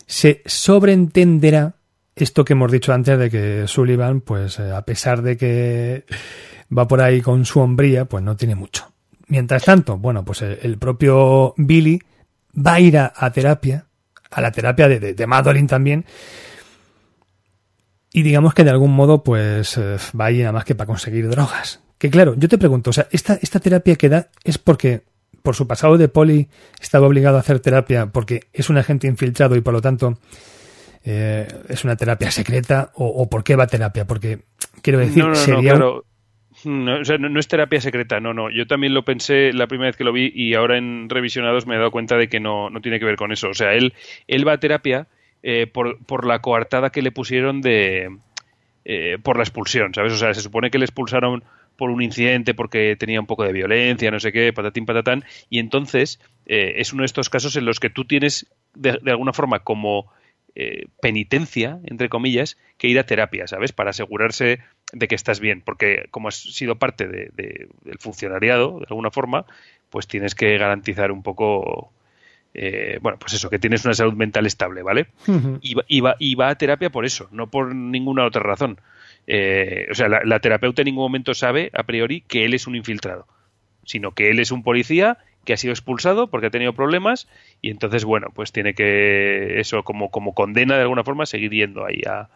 se sobreentenderá esto que hemos dicho antes de que Sullivan, pues eh, a pesar de que va por ahí con su hombría, pues no tiene mucho. Mientras tanto, bueno, pues el, propio Billy va a ir a, terapia, a la terapia de, de, Madeline también, y digamos que de algún modo, pues eh, va a ir nada más que para conseguir drogas. Que claro, yo te pregunto, o sea, esta, esta terapia que da es porque por su pasado de poli estaba obligado a hacer terapia porque es un agente infiltrado y por lo tanto eh, es una terapia secreta o, por qué va a terapia porque quiero decir no, sería no, no, es terapia secreta, no, no. Yo también lo pensé la primera vez que lo vi y ahora en revisionados me he dado cuenta de que no, no tiene que ver con eso. O sea, él, él va a terapia eh, por, por la coartada que le pusieron de... Eh, por la expulsión, ¿sabes? O sea, se supone que le expulsaron por un incidente porque tenía un poco de violencia, no sé qué, patatín patatán, y entonces eh, es uno de estos casos en los que tú tienes de, alguna forma como eh, penitencia, entre comillas, que ir a terapia, ¿sabes? Para asegurarse de que estás bien, porque como has sido parte de, del funcionariado, de alguna forma, pues tienes que garantizar un poco... Eh, bueno, pues eso, que tienes una salud mental estable, ¿vale? y, y va a terapia por eso, no por ninguna otra razón. Eh, o sea, la, terapeuta en ningún momento sabe a priori que él es un infiltrado, sino que él es un policía que ha sido expulsado porque ha tenido problemas y entonces, bueno, pues tiene que, eso como, como condena de alguna forma, seguir yendo ahí a,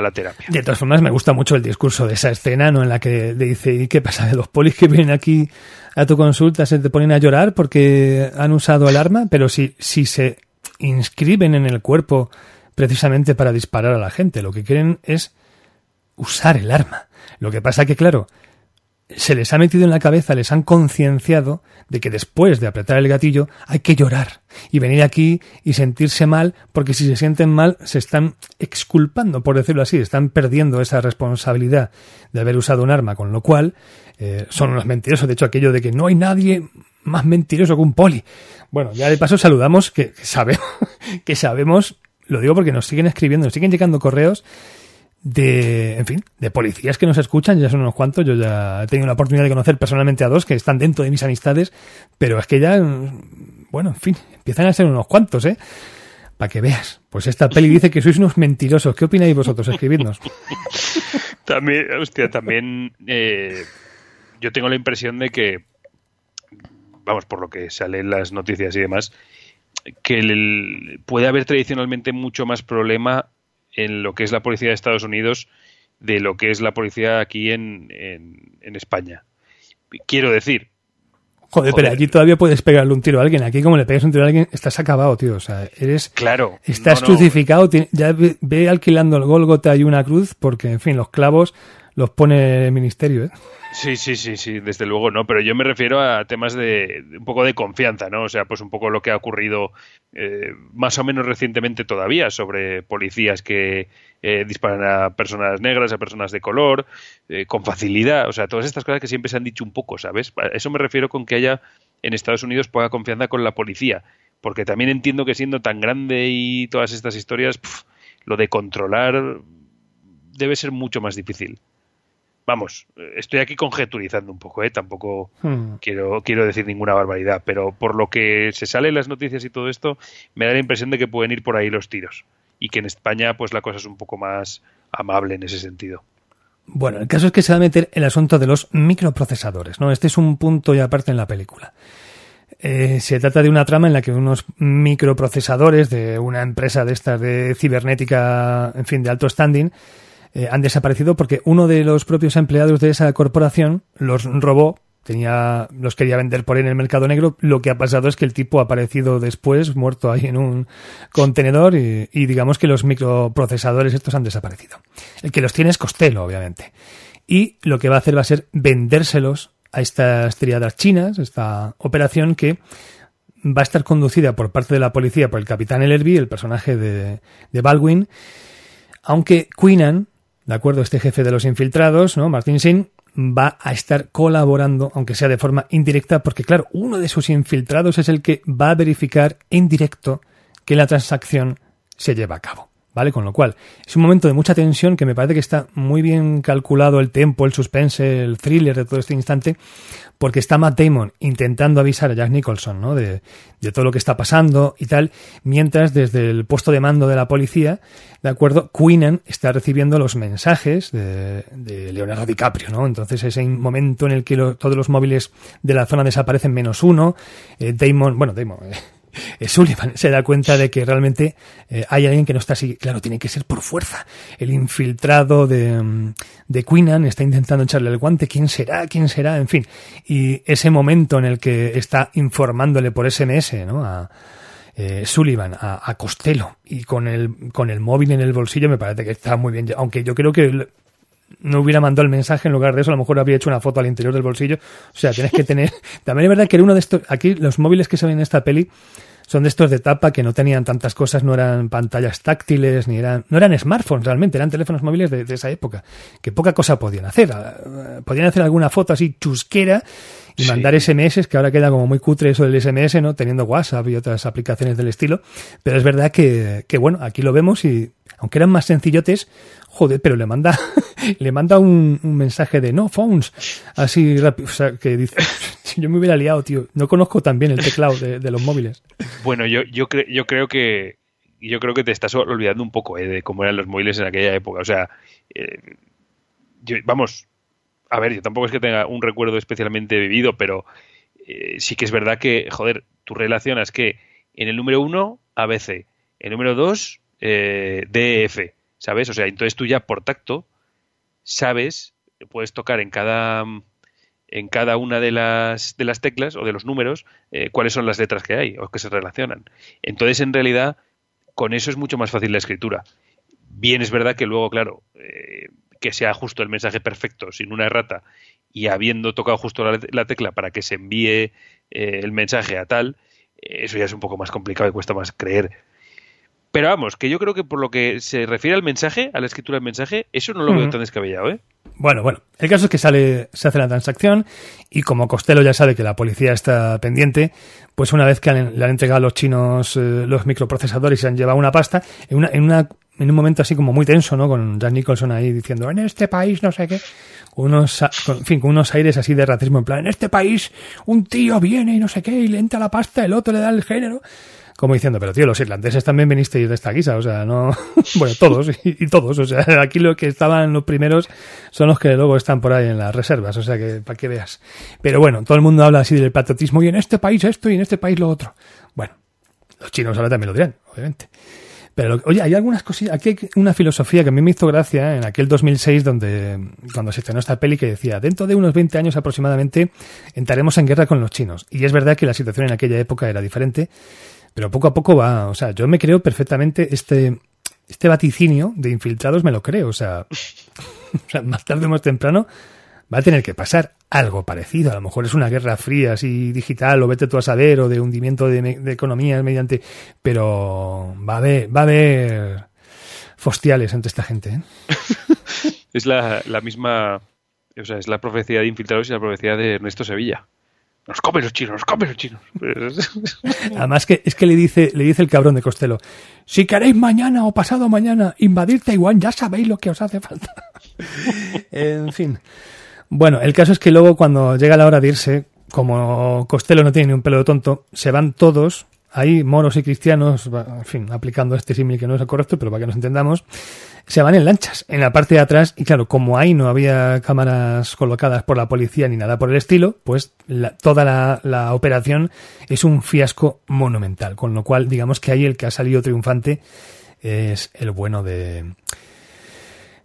la terapia. De todas formas, me gusta mucho el discurso de esa escena, ¿no? En la que le dice, ¿y qué pasa? De los polis que vienen aquí a tu consulta se te ponen a llorar porque han usado el arma, pero si, si se inscriben en el cuerpo precisamente para disparar a la gente, lo que quieren es usar el arma. Lo que pasa que, claro, se les ha metido en la cabeza, les han concienciado de que después de apretar el gatillo hay que llorar y venir aquí y sentirse mal, porque si se sienten mal se están exculpando, por decirlo así, están perdiendo esa responsabilidad de haber usado un arma, con lo cual eh, son unos mentirosos. De hecho, aquello de que no hay nadie más mentiroso que un poli. Bueno, ya de paso saludamos que, que sabemos, que sabemos, lo digo porque nos siguen escribiendo, nos siguen llegando correos de, en fin, de policías que nos escuchan, ya son unos cuantos, yo ya he tenido la oportunidad de conocer personalmente a dos que están dentro de mis amistades, pero es que ya, bueno, en fin, empiezan a ser unos cuantos, ¿eh? Para que veas. Pues esta peli dice que sois unos mentirosos. ¿Qué opináis vosotros? Escribidnos. también, hostia, también eh, yo tengo la impresión de que, vamos, por lo que sale en las noticias y demás, que puede haber tradicionalmente mucho más problema en lo que es la policía de Estados Unidos de lo que es la policía aquí en, en, España. Quiero decir, Joder, pero aquí todavía puedes pegarle un tiro a alguien. Aquí, como le pegas un tiro a alguien, estás acabado, tío. O sea, eres. Claro. Estás crucificado. Ya ve, alquilando el Golgota y una cruz, porque, en fin, los clavos los pone el ministerio, ¿eh? Sí, sí, sí, sí, desde luego no, pero yo me refiero a temas de, un poco de confianza, ¿no? O sea, pues un poco lo que ha ocurrido eh, más o menos recientemente todavía sobre policías que eh, disparan a personas negras, a personas de color, eh, con facilidad, o sea, todas estas cosas que siempre se han dicho un poco, ¿sabes? A eso me refiero con que haya en Estados Unidos poca confianza con la policía, Porque también entiendo que siendo tan grande y todas estas historias, lo de controlar debe ser mucho más difícil. Vamos, estoy aquí conjeturizando un poco, ¿eh? tampoco hmm. quiero, quiero decir ninguna barbaridad, pero por lo que se sale en las noticias y todo esto, me da la impresión de que pueden ir por ahí los tiros. Y que en España, pues la cosa es un poco más amable en ese sentido. Bueno, el caso es que se va a meter el asunto de los microprocesadores, ¿no? Este es un punto ya aparte en la película. Eh, se trata de una trama en la que unos microprocesadores de una empresa de estas de cibernética, en fin, de alto standing, eh, han desaparecido porque uno de los propios empleados de esa corporación los robó tenía los quería vender por en el mercado negro. Lo que ha pasado es que el tipo ha aparecido después, muerto ahí en un contenedor, y, digamos que los microprocesadores estos han desaparecido. El que los tiene es Costello, obviamente. Y lo que va a hacer va a ser vendérselos a estas triadas chinas, esta operación que va a estar conducida por parte de la policía por el capitán Ellerby, el personaje de, de Baldwin, aunque Queenan, de acuerdo, este jefe de los infiltrados, ¿no? Martin Sin, va a estar colaborando, aunque sea de forma indirecta, porque claro, uno de sus infiltrados es el que va a verificar en directo que la transacción se lleva a cabo. ¿Vale? Con lo cual, es un momento de mucha tensión que me parece que está muy bien calculado el tempo, el suspense, el thriller de todo este instante, porque está Matt Damon intentando avisar a Jack Nicholson, ¿no? De, todo lo que está pasando y tal, mientras desde el puesto de mando de la policía, ¿de acuerdo? Queenan está recibiendo los mensajes de, Leonardo DiCaprio, ¿no? Entonces ese momento en el que todos los móviles de la zona desaparecen menos uno, eh, Damon, bueno, Damon, eh, Sullivan se da cuenta de que realmente eh, hay alguien que no está así. Claro, tiene que ser por fuerza. El infiltrado de, mm, de Queenan está intentando echarle el guante. ¿Quién será? ¿Quién será? En fin. Y ese momento en el que está informándole por SMS, ¿no? A, eh, Sullivan a, a, Costello y con el, con el móvil en el bolsillo me parece que está muy bien. Aunque yo creo que no hubiera mandado el mensaje en lugar de eso, a lo mejor habría hecho una foto al interior del bolsillo. O sea, tienes que tener. También es verdad que era uno de estos. Aquí los móviles que se ven en esta peli son de estos de tapa que no tenían tantas cosas, no eran pantallas táctiles, ni eran, no eran smartphones realmente, eran teléfonos móviles de, esa época, que poca cosa podían hacer. Ah, podían hacer alguna foto así chusquera y mandar SMS, que ahora queda como muy cutre eso del SMS, ¿no? Teniendo WhatsApp y otras aplicaciones del estilo. Pero es verdad que, que bueno, aquí lo vemos y, aunque eran más sencillotes, joder, pero le manda, le manda un, mensaje de no phones, así rápido, o sea, que dice, yo me hubiera liado, tío, no conozco tan bien el teclado de, los móviles. Bueno, yo, yo, yo creo que yo creo que te estás olvidando un poco eh, de cómo eran los móviles en aquella época, o sea, eh, vamos, a ver, yo tampoco es que tenga un recuerdo especialmente vivido, pero eh, sí que es verdad que, joder, tú relacionas que en el número 1, ABC, en el número 2, eh, DF, ¿sabes? O sea, entonces tú ya por tacto sabes, puedes tocar en cada en cada una de las, de las teclas o de los números eh, cuáles son las letras que hay o que se relacionan. Entonces, en realidad, con eso es mucho más fácil la escritura. Bien es verdad que luego, claro, eh, que sea justo el mensaje perfecto, sin una errata, y habiendo tocado justo la, tecla para que se envíe eh, el mensaje a tal, eso ya es un poco más complicado y cuesta más creer. Pero vamos, que yo creo que por lo que se refiere al mensaje, a la escritura del mensaje, eso no lo veo tan descabellado, ¿eh? Bueno, bueno, el caso es que sale, se hace la transacción y como Costello ya sabe que la policía está pendiente, pues una vez que le han entregado a los chinos eh, los microprocesadores y se han llevado una pasta, en, una, en, una, en un momento así como muy tenso, ¿no? Con Jack Nicholson ahí diciendo, en este país no sé qué, unos, en fin, con unos aires así de racismo, en plan, en este país un tío viene y no sé qué y le entra la pasta, el otro le da el género como diciendo, pero tío, los irlandeses también vinisteis de esta guisa, o sea, no, bueno, todos y, todos, o sea, aquí los que estaban los primeros son los que luego están por ahí en las reservas, o sea, que para que veas. Pero bueno, todo el mundo habla así del patriotismo y en este país esto y en este país lo otro. Bueno, los chinos ahora también lo dirán, obviamente. Pero, oye, hay algunas cosillas. Aquí hay una filosofía que a mí me hizo gracia en aquel 2006, donde, cuando se estrenó esta peli, que decía: dentro de unos 20 años aproximadamente entraremos en guerra con los chinos. Y es verdad que la situación en aquella época era diferente. Pero poco a poco va, o sea, yo me creo perfectamente este, este vaticinio de infiltrados, me lo creo, o sea, más tarde o más temprano va a tener que pasar algo parecido. A lo mejor es una guerra fría, así digital, o vete tú a saber, o de hundimiento de, de economías mediante. Pero va a haber, va a haber fostiales entre esta gente. ¿eh? es la, la, misma. O sea, es la profecía de infiltrados y la profecía de Ernesto Sevilla. Nos comen los chinos, nos comen los chinos. Además que es que le dice, le dice el cabrón de Costello, si queréis mañana o pasado mañana invadir Taiwán, ya sabéis lo que os hace falta. en fin. Bueno, el caso es que luego cuando llega la hora de irse, como Costello no tiene ni un pelo de tonto, se van todos, ahí moros y cristianos, en fin, aplicando este símil que no es correcto, pero para que nos entendamos, se van en lanchas, en la parte de atrás, y claro, como ahí no había cámaras colocadas por la policía ni nada por el estilo, pues toda la, operación es un fiasco monumental, con lo cual digamos que ahí el que ha salido triunfante es el bueno de,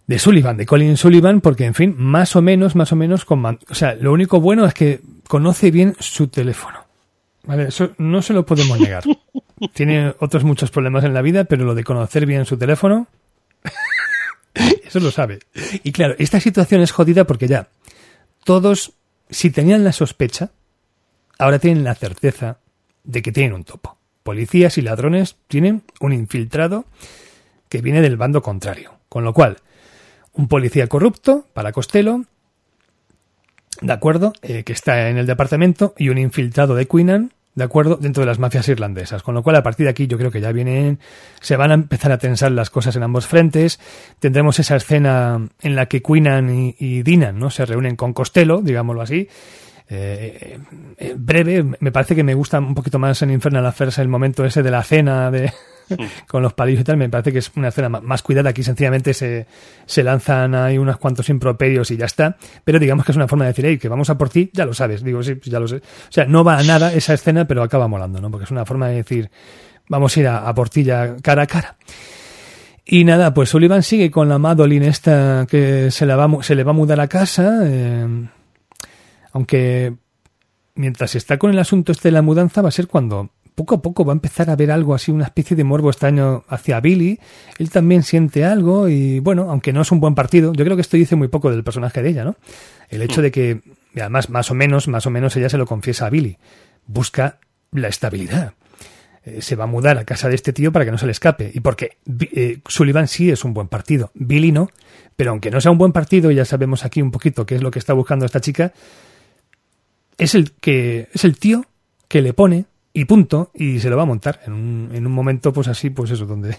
de Sullivan, de Colin Sullivan, porque en fin, más o menos, más o menos, o sea, lo único bueno es que conoce bien su teléfono. ¿Vale? Eso no se lo podemos negar. Tiene otros muchos problemas en la vida, pero lo de conocer bien su teléfono, eso lo sabe. Y claro, esta situación es jodida porque ya todos, si tenían la sospecha, ahora tienen la certeza de que tienen un topo. Policías y ladrones tienen un infiltrado que viene del bando contrario. Con lo cual, un policía corrupto para Costello, de acuerdo, eh, que está en el departamento, y un infiltrado de Queenan, de acuerdo, dentro de las mafias irlandesas. Con lo cual, a partir de aquí, yo creo que ya vienen, se van a empezar a tensar las cosas en ambos frentes. Tendremos esa escena en la que Queenan y, y Dinan, ¿no? Se reúnen con Costello, digámoslo así. Eh, eh, breve, me parece que me gusta un poquito más en Infernal Affairs el momento ese de la cena de, con los palillos y tal, me parece que es una escena más cuidada. Aquí sencillamente se, se lanzan ahí unos cuantos improperios y ya está. Pero digamos que es una forma de decir, hey, que vamos a por ti, ya lo sabes. Digo, sí, ya lo sé. O sea, no va a nada esa escena, pero acaba molando, ¿no? Porque es una forma de decir, vamos a ir a, por ti ya cara a cara. Y nada, pues Sullivan sigue con la Madeline esta que se, la va, se le va a mudar a casa. Eh, aunque mientras está con el asunto este de la mudanza va a ser cuando poco a poco va a empezar a ver algo así, una especie de morbo extraño hacia Billy. Él también siente algo y bueno, aunque no es un buen partido, yo creo que esto dice muy poco del personaje de ella, ¿no? El hecho de que, además, más o menos, más o menos ella se lo confiesa a Billy. Busca la estabilidad. Eh, se va a mudar a casa de este tío para que no se le escape. Y porque eh, Sullivan sí es un buen partido, Billy no. Pero aunque no sea un buen partido, ya sabemos aquí un poquito qué es lo que está buscando esta chica, es el que es el tío que le pone y punto, y se lo va a montar en un, en un momento, pues así, pues eso, donde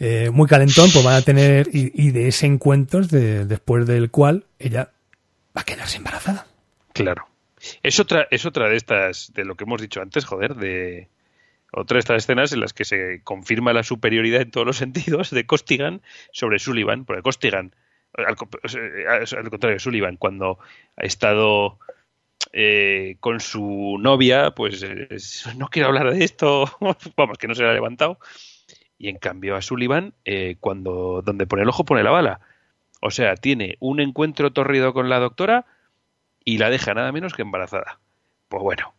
eh, muy calentón, pues van a tener, y, de ese encuentro, de, después del cual ella va a quedarse embarazada. Claro. Es otra, es otra de estas, de lo que hemos dicho antes, joder, de otra de estas escenas en las que se confirma la superioridad en todos los sentidos de Costigan sobre Sullivan, porque Costigan, al, al contrario, Sullivan, cuando ha estado eh, con su novia, pues no quiero hablar de esto, vamos, que no se le ha levantado. Y en cambio a Sullivan, eh, cuando donde pone el ojo pone la bala. O sea, tiene un encuentro torrido con la doctora y la deja nada menos que embarazada. Pues bueno,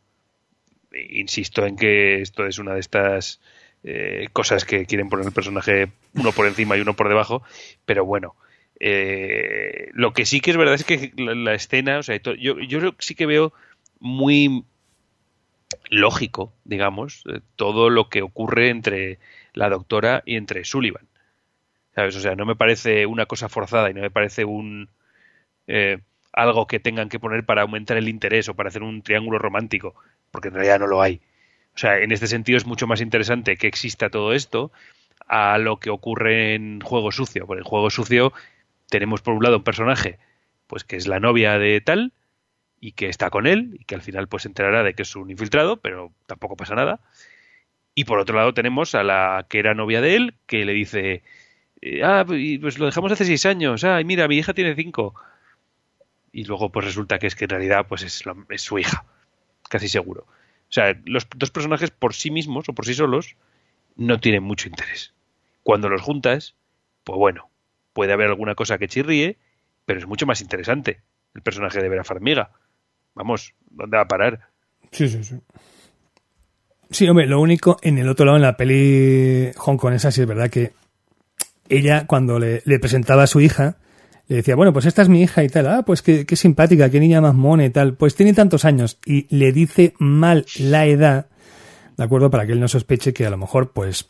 insisto en que esto es una de estas eh, cosas que quieren poner el personaje uno por encima y uno por debajo, pero bueno, eh, lo que sí que es verdad es que la, escena, o sea, yo, yo sí que veo muy lógico, digamos, eh, todo lo que ocurre entre la doctora y entre Sullivan. ¿Sabes? O sea, no me parece una cosa forzada y no me parece un eh, algo que tengan que poner para aumentar el interés o para hacer un triángulo romántico, porque en realidad no lo hay. O sea, en este sentido es mucho más interesante que exista todo esto a lo que ocurre en Juego Sucio. Porque en Juego Sucio tenemos por un lado un personaje pues que es la novia de tal y que está con él y que al final pues se enterará de que es un infiltrado, pero tampoco pasa nada. Y por otro lado tenemos a la que era novia de él, que le dice, eh, ah, pues lo dejamos hace seis años, ah, mira, mi hija tiene cinco. Y luego pues resulta que es que en realidad pues es, es su hija, casi seguro. O sea, los dos personajes por sí mismos o por sí solos no tienen mucho interés. Cuando los juntas, pues bueno, puede haber alguna cosa que chirríe, pero es mucho más interesante el personaje de Vera Farmiga. Vamos, ¿dónde va a parar? Sí, sí, sí. Sí, hombre, lo único, en el otro lado, en la peli hongkonesa, sí es verdad que ella, cuando le, presentaba a su hija, le decía, bueno, pues esta es mi hija y tal, ah, pues qué, qué simpática, qué niña más mona y tal, pues tiene tantos años, y le dice mal la edad, ¿de acuerdo? Para que él no sospeche que a lo mejor, pues,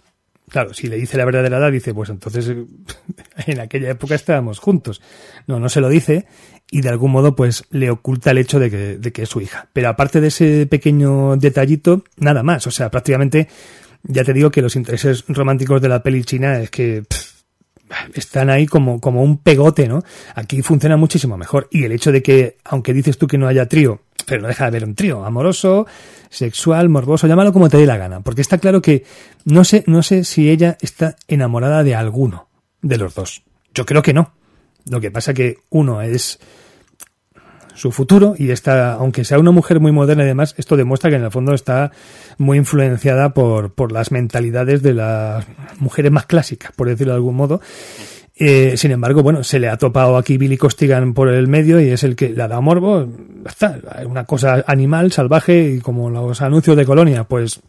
Claro, si le dice la verdadera edad, dice, pues entonces en aquella época estábamos juntos. No, no se lo dice. y de algún modo pues le oculta el hecho de que, de que es su hija. Pero aparte de ese pequeño detallito, nada más. O sea, prácticamente ya te digo que los intereses románticos de la peli china es que están ahí como, como un pegote, ¿no? Aquí funciona muchísimo mejor. Y el hecho de que, aunque dices tú que no haya trío, pero no deja de haber un trío, amoroso, sexual, morboso, llámalo como te dé la gana. Porque está claro que no sé, no sé si ella está enamorada de alguno de los dos. Yo creo que no. Lo que pasa que uno es su futuro y está, aunque sea una mujer muy moderna y demás, esto demuestra que en el fondo está muy influenciada por, por las mentalidades de las mujeres más clásicas, por decirlo de algún modo. Eh, sin embargo, bueno, se le ha topado aquí Billy Costigan por el medio y es el que le ha morbo. Está, una cosa animal, salvaje y como los anuncios de Colonia, pues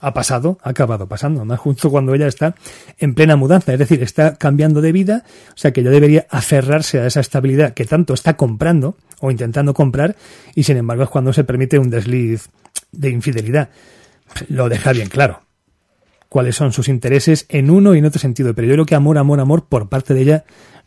ha pasado, ha acabado pasando, más justo cuando ella está en plena mudanza, es decir, está cambiando de vida, o sea que ella debería aferrarse a esa estabilidad que tanto está comprando o intentando comprar y sin embargo es cuando se permite un desliz de infidelidad. Lo deja bien claro cuáles son sus intereses en uno y en otro sentido, pero yo creo que amor, amor, amor por parte de ella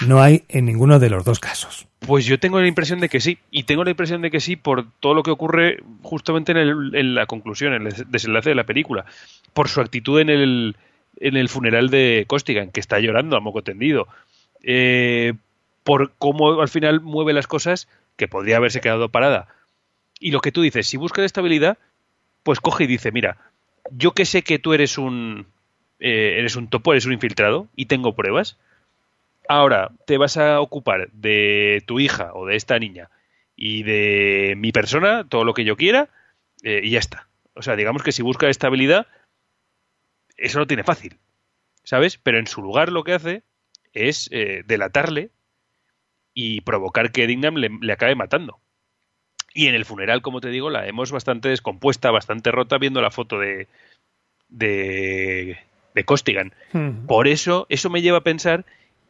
no hay en ninguno de los dos casos. Pues yo tengo la impresión de que sí, y tengo la impresión de que sí por todo lo que ocurre justamente en, la conclusión, en el desenlace de la película, por su actitud en el, en el funeral de Costigan, que está llorando a moco tendido, eh, por cómo al final mueve las cosas, que podría haberse quedado parada. Y lo que tú dices, si busca estabilidad, pues coge y dice, mira, yo que sé que tú eres un, eh, eres un topo, eres un infiltrado, y tengo pruebas, Ahora, te vas a ocupar de tu hija o de esta niña y de mi persona, todo lo que yo quiera, eh, y ya está. O sea, digamos que si busca estabilidad, eso no tiene fácil, ¿sabes? Pero en su lugar lo que hace es eh, delatarle y provocar que Dignam le, acabe matando. Y en el funeral, como te digo, la hemos bastante descompuesta, bastante rota viendo la foto de, de, de Costigan. Hmm. Por eso, eso me lleva a pensar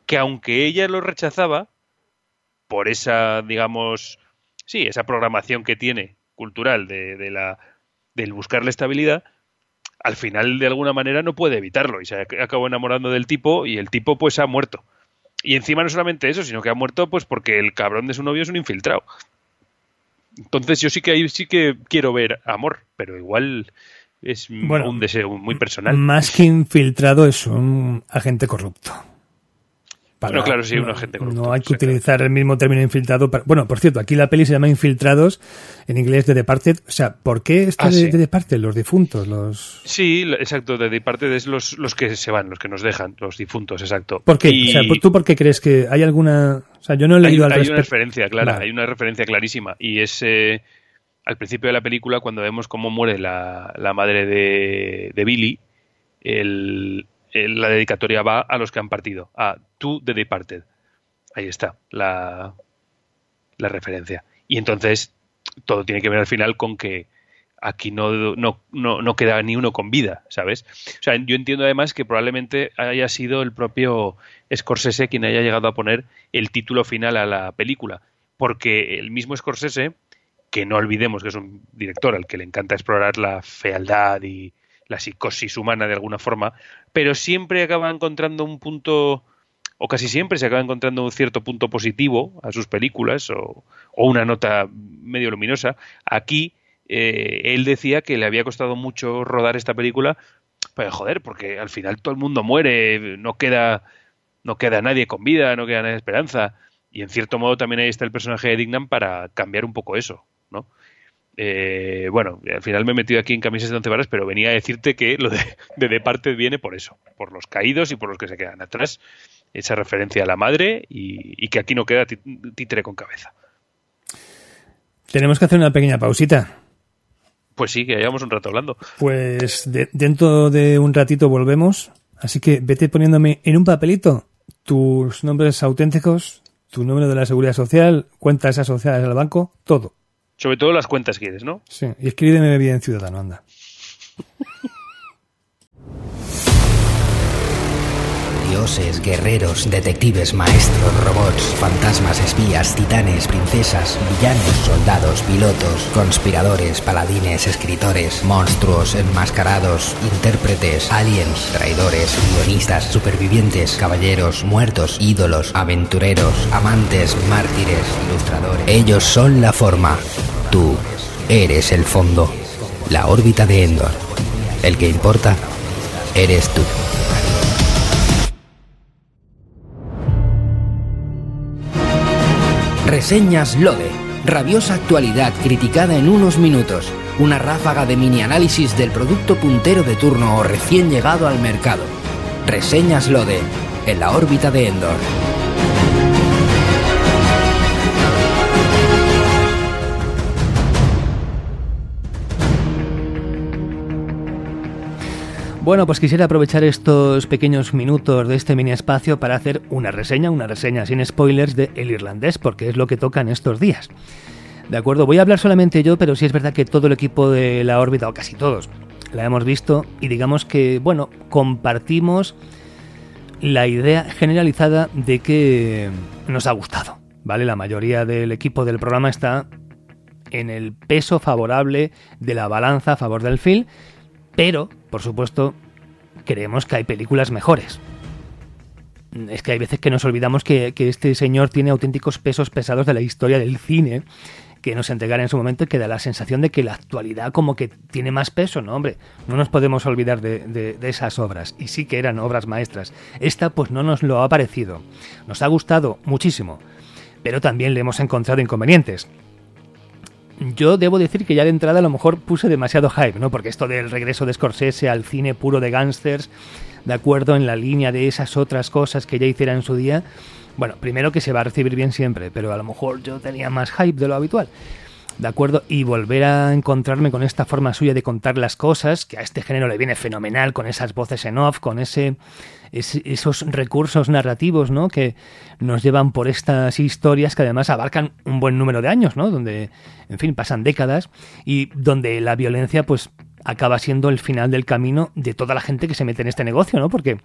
que aunque ella lo rechazaba, por esa, digamos, sí, esa programación que tiene cultural de, de la, del buscar la estabilidad, al final de alguna manera no puede evitarlo y se acabó enamorando del tipo y el tipo pues ha muerto. Y encima no solamente eso, sino que ha muerto pues porque el cabrón de su novio es un infiltrado. Entonces yo sí que ahí sí que quiero ver amor, pero igual es un deseo muy personal. Más que infiltrado es un agente corrupto no, claro, sí, un agente corrupto. No hay que utilizar el mismo término infiltrado. bueno, por cierto, aquí la peli se llama Infiltrados, en inglés de Departed. O sea, ¿por qué está ah, de, Departed? Los difuntos, los... Sí, exacto, de Departed es los, los que se van, los que nos dejan, los difuntos, exacto. ¿Por qué? O sea, ¿tú por qué crees que hay alguna... O sea, yo no he leído hay, al Hay una referencia, clara, hay una referencia clarísima. Y es... Eh, al principio de la película, cuando vemos cómo muere la, la madre de, de Billy, el, la dedicatoria va a los que han partido, a To the Departed. Ahí está la, referencia. Y entonces todo tiene que ver al final con que aquí no, no, queda ni uno con vida, ¿sabes? O sea, yo entiendo además que probablemente haya sido el propio Scorsese quien haya llegado a poner el título final a la película, porque el mismo Scorsese, que no olvidemos que es un director al que le encanta explorar la fealdad y, la psicosis humana de alguna forma, pero siempre acaba encontrando un punto, o casi siempre se acaba encontrando un cierto punto positivo a sus películas, o, una nota medio luminosa. Aquí eh, él decía que le había costado mucho rodar esta película, pues joder, porque al final todo el mundo muere, no queda, no queda nadie con vida, no queda nadie de esperanza. Y en cierto modo también ahí está el personaje de Dignam para cambiar un poco eso, ¿no? Eh, bueno, al final me he metido aquí en camisas de once varas, pero venía a decirte que lo de, de parte viene por eso, por los caídos y por los que se quedan atrás. Esa referencia a la madre y, que aquí no queda títere con cabeza. Tenemos que hacer una pequeña pausita. Pues sí, que llevamos un rato hablando. Pues dentro de un ratito volvemos, así que vete poniéndome en un papelito tus nombres auténticos, tu número de la seguridad social, cuentas asociadas al banco, todo. Sobre todo las cuentas quieres, ¿no? Sí, y escríbeme bien Ciudadano, anda. Dioses, guerreros, detectives, maestros, robots, fantasmas, espías, titanes, princesas, villanos, soldados, pilotos, conspiradores, paladines, escritores, monstruos, enmascarados, intérpretes, aliens, traidores, guionistas, supervivientes, caballeros, muertos, ídolos, aventureros, amantes, mártires, ilustradores. Ellos son la forma. Tú eres el fondo. La órbita de Endor. El que importa eres tú. Reseñas Lode. Rabiosa actualidad criticada en unos minutos. Una ráfaga de mini análisis del producto puntero de turno o recién llegado al mercado. Reseñas Lode. En la órbita de Endor. Bueno, pues quisiera aprovechar estos pequeños minutos de este mini espacio para hacer una reseña, una reseña sin spoilers de El Irlandés, porque es lo que toca en estos días. De acuerdo, voy a hablar solamente yo, pero sí es verdad que todo el equipo de la órbita, o casi todos, la hemos visto y digamos que, bueno, compartimos la idea generalizada de que nos ha gustado, ¿vale? La mayoría del equipo del programa está en el peso favorable de la balanza a favor del film pero, por supuesto, creemos que hay películas mejores. Es que hay veces que nos olvidamos que, este señor tiene auténticos pesos pesados de la historia del cine que nos entregaron en su momento y que da la sensación de que la actualidad como que tiene más peso, ¿no? Hombre, no nos podemos olvidar de, de, esas obras, y sí que eran obras maestras. Esta pues no nos lo ha parecido. Nos ha gustado muchísimo, pero también le hemos encontrado inconvenientes yo debo decir que ya de entrada a lo mejor puse demasiado hype, ¿no? Porque esto del regreso de Scorsese al cine puro de gángsters, de acuerdo en la línea de esas otras cosas que ya hiciera en su día, bueno, primero que se va a recibir bien siempre, pero a lo mejor yo tenía más hype de lo habitual. ¿De acuerdo? Y volver a encontrarme con esta forma suya de contar las cosas, que a este género le viene fenomenal, con esas voces en off, con ese esos recursos narrativos ¿no? que nos llevan por estas historias que además abarcan un buen número de años, ¿no? donde, en fin, pasan décadas y donde la violencia pues acaba siendo el final del camino de toda la gente que se mete en este negocio, ¿no? Porque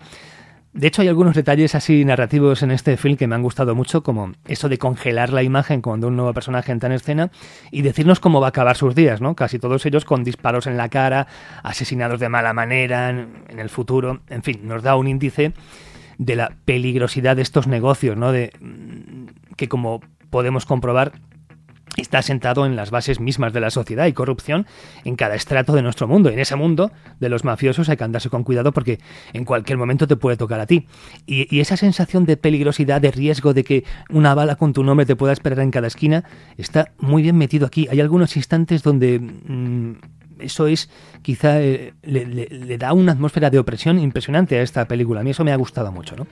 de hecho, hay algunos detalles así narrativos en este film que me han gustado mucho, como eso de congelar la imagen cuando un nuevo personaje entra en escena y decirnos cómo va a acabar sus días, ¿no? Casi todos ellos con disparos en la cara, asesinados de mala manera en, el futuro. En fin, nos da un índice de la peligrosidad de estos negocios, ¿no? De mm, que como podemos comprobar está sentado en las bases mismas de la sociedad y corrupción en cada estrato de nuestro mundo. En ese mundo de los mafiosos hay que andarse con cuidado porque en cualquier momento te puede tocar a ti. Y, esa sensación de peligrosidad, de riesgo, de que una bala con tu nombre te pueda esperar en cada esquina, está muy bien metido aquí. Hay algunos instantes donde... Mm, eso es, quizá eh, le, le da una atmósfera de opresión impresionante a esta película. A mí eso me ha gustado mucho, ¿no?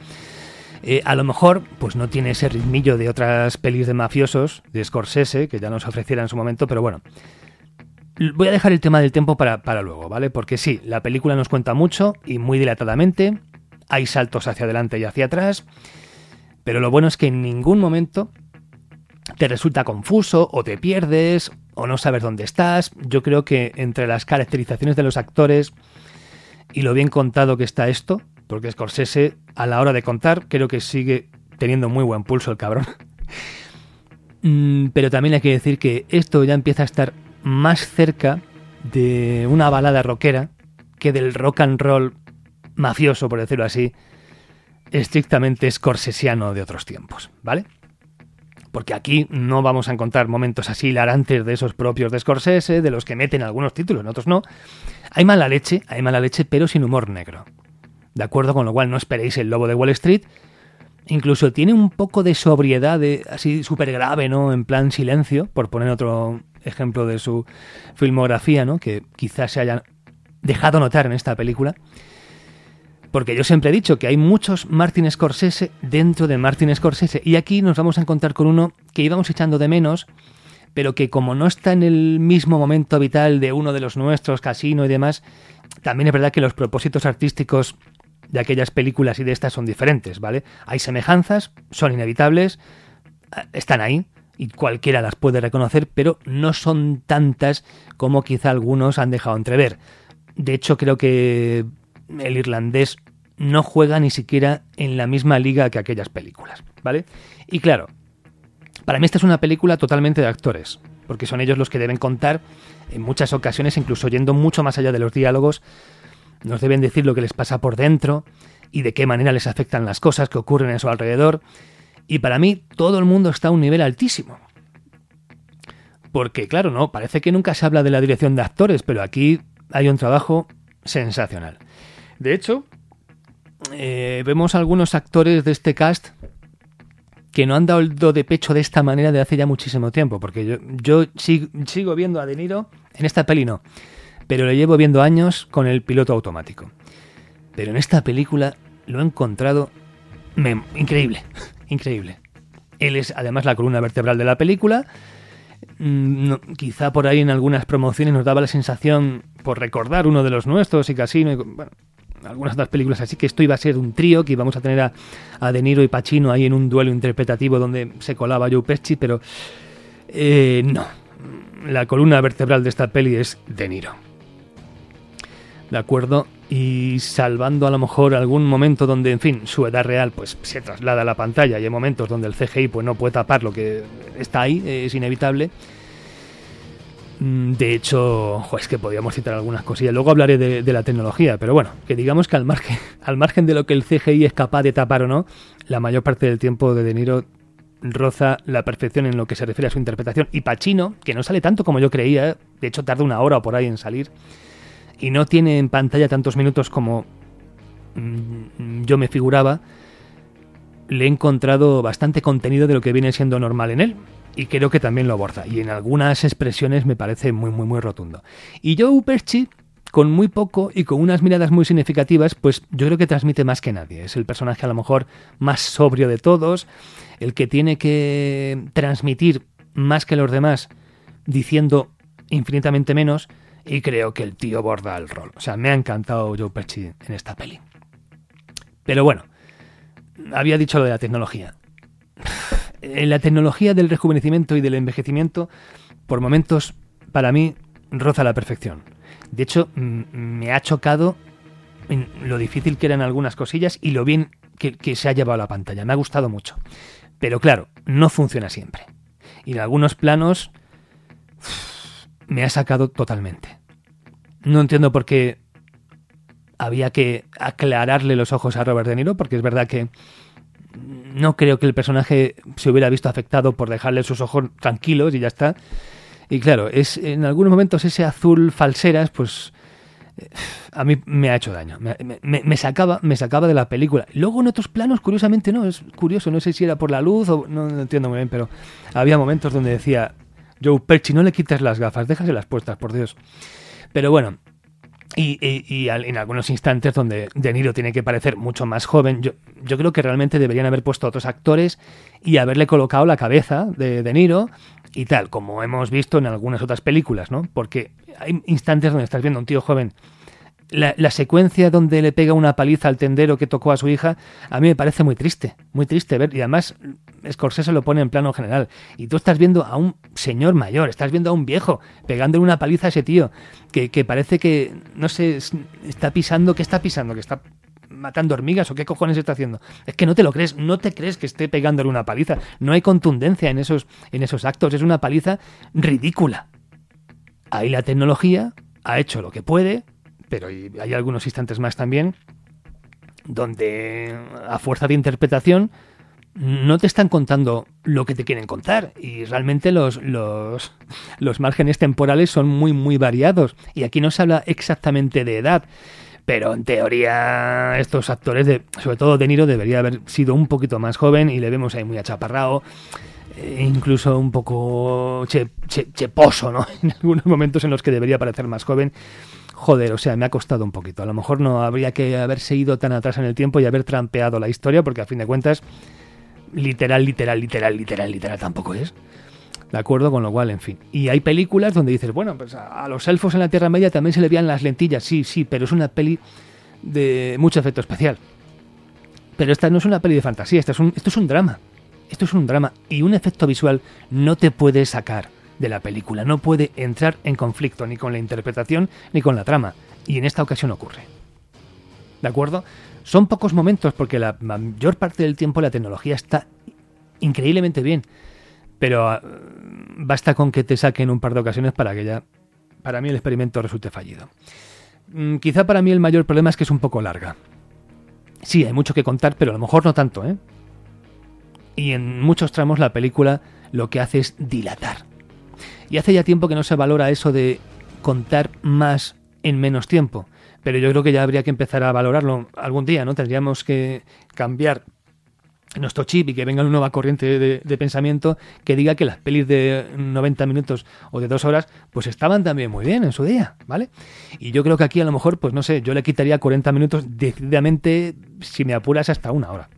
Eh, a lo mejor, pues no tiene ese ritmillo de otras pelis de mafiosos, de Scorsese, que ya nos ofreciera en su momento, pero bueno. Voy a dejar el tema del tiempo para, para luego, ¿vale? Porque sí, la película nos cuenta mucho y muy dilatadamente. Hay saltos hacia adelante y hacia atrás. Pero lo bueno es que en ningún momento te resulta confuso o te pierdes o no sabes dónde estás. Yo creo que entre las caracterizaciones de los actores y lo bien contado que está esto, porque Scorsese a la hora de contar creo que sigue teniendo muy buen pulso el cabrón. Mm, pero también hay que decir que esto ya empieza a estar más cerca de una balada rockera que del rock and roll mafioso, por decirlo así, estrictamente scorsesiano de otros tiempos, ¿vale? Porque aquí no vamos a encontrar momentos así hilarantes de esos propios de Scorsese, de los que meten algunos títulos, en otros no. Hay mala leche, hay mala leche, pero sin humor negro. ¿De acuerdo? Con lo cual no esperéis el lobo de Wall Street. Incluso tiene un poco de sobriedad, de, así súper grave, ¿no? En plan silencio, por poner otro ejemplo de su filmografía, ¿no? Que quizás se haya dejado notar en esta película. Porque yo siempre he dicho que hay muchos Martin Scorsese dentro de Martin Scorsese. Y aquí nos vamos a encontrar con uno que íbamos echando de menos, pero que como no está en el mismo momento vital de uno de los nuestros, Casino y demás, también es verdad que los propósitos artísticos de aquellas películas y de estas son diferentes, ¿vale? Hay semejanzas, son inevitables, eh, están ahí y cualquiera las puede reconocer, pero no son tantas como quizá algunos han dejado entrever. De hecho, creo que el irlandés no juega ni siquiera en la misma liga que aquellas películas, ¿vale? Y claro, para mí esta es una película totalmente de actores, porque son ellos los que deben contar, en muchas ocasiones, incluso yendo mucho más allá de los diálogos, nos deben decir lo que les pasa por dentro y de qué manera les afectan las cosas que ocurren a su alrededor. Y para mí todo el mundo está a un nivel altísimo. Porque claro, no, parece que nunca se habla de la dirección de actores, pero aquí hay un trabajo sensacional. De hecho, eh, vemos algunos actores de este cast que no han dado el do de pecho de esta manera de hace ya muchísimo tiempo, porque yo, yo sigo, viendo a De Niro, en esta peli no, pero lo llevo viendo años con el piloto automático. Pero en esta película lo he encontrado increíble, increíble. Él es además la columna vertebral de la película. Mm, quizá por ahí en algunas promociones nos daba la sensación, por recordar uno de los nuestros y Casino, algunas otras películas así, que esto iba a ser un trío, que íbamos a tener a, De Niro y Pacino ahí en un duelo interpretativo donde se colaba Joe Pesci, pero eh, no. La columna vertebral de esta peli es De Niro. ¿De acuerdo? Y salvando a lo mejor algún momento donde, en fin, su edad real pues se traslada a la pantalla y hay momentos donde el CGI pues no puede tapar lo que está ahí, es inevitable Mm, de hecho, es que podríamos citar algunas cosillas. Luego hablaré de, la tecnología, pero bueno, que digamos que al margen, al margen de lo que el CGI es capaz de tapar o no, la mayor parte del tiempo de De Niro roza la perfección en lo que se refiere a su interpretación. Y Pacino, que no sale tanto como yo creía, de hecho tarda una hora o por ahí en salir, y no tiene en pantalla tantos minutos como mm, yo me figuraba, le he encontrado bastante contenido de lo que viene siendo normal en él y creo que también lo aborda. Y en algunas expresiones me parece muy, muy, muy rotundo. Y Joe Pesci, con muy poco y con unas miradas muy significativas, pues yo creo que transmite más que nadie. Es el personaje a lo mejor más sobrio de todos, el que tiene que transmitir más que los demás, diciendo infinitamente menos, y creo que el tío borda el rol. O sea, me ha encantado Joe Pesci en esta peli. Pero bueno, había dicho lo de la tecnología la tecnología del rejuvenecimiento y del envejecimiento, por momentos, para mí, roza la perfección. De hecho, me ha chocado lo difícil que eran algunas cosillas y lo bien que, se ha llevado a la pantalla. Me ha gustado mucho. Pero claro, no funciona siempre. Y en algunos planos me ha sacado totalmente. No entiendo por qué había que aclararle los ojos a Robert De Niro, porque es verdad que no creo que el personaje se hubiera visto afectado por dejarle sus ojos tranquilos y ya está. Y claro, es en algunos momentos ese azul falseras, pues eh, a mí me ha hecho daño. Me, sacaba, me sacaba de la película. Luego en otros planos, curiosamente, no, es curioso, no sé si era por la luz o no entiendo muy bien, pero había momentos donde decía, Joe Perchi, no le quites las gafas, déjaselas puestas, por Dios. Pero bueno, y, en algunos instantes donde De Niro tiene que parecer mucho más joven, yo, creo que realmente deberían haber puesto otros actores y haberle colocado la cabeza de De Niro y tal, como hemos visto en algunas otras películas, ¿no? Porque hay instantes donde estás viendo a un tío joven la, secuencia donde le pega una paliza al tendero que tocó a su hija, a mí me parece muy triste, muy triste ver. Y además, Scorsese lo pone en plano general. Y tú estás viendo a un señor mayor, estás viendo a un viejo pegándole una paliza a ese tío, que, que parece que, no sé, está pisando, ¿qué está pisando? Que está matando hormigas o qué cojones está haciendo. Es que no te lo crees, no te crees que esté pegándole una paliza. No hay contundencia en esos, en esos actos, es una paliza ridícula. Ahí la tecnología ha hecho lo que puede, pero hay algunos instantes más también donde a fuerza de interpretación no te están contando lo que te quieren contar y realmente los, los, los márgenes temporales son muy muy variados y aquí no se habla exactamente de edad pero en teoría estos actores, de, sobre todo De Niro, debería haber sido un poquito más joven y le vemos ahí muy achaparrado, e incluso un poco cheposo, ¿no? En algunos momentos en los que debería parecer más joven joder, o sea, me ha costado un poquito. A lo mejor no habría que haberse ido tan atrás en el tiempo y haber trampeado la historia, porque a fin de cuentas, literal, literal, literal, literal, literal tampoco es. ¿De acuerdo? Con lo cual, en fin. Y hay películas donde dices, bueno, pues a, los elfos en la Tierra Media también se le veían las lentillas, sí, sí, pero es una peli de mucho efecto especial. Pero esta no es una peli de fantasía, esto es un, esto es un drama. Esto es un drama y un efecto visual no te puede sacar de la película. No puede entrar en conflicto ni con la interpretación ni con la trama. Y en esta ocasión ocurre. ¿De acuerdo? Son pocos momentos porque la mayor parte del tiempo la tecnología está increíblemente bien, pero ah, basta con que te saquen un par de ocasiones para que ya, para mí el experimento resulte fallido. Mm, quizá para mí el mayor problema es que es un poco larga. Sí, hay mucho que contar, pero a lo mejor no tanto, ¿eh? Y en muchos tramos la película lo que hace es dilatar. Y hace ya tiempo que no se valora eso de contar más en menos tiempo. Pero yo creo que ya habría que empezar a valorarlo algún día, ¿no? Tendríamos que cambiar nuestro chip y que venga una nueva corriente de, pensamiento que diga que las pelis de 90 minutos o de dos horas pues estaban también muy bien en su día, ¿vale? Y yo creo que aquí a lo mejor, pues no sé, yo le quitaría 40 minutos decididamente, si me apuras, hasta una hora.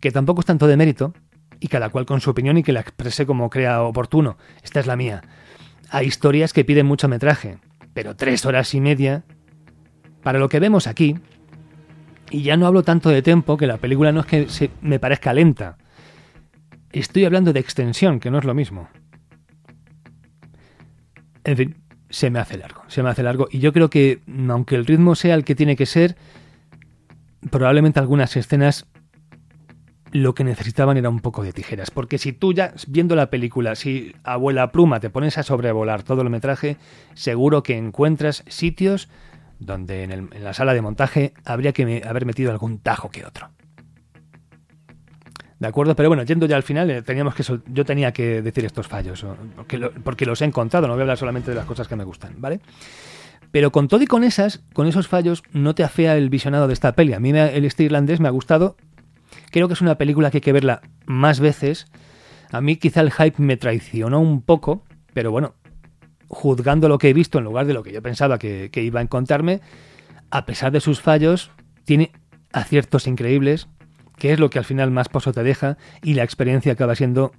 Que tampoco es tanto de mérito, y cada cual con su opinión y que la exprese como crea oportuno. Esta es la mía. Hay historias que piden mucho metraje, pero tres horas y media, para lo que vemos aquí, y ya no hablo tanto de tiempo, que la película no es que se me parezca lenta. Estoy hablando de extensión, que no es lo mismo. En fin, se me hace largo, se me hace largo. Y yo creo que, aunque el ritmo sea el que tiene que ser, probablemente algunas escenas lo que necesitaban era un poco de tijeras. Porque si tú ya, viendo la película, si abuela pluma te pones a sobrevolar todo el metraje, seguro que encuentras sitios donde en, la sala de montaje habría que haber metido algún tajo que otro. ¿De acuerdo? Pero bueno, yendo ya al final, eh, teníamos que yo tenía que decir estos fallos, porque, los he encontrado, no voy a hablar solamente de las cosas que me gustan, ¿vale? Pero con todo y con esas, con esos fallos, no te afea el visionado de esta peli. A mí el este irlandés me ha gustado. Creo que es una película que hay que verla más veces. A mí quizá el hype me traicionó un poco, pero bueno, juzgando lo que he visto en lugar de lo que yo pensaba que, iba a encontrarme, a pesar de sus fallos, tiene aciertos increíbles, que es lo que al final más pozo te deja, y la experiencia acaba siendo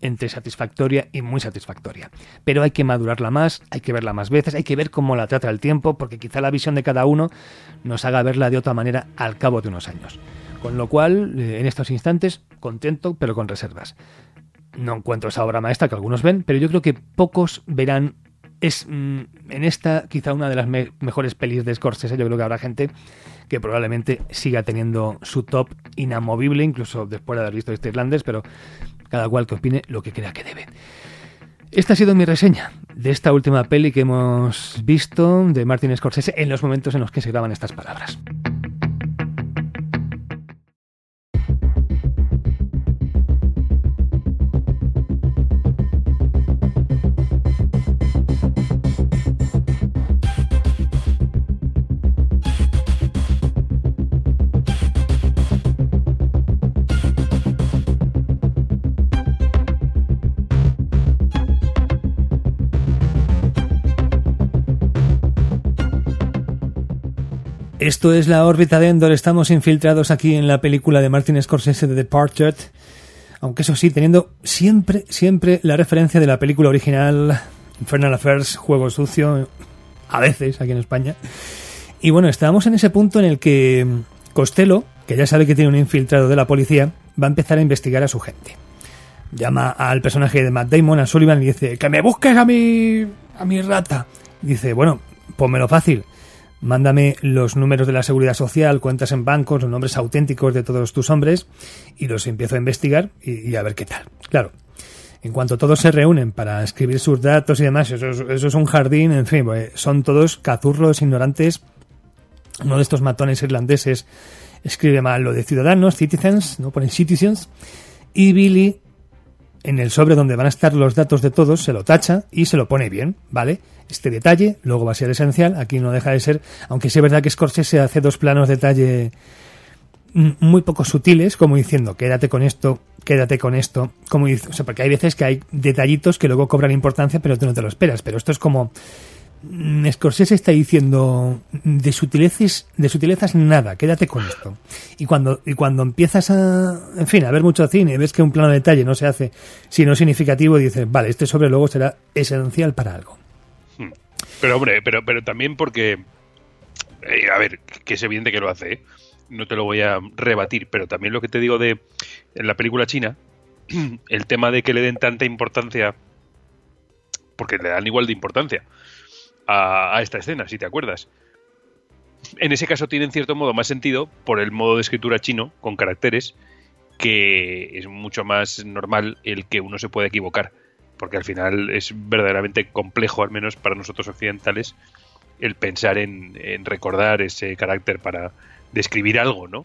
entre satisfactoria y muy satisfactoria. Pero hay que madurarla más, hay que verla más veces, hay que ver cómo la trata el tiempo, porque quizá la visión de cada uno nos haga verla de otra manera al cabo de unos años. Con lo cual, eh, en estos instantes, contento, pero con reservas no encuentro esa obra maestra que algunos ven, pero yo creo que pocos verán. Es mm, en esta quizá una de las mejores pelis de Scorsese. Yo creo que habrá gente que probablemente siga teniendo su top inamovible, incluso después de haber visto este irlandés, pero cada cual que opine lo que crea que debe. Esta ha sido mi reseña de esta última peli que hemos visto de Martin Scorsese en los momentos en los que se graban estas palabras. Esto es la órbita de Endor. Estamos infiltrados aquí en la película de Martin Scorsese de Departed. Aunque eso sí, teniendo siempre, siempre la referencia de la película original Infernal Affairs, Juego Sucio, a veces aquí en España. Y bueno, estábamos en ese punto en el que Costello, que ya sabe que tiene un infiltrado de la policía, va a empezar a investigar a su gente. Llama al personaje de Matt Damon, a Sullivan, y dice, que me busques a mi, a mi rata. dice, bueno, ponmelo fácil Mándame los números de la seguridad social, cuentas en bancos, los nombres auténticos de todos tus hombres y los empiezo a investigar y, a ver qué tal. Claro, en cuanto todos se reúnen para escribir sus datos y demás, eso, es un jardín, en fin, pues, son todos cazurros, ignorantes. Uno de estos matones irlandeses escribe mal lo de ciudadanos, citizens, no ponen citizens, y Billy en el sobre donde van a estar los datos de todos se lo tacha y se lo pone bien, ¿vale? este detalle, luego va a ser esencial, aquí no deja de ser, aunque sí es verdad que Scorsese hace dos planos de detalle muy poco sutiles, como diciendo, quédate con esto, quédate con esto, como o sea, porque hay veces que hay detallitos que luego cobran importancia, pero tú no te lo esperas, pero esto es como Scorsese está diciendo de sutilezas, de sutilezas nada, quédate con esto. Y cuando, y cuando empiezas a, en fin, a ver mucho cine, ves que un plano de detalle no se hace sino significativo, dices, vale, este sobre luego será esencial para algo. Pero hombre, pero, pero también porque, eh, a ver, que es evidente que lo hace, ¿eh? no te lo voy a rebatir, pero también lo que te digo de en la película china, el tema de que le den tanta importancia, porque le dan igual de importancia a, esta escena, si te acuerdas. en ese caso tiene en cierto modo más sentido por el modo de escritura chino, con caracteres, que es mucho más normal el que uno se pueda equivocar, porque al final es verdaderamente complejo, al menos para nosotros occidentales, el pensar en, recordar ese carácter para describir algo, ¿no?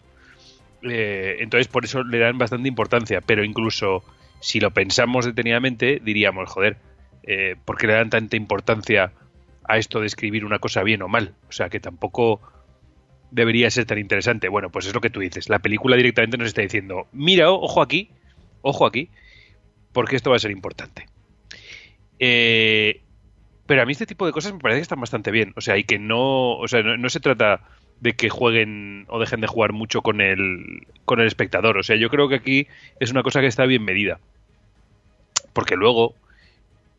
Eh, entonces por eso le dan bastante importancia, pero incluso si lo pensamos detenidamente, diríamos, joder, eh, ¿por qué le dan tanta importancia a esto de escribir una cosa bien o mal? O sea, que tampoco debería ser tan interesante. Bueno, pues es lo que tú dices. La película directamente nos está diciendo, mira, ojo aquí, ojo aquí, porque esto va a ser importante. Eh, pero a mí este tipo de cosas me parece que están bastante bien. O sea, y que no, o sea, no, se trata de que jueguen o dejen de jugar mucho con el, con el espectador. O sea, yo creo que aquí es una cosa que está bien medida. Porque luego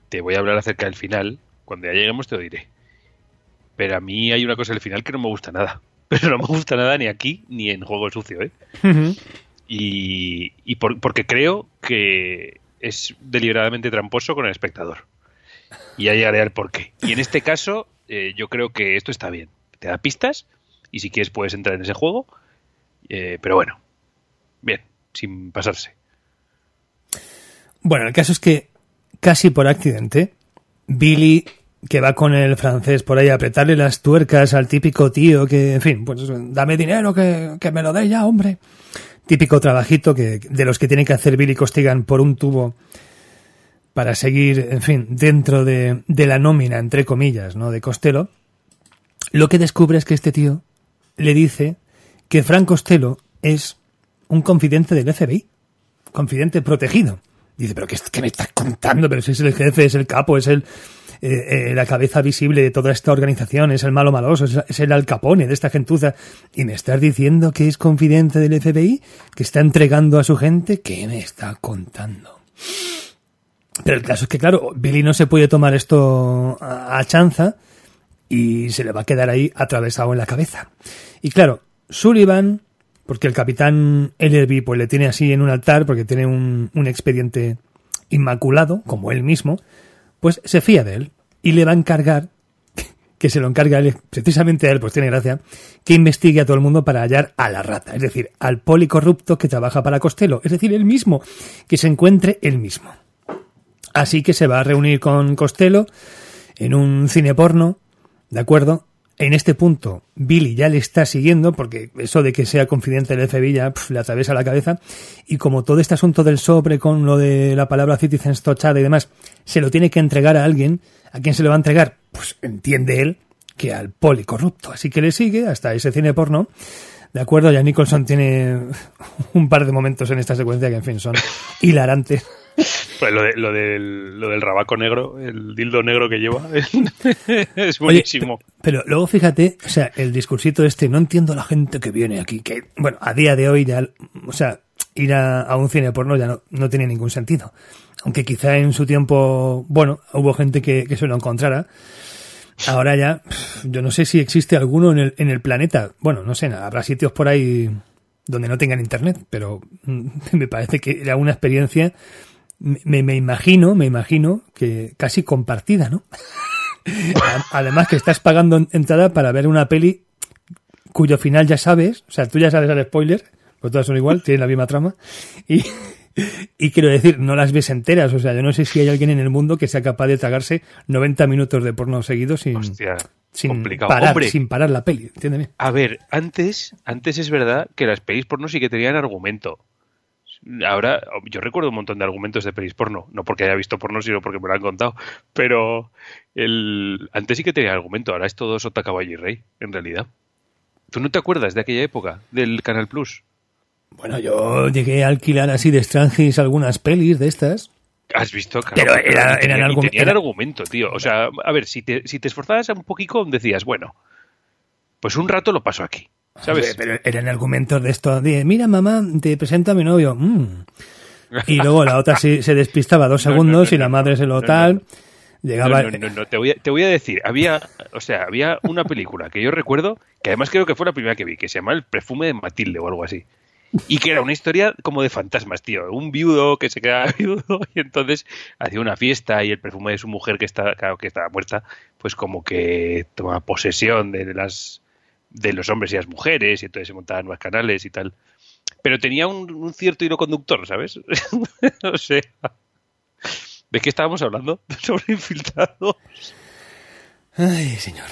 te voy a hablar acerca del final. Cuando ya lleguemos te lo diré. Pero a mí hay una cosa del final que no me gusta nada. pero no me gusta nada ni aquí ni en Juego Sucio, ¿eh? Y, y porque creo que es deliberadamente tramposo con el espectador. Y ya llegaré al porqué. Y en este caso, eh, yo creo que esto está bien. Te da pistas y si quieres puedes entrar en ese juego. Eh, pero bueno, bien, sin pasarse. Bueno, el caso es que casi por accidente, Billy que va con el francés por ahí a apretarle las tuercas al típico tío que, en fin, pues dame dinero, que, me lo dé ya, hombre. Típico trabajito que, de los que tiene que hacer Billy Costigan por un tubo para seguir, en fin, dentro de, de la nómina, entre comillas, ¿no? De Costello. Lo que descubre es que este tío le dice que Frank Costello es un confidente del FBI, confidente protegido. Dice, pero ¿qué, qué me estás contando? Pero si es el jefe, es el capo, es el, eh, eh, la cabeza visible de toda esta organización, es el malo maloso, es, el alcapone de esta gentuza, y me estás diciendo que es confidente del FBI, que está entregando a su gente, ¿qué me está contando? Pero el caso es que, claro, Billy no se puede tomar esto a, chanza y se le va a quedar ahí atravesado en la cabeza. Y claro, Sullivan, porque el capitán Ellerby pues le tiene así en un altar porque tiene un, expediente inmaculado, como él mismo, pues se fía de él y le va a encargar, que se lo encarga él, precisamente a él, pues tiene gracia, que investigue a todo el mundo para hallar a la rata, es decir, al policorrupto que trabaja para Costello, es decir, él mismo, que se encuentre él mismo. Así que se va a reunir con Costello en un cine porno, ¿de acuerdo? En este punto, Billy ya le está siguiendo, porque eso de que sea confidente del FBI ya le atraviesa la cabeza, y como todo este asunto del sobre con lo de la palabra citizens tochada y demás, se lo tiene que entregar a alguien, ¿a quién se lo va a entregar? Pues entiende él que al poli corrupto, así que le sigue hasta ese cine porno, de acuerdo, ya Nicholson tiene un par de momentos en esta secuencia que, en fin, son hilarantes. Pues lo, de, lo, del, lo del rabaco negro, el dildo negro que lleva, es buenísimo. pero, luego fíjate, o sea, el discursito este, no entiendo la gente que viene aquí, que, bueno, a día de hoy ya, o sea, ir a, un cine porno ya no, no, tiene ningún sentido. Aunque quizá en su tiempo, bueno, hubo gente que, que se lo encontrara. Ahora ya, yo no sé si existe alguno en el, en el planeta. Bueno, no sé, habrá sitios por ahí donde no tengan internet, pero me parece que era una experiencia me, me imagino, me imagino que casi compartida, ¿no? Además que estás pagando entrada para ver una peli cuyo final ya sabes, o sea, tú ya sabes el spoiler, pues todas son igual, tienen la misma trama, y, y quiero decir, no las ves enteras, o sea, yo no sé si hay alguien en el mundo que sea capaz de tragarse 90 minutos de porno seguido sin, sin parar, sin parar la peli, entiéndeme. A ver, antes, antes es verdad que las pelis porno sí que tenían argumento. Ahora, yo recuerdo un montón de argumentos de pelis porno, no porque haya visto porno, sino porque me lo han contado, pero el antes sí que tenía argumento, ahora es todo sota caballo y rey, en realidad. ¿Tú no te acuerdas de aquella época, del Canal Plus? Bueno, yo llegué a alquilar así de extranjis algunas pelis de estas. ¿Has visto? pero era, eran argumento, tío. O sea, a ver, si te, si te esforzabas un poquito, decías, bueno, pues un rato lo paso aquí. ¿Sabes? Pero eran argumentos de esto de, mira mamá, te presento a mi novio. Mm. Y luego la otra se, se despistaba dos segundos y la madre se lo tal. Llegaba... No, no, no, te voy, a, te voy a decir, había, o sea, había una película que yo recuerdo, que además creo que fue la primera que vi, que se llama El perfume de Matilde o algo así. Y que era una historia como de fantasmas, tío. Un viudo que se queda viudo y entonces hacía una fiesta y el perfume de su mujer que está, claro, que estaba muerta, pues como que toma posesión de las de los hombres y las mujeres, y entonces se montaban más canales y tal. Pero tenía un, un cierto hilo conductor, ¿sabes? no sé. ¿De qué estábamos hablando? Sobre infiltrados. Ay, señor.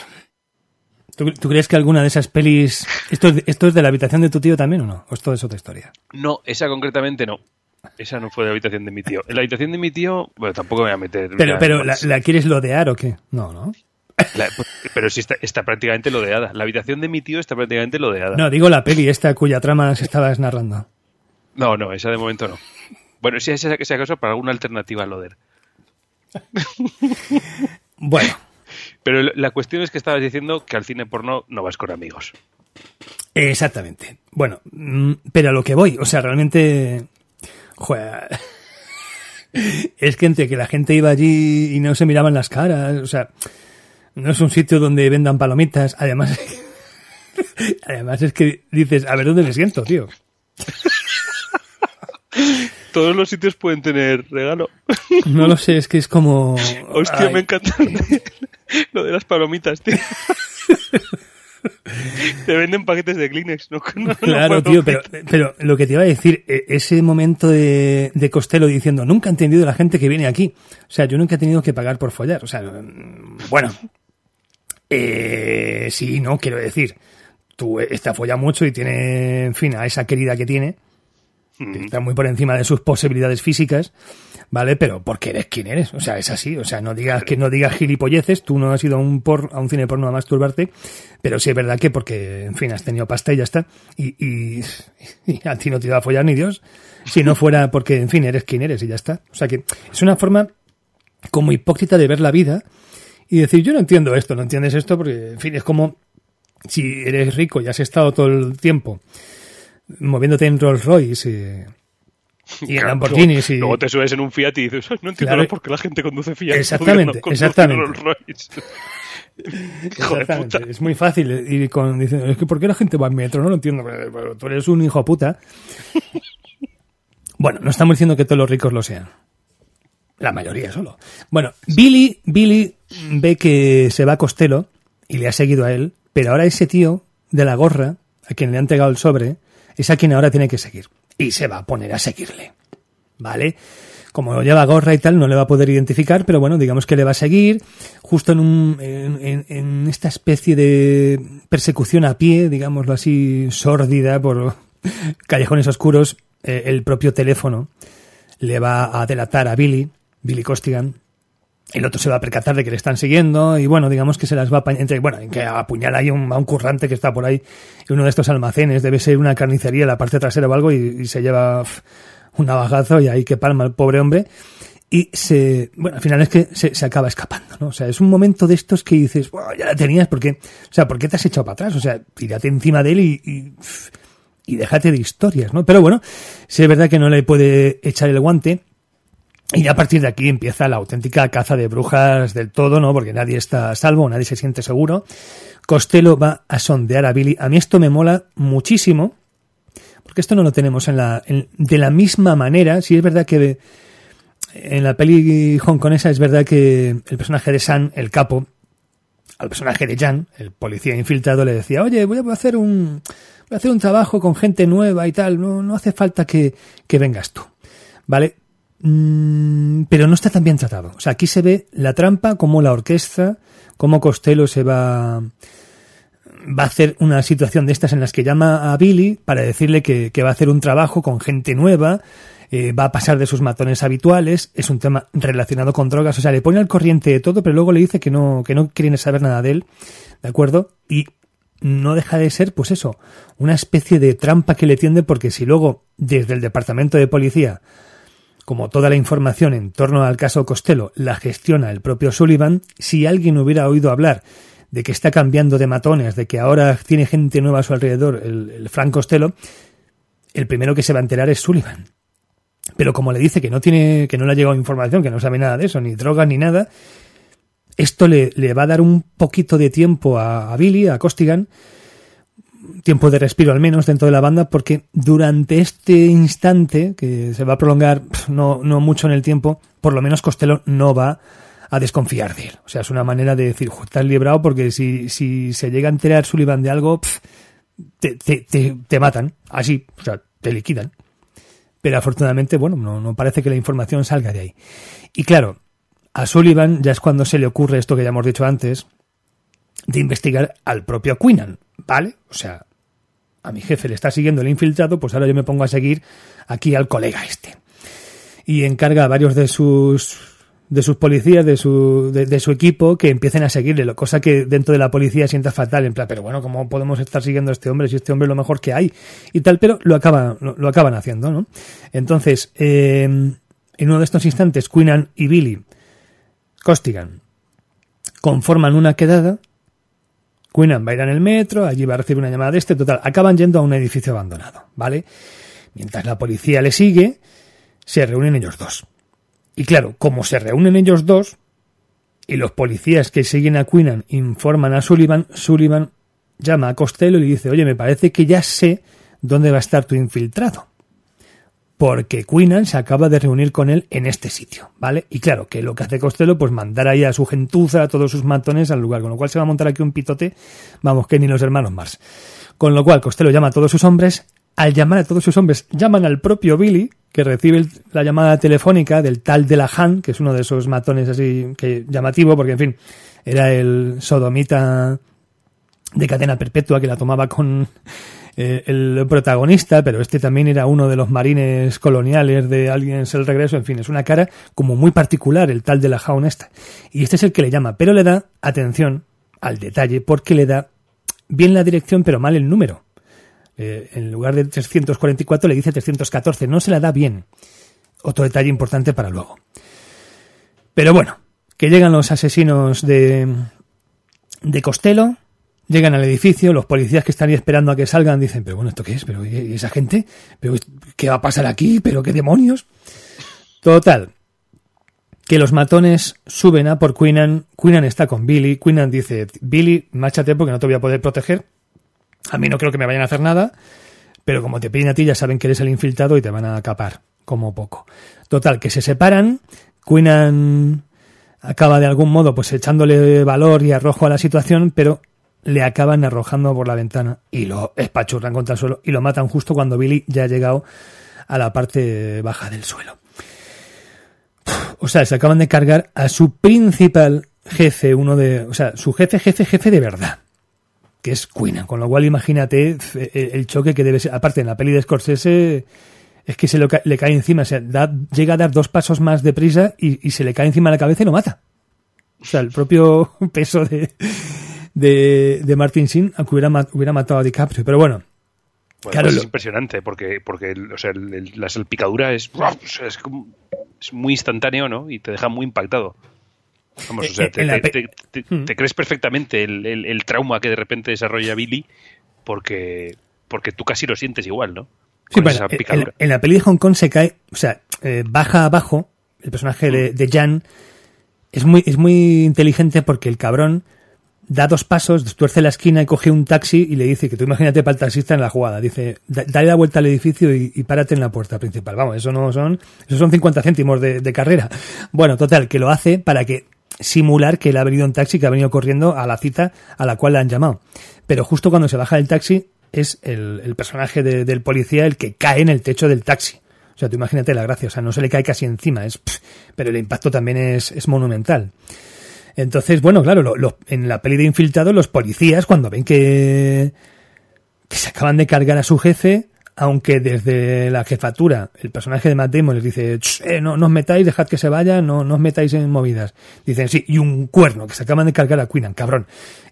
¿Tú, tú crees que alguna de esas pelis... ¿Esto es, de, ¿Esto es de la habitación de tu tío también o no? ¿O esto es otra historia? No, esa concretamente no. Esa no fue de la habitación de mi tío. En la habitación de mi tío, bueno, tampoco me voy a meter. Pero, pero ¿la, la quieres lodear o qué? No, ¿no? La- pero sí está, está prácticamente lodeada. La habitación de mi tío está prácticamente lodeada. No, digo la peli esta cuya trama se estabas narrando. No, no, esa de momento no. Bueno, si es esa que sea para alguna alternativa a Loder. Bueno, Pero la cuestión es que estabas diciendo que al cine porno no vas con amigos. exactamente. Bueno, mm, pero a lo que voy, o sea, realmente... Joder. Es que entre que la gente iba allí y no se miraban las caras, o sea, no es un sitio donde vendan palomitas, además... Además es que dices, a ver dónde me siento, tío. Todos los sitios pueden tener regalo. No lo sé, es que es como... Hostia, Ay, me encanta lo de las palomitas, tío. Te venden paquetes de Kleenex, ¿no? No- Claro, tío, pero, pero lo que te iba a decir, e- ese momento de, de Costello diciendo, nunca he entendido la gente que viene aquí. O sea, yo nunca he tenido que pagar por follar. O sea, mm, bueno, eh, sí, no, quiero decir, tú está folla mucho y tiene, en fin, a esa querida que tiene, que está muy por encima de sus posibilidades físicas, ¿vale? Pero porque eres quien eres, o sea, es así, o sea, no digas que no digas gilipolleces, tú no has ido a un, por, a un cine porno a masturbarte, pero sí es verdad que porque, en fin, has tenido pasta y ya está, y, y, y a ti no te iba a follar ni Dios, si no fuera porque, en fin, eres quien eres y ya está. O sea que es una forma como hipócrita de ver la vida y decir, yo no entiendo esto, no entiendes esto, porque, en fin, es como si eres rico y has estado todo el tiempo moviéndote en Rolls Royce eh, y en Lamborghinis y... luego, te subes en un Fiat y dices, "Ay, no entiendo Claro. por qué la gente conduce Fiat. Exactamente, no exactamente. Rolls Royce". Exactamente. Es muy fácil ir con diciendo, es que ¿por qué la gente va en metro? No lo entiendo, pero, tú eres un hijo de puta. bueno, no estamos diciendo que todos los ricos lo sean. La mayoría solo. Bueno, Billy, Billy ve que se va a Costello y le ha seguido a él, pero ahora ese tío de la gorra, a quien le ha entregado el sobre, es a quien ahora tiene que seguir. Y se va a poner a seguirle. ¿Vale? Como lleva gorra y tal, no le va a poder identificar, pero bueno, digamos que le va a seguir justo en, un, en, esta especie de persecución a pie, digámoslo así, sórdida por callejones oscuros. eh, el propio teléfono le va a delatar a Billy, Billy Costigan. El otro se va a percatar de que le están siguiendo y bueno, digamos que se las va a entre, bueno, en que apuñala ahí un, a un currante que está por ahí en uno de estos almacenes, debe ser una carnicería en la parte trasera o algo y, se lleva un navajazo y ahí que palma el pobre hombre y se, bueno, al final es que se, acaba escapando, ¿no? O sea, es un momento de estos que dices, "Buah, ya la tenías, porque, o sea, ¿por qué te has echado para atrás? O sea, tírate encima de él y, y, y déjate de historias, ¿no? Pero bueno, sí es verdad que no le puede echar el guante, y a partir de aquí empieza la auténtica caza de brujas del todo, ¿no? Porque nadie está a salvo, nadie se siente seguro. Costello va a sondear a Billy. A mí esto me mola muchísimo, porque esto no lo tenemos en la, en- de la misma manera. Si es verdad que en la peli hongkonesa es verdad que el personaje de San, el capo, al personaje de Jan, el policía infiltrado, le decía, oye, voy a hacer un, voy a hacer un trabajo con gente nueva y tal, no, no hace falta que, que vengas tú. ¿Vale? Mm, pero no está tan bien tratado. O sea, aquí se ve la trampa, como la orquesta, cómo Costello se va, va a hacer una situación de estas en las que llama a Billy para decirle que, que va a hacer un trabajo con gente nueva, eh, va a pasar de sus matones habituales, es un tema relacionado con drogas, o sea, le pone al corriente de todo, pero luego le dice que no, que no quieren saber nada de él, ¿de acuerdo? Y no deja de ser, pues eso, una especie de trampa que le tiende porque si luego desde el departamento de policía como toda la información en torno al caso Costello la gestiona el propio Sullivan, si alguien hubiera oído hablar de que está cambiando de matones, de que ahora tiene gente nueva a su alrededor, el, Frank Costello, el primero que se va a enterar es Sullivan. Pero como le dice que no tiene, que no le ha llegado información, que no sabe nada de eso, ni drogas ni nada, esto le, le va a dar un poquito de tiempo a Billy, a Costigan, tiempo de respiro al menos dentro de la banda, porque durante este instante, que se va a prolongar no, no mucho en el tiempo, por lo menos Costello no va a desconfiar de él. O sea, es una manera de decir, estás librado porque si, si se llega a enterar Sullivan de algo, te, te, te, matan. Así, o sea, te liquidan. Pero afortunadamente, bueno, no, no parece que la información salga de ahí. Y claro, a Sullivan ya es cuando se le ocurre esto que ya hemos dicho antes, de investigar al propio Quinnan, ¿vale? O sea, a mi jefe le está siguiendo el infiltrado, pues ahora yo me pongo a seguir aquí al colega este. Y encarga a varios de sus de sus policías, de su, de, su equipo, que empiecen a seguirle, cosa que dentro de la policía sienta fatal, en plan, pero bueno, ¿cómo podemos estar siguiendo a este hombre si este hombre es lo mejor que hay? Y tal, pero lo acaban, lo, acaban haciendo, ¿no? Entonces, eh, en uno de estos instantes, Quinnan y Billy Costigan conforman una quedada Quinnan va a ir en el metro, allí va a recibir una llamada de este, total, acaban yendo a un edificio abandonado, ¿vale? Mientras la policía le sigue, se reúnen ellos dos. Y claro, como se reúnen ellos dos, y los policías que siguen a Quinnan informan a Sullivan, Sullivan llama a Costello y le dice, oye, me parece que ya sé dónde va a estar tu infiltrado porque Quinnan se acaba de reunir con él en este sitio, ¿vale? Y claro, que lo que hace Costello, pues mandar ahí a su gentuza, a todos sus matones al lugar, con lo cual se va a montar aquí un pitote, vamos, que ni los hermanos Mars. Con lo cual, Costello llama a todos sus hombres, al llamar a todos sus hombres, llaman al propio Billy, que recibe la llamada telefónica del tal de la Han, que es uno de esos matones así que llamativo, porque en fin, era el sodomita de cadena perpetua que la tomaba con eh, el protagonista, pero este también era uno de los marines coloniales de Aliens el Regreso, en fin, es una cara como muy particular el tal de la jauna esta. Y este es el que le llama, pero le da atención al detalle porque le da bien la dirección pero mal el número. Eh, en lugar de 344 le dice 314, no se la da bien. Otro detalle importante para luego. Pero bueno, que llegan los asesinos de, de Costello, Llegan al edificio, los policías que están ahí esperando a que salgan dicen, pero bueno, ¿esto qué es? ¿Pero y esa gente? ¿Pero qué va a pasar aquí? ¿Pero qué demonios? Total, que los matones suben a por Quinnan, Quinnan está con Billy, Quinnan dice, Billy, máchate porque no te voy a poder proteger, a mí no creo que me vayan a hacer nada, pero como te piden a ti ya saben que eres el infiltrado y te van a capar, como poco. Total, que se separan, Quinnan acaba de algún modo pues echándole valor y arrojo a la situación, pero le acaban arrojando por la ventana y lo espachurran contra el suelo y lo matan justo cuando Billy ya ha llegado a la parte baja del suelo. O sea, se acaban de cargar a su principal jefe, uno de, o sea, su jefe, jefe, jefe de verdad, que es Queen, con lo cual imagínate el choque que debe ser, aparte en la peli de Scorsese es que se le cae encima, o sea, llega a dar dos pasos más de prisa y, y se le cae encima la cabeza y lo mata. O sea, el propio peso de, de, de Martin Sin, aunque hubiera, hubiera matado a DiCaprio. Pero bueno, claro, pues es impresionante porque, porque o sea, la salpicadura es, es, es, muy instantáneo ¿no? y te deja muy impactado. Vamos, o sea, eh, te, hmm. te, crees perfectamente el, el, trauma que de repente desarrolla Billy porque, porque tú casi lo sientes igual, ¿no? Sí, bueno, en, la peli de Hong Kong se cae, o sea, eh, baja abajo, el personaje de, hmm. de Jan es muy, es muy inteligente porque el cabrón da dos pasos, tuerce la esquina y coge un taxi y le dice que tú imagínate para el taxista en la jugada. Dice, dale la vuelta al edificio y, párate en la puerta principal. Vamos, eso no son, eso son 50 céntimos de, carrera. Bueno, total, que lo hace para que simular que él ha venido en taxi, que ha venido corriendo a la cita a la cual le han llamado. Pero justo cuando se baja del taxi es el, personaje del policía el que cae en el techo del taxi. O sea, tú imagínate la gracia, o sea, no se le cae casi encima, es, pero el impacto también es, es monumental. Entonces, bueno, claro, en la peli de Infiltrado, los policías, cuando ven que, se acaban de cargar a su jefe, aunque desde la jefatura el personaje de Matt Damon les dice, eh, no, os metáis, dejad que se vaya, no, os metáis en movidas. Dicen, sí, y un cuerno, que se acaban de cargar a Quinnan, cabrón.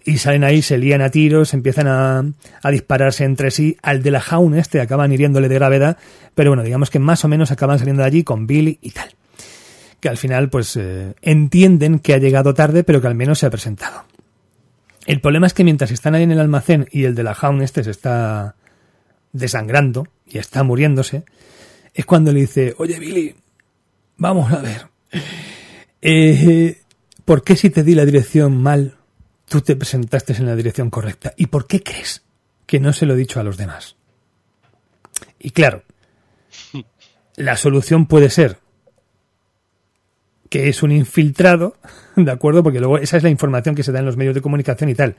Y salen ahí, se lían a tiros, empiezan a, a dispararse entre sí. Al de la Jaun este acaban hiriéndole de gravedad, pero bueno, digamos que más o menos acaban saliendo de allí con Billy y tal que al final pues eh, entienden que ha llegado tarde, pero que al menos se ha presentado. El problema es que mientras están ahí en el almacén y el de la jaun este se está desangrando y está muriéndose, es cuando le dice, oye Billy, vamos a ver, eh, ¿por qué si te di la dirección mal, tú te presentaste en la dirección correcta? ¿Y por qué crees que no se lo he dicho a los demás? Y claro, la solución puede ser que es un infiltrado, ¿de acuerdo? Porque luego esa es la información que se da en los medios de comunicación y tal,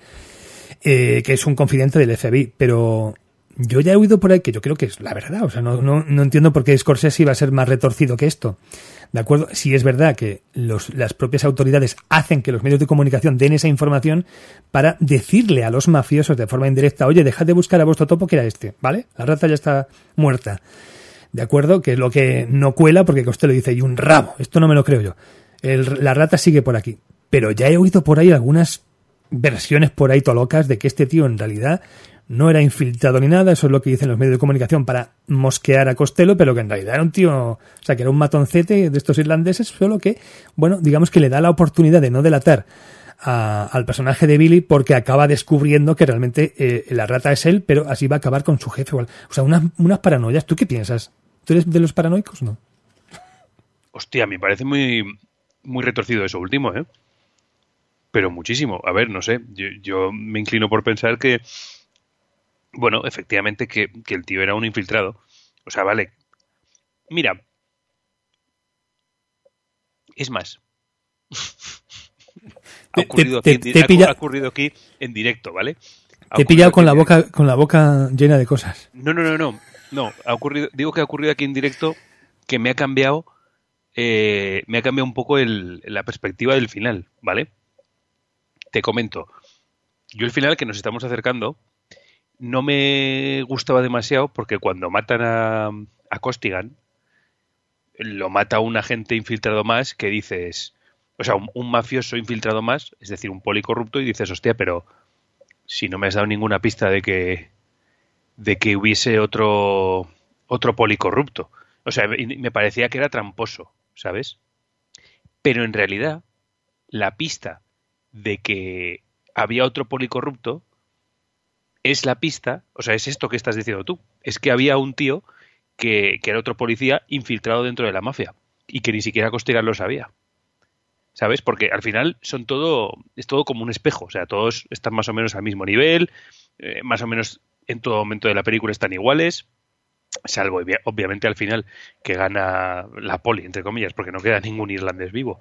eh, que es un confidente del FBI, pero yo ya he oído por ahí que yo creo que es la verdad, o sea, no, no, entiendo por qué Scorsese iba a ser más retorcido que esto. ¿De acuerdo? Si es verdad que los, las propias autoridades hacen que los medios de comunicación den esa información para decirle a los mafiosos de forma indirecta, oye, dejad de buscar a vuestro topo que era este, ¿vale? La rata ya está muerta. ¿De acuerdo? Que es lo que no cuela porque usted le dice, y un rabo, esto no me lo creo yo. La rata sigue por aquí. Pero ya he oído por ahí algunas versiones por ahí tolocas de que este tío en realidad no era infiltrado ni nada, eso es lo que dicen los medios de comunicación para mosquear a Costello, pero que en realidad era un tío, o sea, que era un matoncete de estos irlandeses, solo que, bueno, digamos que le da la oportunidad de no delatar a, al personaje de Billy porque acaba descubriendo que realmente eh, la rata es él, pero así va a acabar con su jefe. O sea, unas, unas paranoias. ¿Tú qué piensas? ¿Tú eres de los paranoicos no? Hostia, me parece muy, muy retorcido eso último, ¿eh? Pero muchísimo. A ver, no sé, yo, yo me inclino por pensar que bueno, efectivamente que, que, el tío era un infiltrado. O sea, vale. Mira. Es más. ha, ocurrido te, te, aquí, te ha, ha, ocurrido aquí en directo, ¿vale? Ha te he pillado con la boca con la boca llena de cosas. No, no, no, no. No, ha ocurrido, digo que ha ocurrido aquí en directo que me ha cambiado eh, me ha cambiado un poco el, la perspectiva del final, ¿vale? Te comento. Yo el final que nos estamos acercando, no me gustaba demasiado porque cuando matan a, Costigan, lo mata un agente infiltrado más que dices, o sea, un, un, mafioso infiltrado más, es decir, un policorrupto, y dices, hostia, pero si no me has dado ninguna pista de que de que hubiese otro otro policorrupto. O sea, me parecía que era tramposo, ¿sabes? Pero en realidad, la pista de que había otro policorrupto es la pista, o sea, es esto que estás diciendo tú, es que había un tío que, que era otro policía infiltrado dentro de la mafia y que ni siquiera Costigan lo sabía. ¿Sabes? Porque al final son todo, es todo como un espejo, o sea, todos están más o menos al mismo nivel, eh, más o menos en todo momento de la película están iguales, salvo obviamente al final que gana la poli, entre comillas, porque no queda ningún irlandés vivo.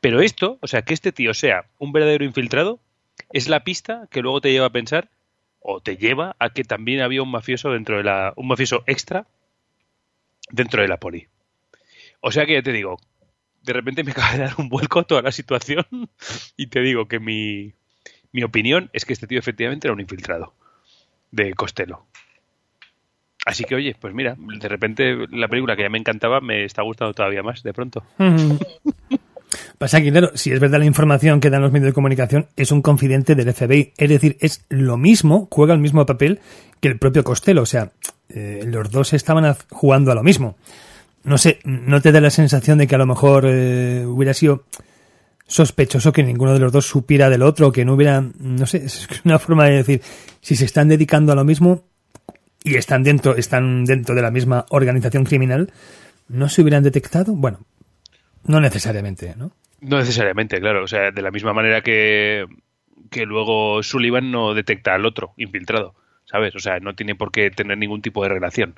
Pero esto, o sea, que este tío sea un verdadero infiltrado, es la pista que luego te lleva a pensar o te lleva a que también había un mafioso dentro de la un mafioso extra dentro de la poli. O sea que ya te digo, de repente me acaba de dar un vuelco toda la situación y te digo que mi, mi opinión es que este tío efectivamente era un infiltrado de Costello. Así que oye, pues mira, de repente la película que ya me encantaba me está gustando todavía más de pronto. Pasa que, claro, si es verdad la información que dan los medios de comunicación, es un confidente del FBI. Es decir, es lo mismo, juega el mismo papel que el propio Costello. O sea, eh, los dos estaban jugando a lo mismo. No sé, ¿no te da la sensación de que a lo mejor eh, hubiera sido sospechoso que ninguno de los dos supiera del otro, que no hubiera, no sé, es una forma de decir, si se están dedicando a lo mismo y están dentro, están dentro de la misma organización criminal, ¿no se hubieran detectado? Bueno, no necesariamente, ¿no? No necesariamente, claro. O sea, de la misma manera que, que luego Sullivan no detecta al otro infiltrado, ¿sabes? O sea, no tiene por qué tener ningún tipo de relación.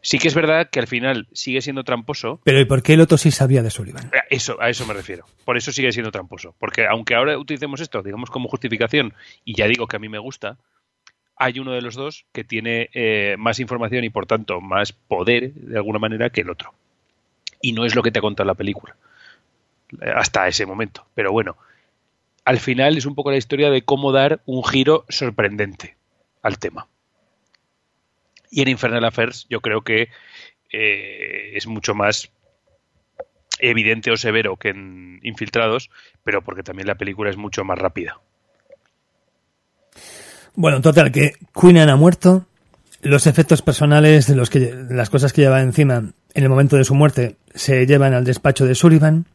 Sí que es verdad que al final sigue siendo tramposo. Pero ¿y por qué el otro sí sabía de Sullivan? Eso, a eso me refiero. Por eso sigue siendo tramposo. Porque aunque ahora utilicemos esto, digamos, como justificación, y ya digo que a mí me gusta, hay uno de los dos que tiene eh, más información y por tanto más poder, de alguna manera, que el otro y no es lo que te ha contado la película hasta ese momento. Pero bueno, al final es un poco la historia de cómo dar un giro sorprendente al tema. Y en Infernal Affairs yo creo que eh, es mucho más evidente o severo que en Infiltrados, pero porque también la película es mucho más rápida. Bueno, total, que Queenan ha muerto, los efectos personales de los que las cosas que lleva encima en el momento de su muerte se llevan al despacho de Sullivan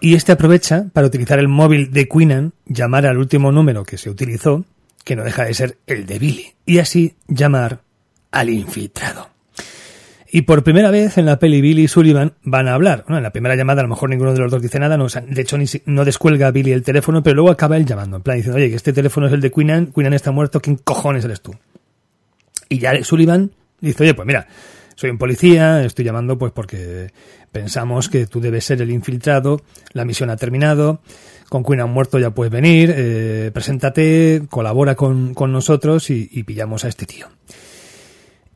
y este aprovecha para utilizar el móvil de Queenan, llamar al último número que se utilizó, que no deja de ser el de Billy, y así llamar al infiltrado. Y por primera vez en la peli Billy y Sullivan van a hablar. Bueno, en la primera llamada a lo mejor ninguno de los dos dice nada, no, de hecho ni, no descuelga a Billy el teléfono, pero luego acaba él llamando, en plan diciendo, oye, que este teléfono es el de Queenan, Queenan está muerto, ¿quién cojones eres tú? Y ya Sullivan dice, oye, pues mira, soy un policía, estoy llamando pues porque pensamos que tú debes ser el infiltrado, la misión ha terminado, con Queen han muerto ya puedes venir, eh, preséntate, colabora con, con nosotros y, pillamos a este tío.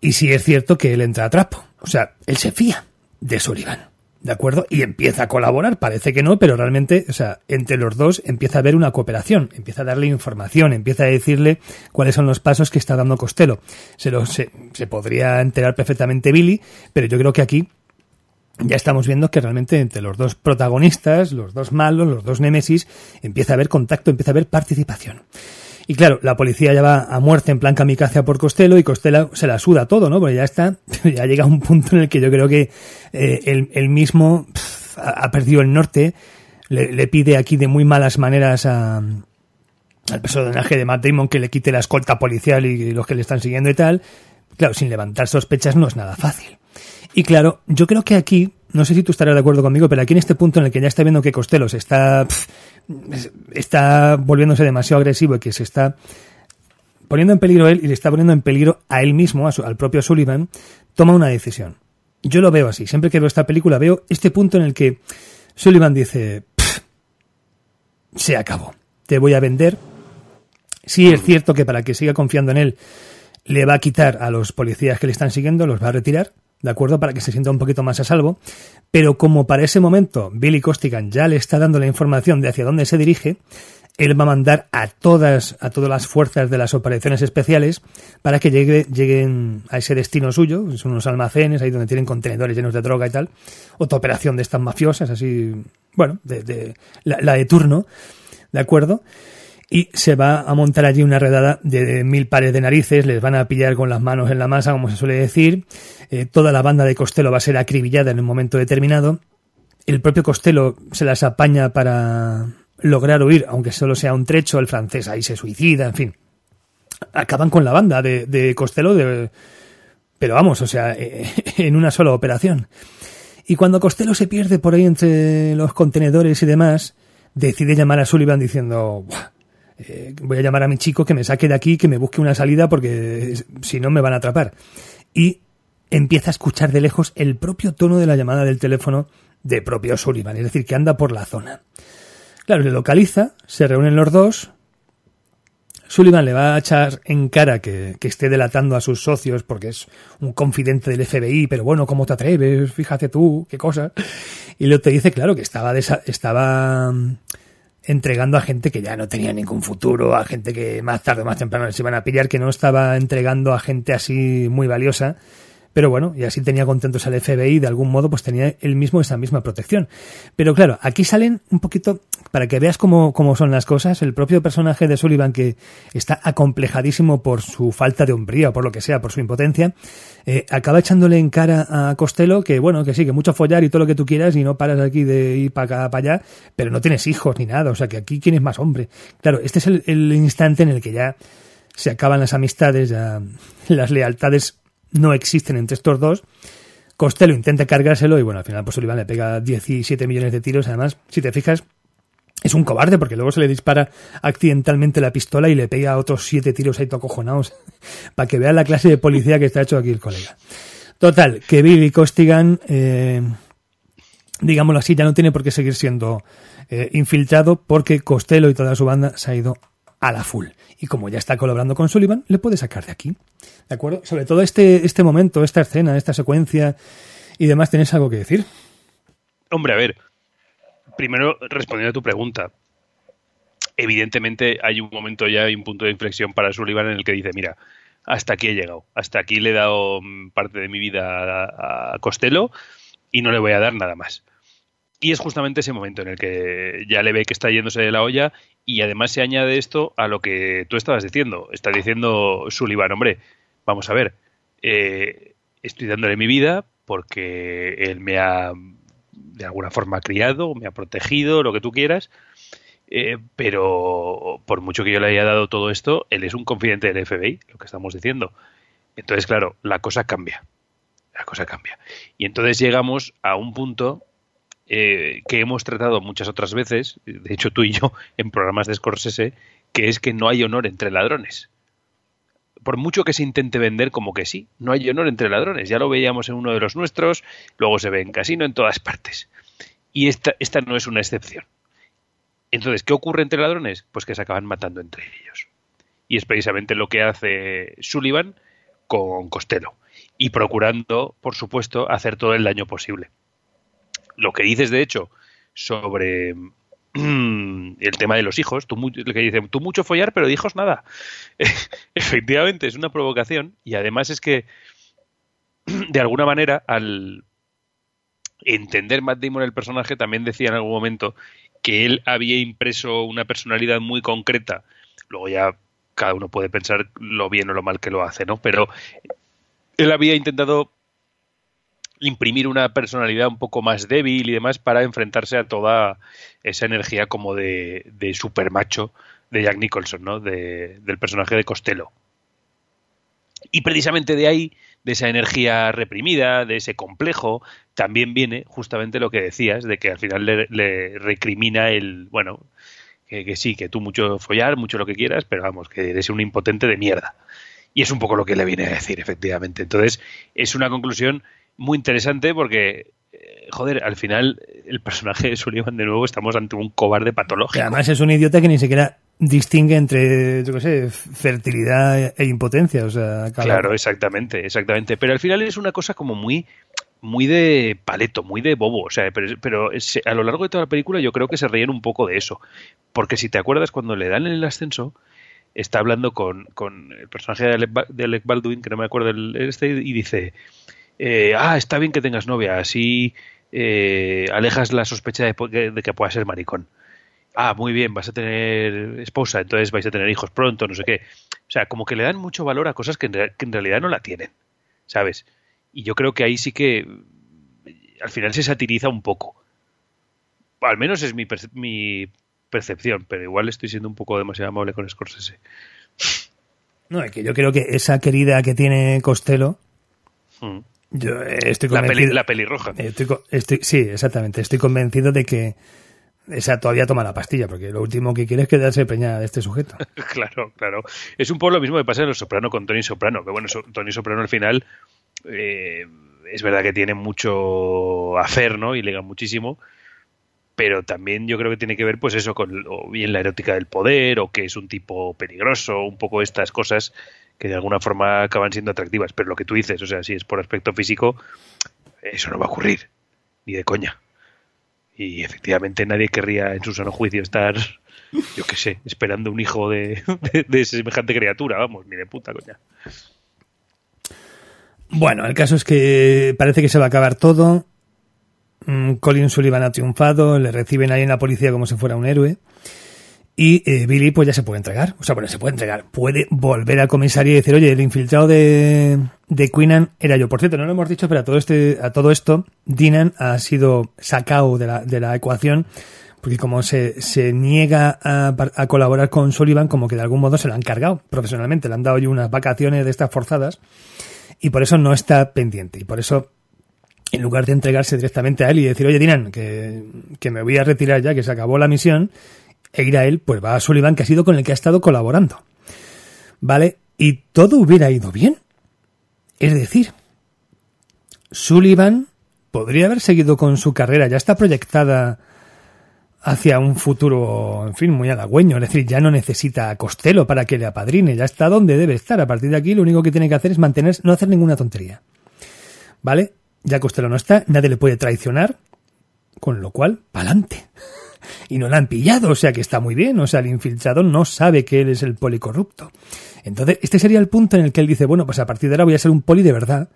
Y si es cierto que él entra a trapo, o sea, él se fía de Sullivan. ¿De acuerdo? Y empieza a colaborar, parece que no, pero realmente, o sea, entre los dos empieza a haber una cooperación, empieza a darle información, empieza a decirle cuáles son los pasos que está dando Costello. Se, lo, se, se podría enterar perfectamente Billy, pero yo creo que aquí ya estamos viendo que realmente entre los dos protagonistas, los dos malos, los dos némesis, empieza a haber contacto, empieza a haber participación. Y claro, la policía ya va a muerte en plan kamikaze por Costello y Costello se la suda todo, ¿no? Porque ya está, ya llega un punto en el que yo creo que eh, él, él, mismo ha perdido el norte, le, pide aquí de muy malas maneras a, al personaje de Matt Damon que le quite la escolta policial y los que le están siguiendo y tal. Claro, sin levantar sospechas no es nada fácil. Y claro, yo creo que aquí, no sé si tú estarás de acuerdo conmigo, pero aquí en este punto en el que ya está viendo que Costello se está... está volviéndose demasiado agresivo y que se está poniendo en peligro él y le está poniendo en peligro a él mismo, a su, al propio Sullivan, toma una decisión. Yo lo veo así. Siempre que veo esta película veo este punto en el que Sullivan dice, se acabó. Te voy a vender. Sí es cierto que para que siga confiando en él, le va a quitar a los policías que le están siguiendo, los va a retirar, ¿de acuerdo? Para que se sienta un poquito más a salvo. Pero como para ese momento Billy Costigan ya le está dando la información de hacia dónde se dirige, él va a mandar a todas, a todas las fuerzas de las operaciones especiales para que llegue, lleguen a ese destino suyo, son unos almacenes ahí donde tienen contenedores llenos de droga y tal, otra operación de estas mafiosas, así, bueno, de, de la, la de turno, ¿de acuerdo? Y se va a montar allí una redada de mil pares de narices, les van a pillar con las manos en la masa, como se suele decir, eh, toda la banda de Costello va a ser acribillada en un momento determinado, el propio Costello se las apaña para lograr huir, aunque solo sea un trecho, el francés ahí se suicida, en fin. Acaban con la banda de, Costello, de, pero vamos, o sea, en una sola operación. Y cuando Costello se pierde por ahí entre los contenedores y demás, decide llamar a Sullivan diciendo, eh, voy a llamar a mi chico que me saque de aquí, que me busque una salida porque si no me van a atrapar. Y empieza a escuchar de lejos el propio tono de la llamada del teléfono de propio Sullivan, es decir, que anda por la zona. Claro, le localiza, se reúnen los dos. Sullivan le va a echar en cara que, que, esté delatando a sus socios porque es un confidente del FBI, pero bueno, ¿cómo te atreves? Fíjate tú, qué cosa. Y luego te dice, claro, que estaba, estaba entregando a gente que ya no tenía ningún futuro, a gente que más tarde o más temprano se iban a pillar, que no estaba entregando a gente así muy valiosa. Pero bueno, y así tenía contentos al FBI, de algún modo pues tenía él mismo esa misma protección. Pero claro, aquí salen un poquito, para que veas cómo, cómo son las cosas, el propio personaje de Sullivan que está acomplejadísimo por su falta de hombría o por lo que sea, por su impotencia, eh, acaba echándole en cara a Costello que bueno, que sí, que mucho follar y todo lo que tú quieras y no paras aquí de ir para acá, para allá, pero no tienes hijos ni nada, o sea que aquí quién es más hombre. Claro, este es el, el instante en el que ya se acaban las amistades, ya las lealtades no existen entre estos dos. Costello intenta cargárselo y bueno, al final pues Sullivan le pega 17 millones de tiros. Además, si te fijas, es un cobarde porque luego se le dispara accidentalmente la pistola y le pega otros 7 tiros ahí tocojonados para que vean la clase de policía que está hecho aquí el colega. Total, que Billy Costigan, eh, digámoslo así, ya no tiene por qué seguir siendo eh, infiltrado porque Costello y toda su banda se ha ido a la full. Y como ya está colaborando con Sullivan, le puede sacar de aquí. ¿De acuerdo? Sobre todo este, este momento, esta escena, esta secuencia y demás, ¿tienes algo que decir? Hombre, a ver. Primero, respondiendo a tu pregunta. Evidentemente hay un momento ya, hay un punto de inflexión para Sullivan en el que dice, mira, hasta aquí he llegado, hasta aquí le he dado mm, parte de mi vida a, a Costello y no le voy a dar nada más. Y es justamente ese momento en el que ya le ve que está yéndose de la olla y además se añade esto a lo que tú estabas diciendo. Está diciendo Sullivan, hombre, vamos a ver, eh, estoy dándole mi vida porque él me ha de alguna forma criado, me ha protegido, lo que tú quieras, eh, pero por mucho que yo le haya dado todo esto, él es un confidente del FBI, lo que estamos diciendo. Entonces, claro, la cosa cambia. La cosa cambia. Y entonces llegamos a un punto eh, que hemos tratado muchas otras veces, de hecho tú y yo, en programas de Scorsese, que es que no hay honor entre ladrones. por mucho que se intente vender como que sí, no hay honor entre ladrones. Ya lo veíamos en uno de los nuestros, luego se ve en casino en todas partes. Y esta, esta no es una excepción. Entonces, ¿qué ocurre entre ladrones? Pues que se acaban matando entre ellos. Y es precisamente lo que hace Sullivan con Costello. Y procurando, por supuesto, hacer todo el daño posible. Lo que dices, de hecho, sobre el tema de los hijos, tú, que dice, tú mucho follar, pero hijos nada. Efectivamente, es una provocación y además es que, de alguna manera, al entender Matt Damon el personaje, también decía en algún momento que él había impreso una personalidad muy concreta. Luego ya cada uno puede pensar lo bien o lo mal que lo hace, ¿no? Pero él había intentado imprimir una personalidad un poco más débil y demás para enfrentarse a toda esa energía como de, de super macho de Jack Nicholson, ¿no? De, del personaje de Costello. Y precisamente de ahí, de esa energía reprimida, de ese complejo, también viene justamente lo que decías, de que al final le, recrimina el, bueno, que, sí, que tú mucho follar, mucho lo que quieras, pero vamos, que eres un impotente de mierda. Y es un poco lo que le viene a decir, efectivamente. Entonces, es una conclusión muy interesante porque, eh, joder, al final el personaje de Sullivan de nuevo estamos ante un cobarde patológico. además es un idiota que ni siquiera distingue entre, yo qué sé, fertilidad e impotencia. O sea, claro, exactamente, exactamente. Pero al final es una cosa como muy muy de paleto, muy de bobo, o sea, pero, pero a lo largo de toda la película yo creo que se ríen un poco de eso, porque si te acuerdas cuando le dan el ascenso, está hablando con, con el personaje de Alec, de Alec, Baldwin, que no me acuerdo el, este, y dice, eh, ah, está bien que tengas novia, así eh, alejas la sospecha de, de, que pueda ser maricón. Ah, muy bien, vas a tener esposa, entonces vais a tener hijos pronto, no sé qué. O sea, como que le dan mucho valor a cosas que en, que en realidad no la tienen, ¿sabes? Y yo creo que ahí sí que al final se satiriza un poco. Al menos es mi, mi percepción, pero igual estoy siendo un poco demasiado amable con Scorsese. No, es que yo creo que esa querida que tiene Costello, mm. Yo estoy la, peli, la pelirroja. Estoy, sí, exactamente. Estoy convencido de que esa todavía toma la pastilla, porque lo último que quiere es quedarse peñada de este sujeto. claro, claro. Es un poco lo mismo que pasa en Los Soprano con Tony Soprano, que bueno, Tony Soprano al final eh, es verdad que tiene mucho hacer, ¿no? Y lega muchísimo, pero también yo creo que tiene que ver pues eso con o bien la erótica del poder o que es un tipo peligroso, un poco estas cosas que de alguna forma acaban siendo atractivas. Pero lo que tú dices, o sea, si es por aspecto físico, eso no va a ocurrir, ni de coña. Y efectivamente nadie querría en su sano juicio estar, yo qué sé, esperando un hijo de, de, semejante criatura, vamos, ni de puta coña. Bueno, el caso es que parece que se va a acabar todo. Mm, Colin Sullivan ha triunfado, le reciben ahí en la policía como si fuera un héroe. Y eh, Billy pues ya se puede entregar. O sea, bueno, se puede entregar. Puede volver al comisario y decir, oye, el infiltrado de, de Queenan era yo. Por cierto, no lo hemos dicho, pero a todo, este, a todo esto, Dinan ha sido sacado de la, de la ecuación porque como se, se niega a, a, colaborar con Sullivan, como que de algún modo se lo han cargado profesionalmente, le han dado hoy unas vacaciones de estas forzadas y por eso no está pendiente. Y por eso, en lugar de entregarse directamente a él y decir, oye, Dinan, que, que me voy a retirar ya, que se acabó la misión, e ir a él, pues va a Sullivan, que ha sido con el que ha estado colaborando. ¿Vale? Y todo hubiera ido bien. Es decir, Sullivan podría haber seguido con su carrera, ya está proyectada hacia un futuro, en fin, muy halagüeño. Es decir, ya no necesita a Costello para que le apadrine, ya está donde debe estar. A partir de aquí, lo único que tiene que hacer es mantener, no hacer ninguna tontería. ¿Vale? Ya Costello no está, nadie le puede traicionar, con lo cual, pa'lante y no la han pillado, o sea que está muy bien, o sea, el infiltrado no sabe que él es el poli corrupto. Entonces, este sería el punto en el que él dice, bueno, pues a partir de ahora voy a ser un poli de verdad,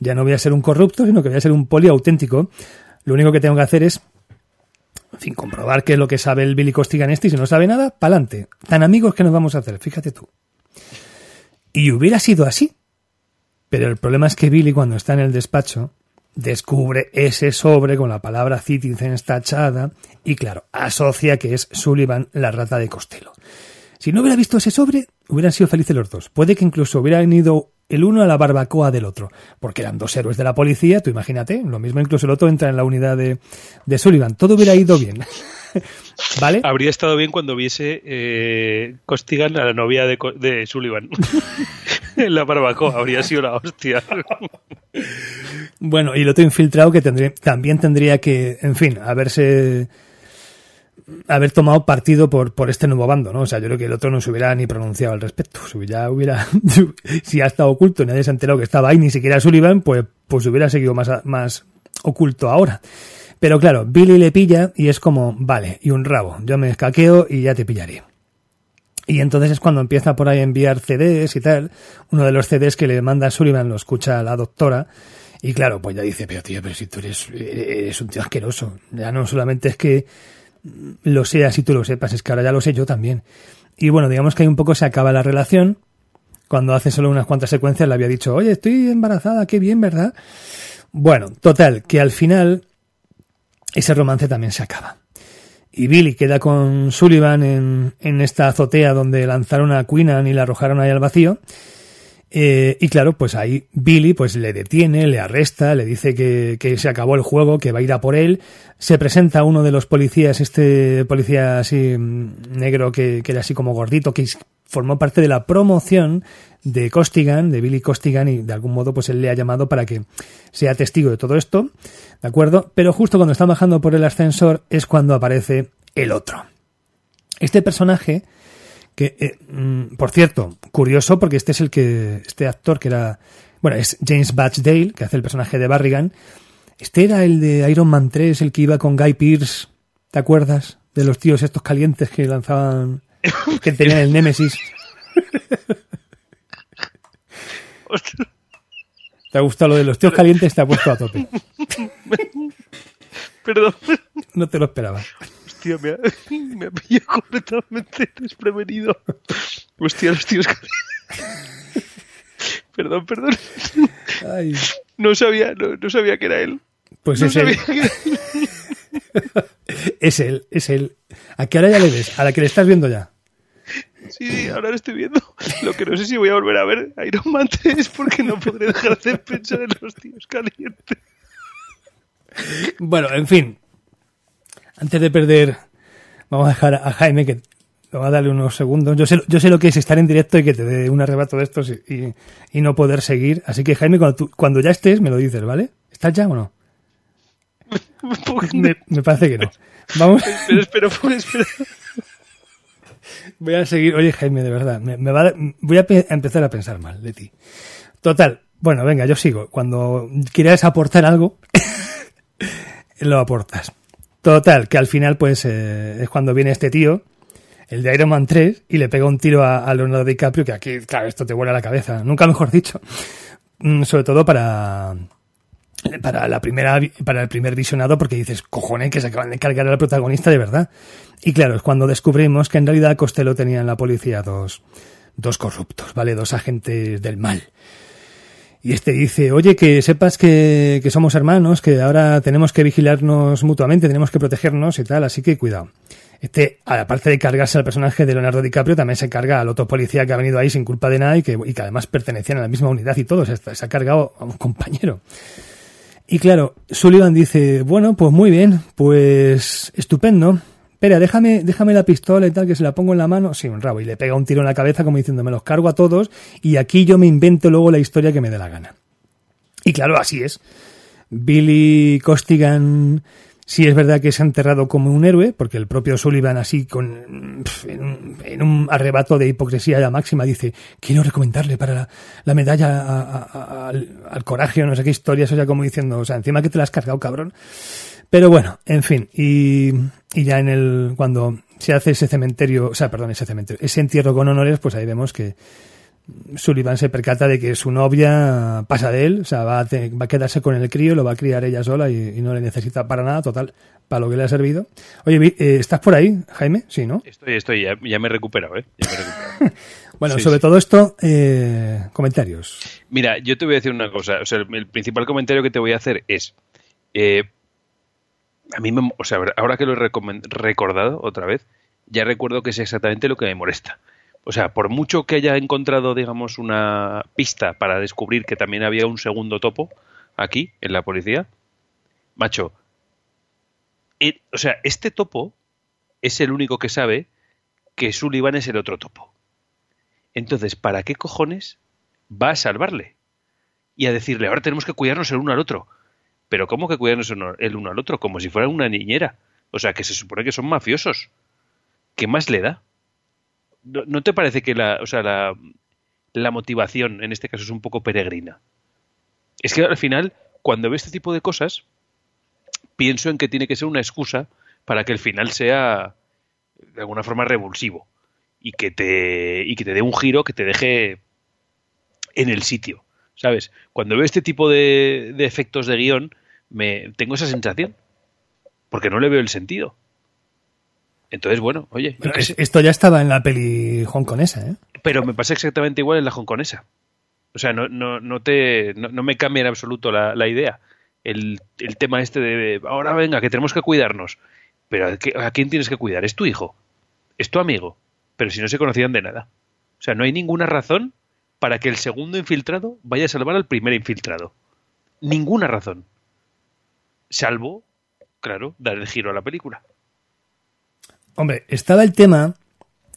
ya no voy a ser un corrupto, sino que voy a ser un poli auténtico. Lo único que tengo que hacer es, en fin, comprobar qué es lo que sabe el Billy Costigan este y si no sabe nada, pa'lante. Tan amigos que nos vamos a hacer, fíjate tú. Y hubiera sido así. Pero el problema es que Billy cuando está en el despacho descubre ese sobre con la palabra Citizens tachada y claro, asocia que es Sullivan la rata de Costello. Si no hubiera visto ese sobre, hubieran sido felices los dos. Puede que incluso hubieran ido el uno a la barbacoa del otro, porque eran dos héroes de la policía, tú imagínate, lo mismo incluso el otro entra en la unidad de, de Sullivan. Todo hubiera ido bien. ¿Vale? Habría estado bien cuando viese eh, Costigan a la novia de, de Sullivan. la barbacoa, habría sido la hostia. Bueno, y el otro infiltrado que tendría, también tendría que, en fin, haberse haber tomado partido por, por este nuevo bando, ¿no? O sea, yo creo que el otro no se hubiera ni pronunciado al respecto. Si ya hubiera, si ha estado oculto nadie se ha enterado que estaba ahí, ni siquiera Sullivan, pues, pues hubiera seguido más, más oculto ahora. Pero claro, Billy le pilla y es como, vale, y un rabo, yo me escaqueo y ya te pillaré. Y entonces es cuando empieza por ahí a enviar CDs y tal. Uno de los CDs que le manda Sullivan lo escucha la doctora. Y claro, pues ya dice, pero tío, pero si tú eres, eres un tío asqueroso. Ya no solamente es que lo seas y tú lo sepas, es que ahora ya lo sé yo también. Y bueno, digamos que ahí un poco se acaba la relación. Cuando hace solo unas cuantas secuencias le había dicho, oye, estoy embarazada, qué bien, ¿verdad? Bueno, total, que al final ese romance también se acaba. Y Billy queda con Sullivan en, en esta azotea donde lanzaron a Queenan y la arrojaron ahí al vacío. Eh, y claro, pues ahí Billy pues le detiene, le arresta, le dice que, que, se acabó el juego, que va a ir a por él. Se presenta uno de los policías, este policía así mm, negro que, que era así como gordito, que formó parte de la promoción de Costigan, de Billy Costigan, y de algún modo pues él le ha llamado para que sea testigo de todo esto, ¿de acuerdo? Pero justo cuando está bajando por el ascensor es cuando aparece el otro. Este personaje, que, eh, mm, por cierto, curioso porque este es el que, este actor que era, bueno, es James Batchdale, que hace el personaje de Barrigan. Este era el de Iron Man 3, el que iba con Guy Pearce, ¿te acuerdas? De los tíos estos calientes que lanzaban, que tenían el Némesis. ¿Te ha gustado lo de los tíos calientes? Te ha puesto a tope. Perdón. No te lo esperaba. Hostia, me ha, me ha pillado completamente desprevenido. Hostia, los tíos calientes. Perdón, perdón. Ay. No sabía, no, no, sabía que era él. Pues no es él. él. es él, es él. ¿A qué hora ya le ves? ¿A la que le estás viendo ya? Sí, sí, ahora lo estoy viendo. Lo que no sé si voy a volver a ver Iron Man 3 porque no podré dejar de pensar en los tíos calientes. Bueno, en fin. Antes de perder, vamos a dejar a Jaime que vamos a darle unos segundos. Yo sé, yo sé lo que es estar en directo y que te dé un arrebato de estos y, y, y no poder seguir. Así que Jaime, cuando, tú, cuando ya estés, me lo dices, ¿vale? ¿Estás ya o no? Me, me parece que no. Vamos. Pero espero, espero. Voy a seguir. Oye, Jaime, de verdad, me, me va, voy a, a, empezar a pensar mal de ti. Total. Bueno, venga, yo sigo. Cuando quieras aportar algo, lo aportas. Total, que al final, pues, eh, es cuando viene este tío, el de Iron Man 3, y le pega un tiro a, a Leonardo DiCaprio, que aquí, claro, esto te vuela la cabeza. Nunca mejor dicho. Mm, sobre todo para, para la primera para el primer visionado porque dices cojones que se acaban de cargar al protagonista de verdad y claro es cuando descubrimos que en realidad Costello tenía en la policía dos dos corruptos vale dos agentes del mal y este dice oye que sepas que, que somos hermanos que ahora tenemos que vigilarnos mutuamente tenemos que protegernos y tal así que cuidado este, aparte de cargarse al personaje de Leonardo DiCaprio, también se carga al otro policía que ha venido ahí sin culpa de nada y que, y que además pertenecían a la misma unidad y todo. Se, se ha cargado a un compañero. Y claro, Sullivan dice, bueno, pues muy bien, pues estupendo. Espera, déjame, déjame la pistola y tal, que se la pongo en la mano. Sí, un rabo. Y le pega un tiro en la cabeza como diciendo, me los cargo a todos y aquí yo me invento luego la historia que me dé la gana. Y claro, así es. Billy Costigan sí es verdad que se ha enterrado como un héroe, porque el propio Sullivan así con en un, arrebato de hipocresía ya máxima dice, quiero recomendarle para la, la medalla al, al, coraje o no sé qué historia, eso ya como diciendo, o sea, encima que te la has cargado, cabrón. Pero bueno, en fin, y, y ya en el, cuando se hace ese cementerio, o sea, perdón, ese cementerio, ese entierro con honores, pues ahí vemos que Sullivan se percata de que su novia pasa de él, o sea, va a, tener, va a quedarse con el crío, lo va a criar ella sola y, y, no le necesita para nada, total, para lo que le ha servido. Oye, eh, ¿estás por ahí, Jaime? Sí, ¿no? Estoy, estoy, ya, ya me he recuperado, ¿eh? Ya me he recuperado. bueno, sí, sobre sí. todo esto, eh, comentarios. Mira, yo te voy a decir una cosa, o sea, el, el principal comentario que te voy a hacer es, eh, a mí, me, o sea, ahora que lo he recordado otra vez, ya recuerdo que es exactamente lo que me molesta. O sea, por mucho que haya encontrado, digamos, una pista para descubrir que también había un segundo topo aquí, en la policía, macho, el, o sea, este topo es el único que sabe que Sullivan es el otro topo. Entonces, ¿para qué cojones va a salvarle y a decirle, ahora tenemos que cuidarnos el uno al otro. Pero ¿cómo que cuidarnos el uno al otro? Como si fuera una niñera. O sea, que se supone que son mafiosos. ¿Qué más le da? ¿No, te parece que la, o sea, la, motivación en este caso es un poco peregrina? Es que al final, cuando ve este tipo de cosas, pienso en que tiene que ser una excusa para que el final sea de alguna forma revulsivo y que te y que te dé un giro que te deje en el sitio, ¿sabes? Cuando veo este tipo de, de efectos de guion, me tengo esa sensación porque no le veo el sentido. Entonces, bueno, oye. esto ya estaba en la peli hongkonesa, ¿eh? Pero me pasa exactamente igual en la hongkonesa. O sea, no, no, no, te, no, me cambia en absoluto la, la idea. El, el, tema este de, ahora venga, que tenemos que cuidarnos. Pero ¿a quién tienes que cuidar? ¿Es tu hijo? ¿Es tu amigo? Pero si no se conocían de nada. O sea, no hay ninguna razón para que el segundo infiltrado vaya a salvar al primer infiltrado. Ninguna razón. Salvo, claro, dar el giro a la película. Hombre, estaba el tema,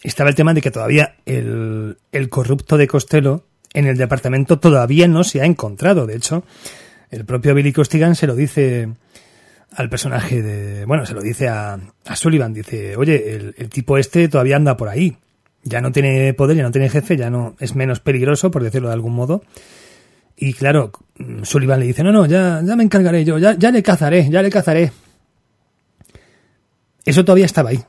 estaba el tema de que todavía el, corrupto de Costello en el departamento todavía no se ha encontrado. De hecho, el propio Billy Costigan se lo dice al personaje de, bueno, se lo dice a, Sullivan, dice, oye, el, el, tipo este todavía anda por ahí, ya no tiene poder, ya no tiene jefe, ya no es menos peligroso, por decirlo de algún modo. Y claro, Sullivan le dice, no, no, ya, ya me encargaré yo, ya, ya le cazaré, ya le cazaré. Eso todavía estaba ahí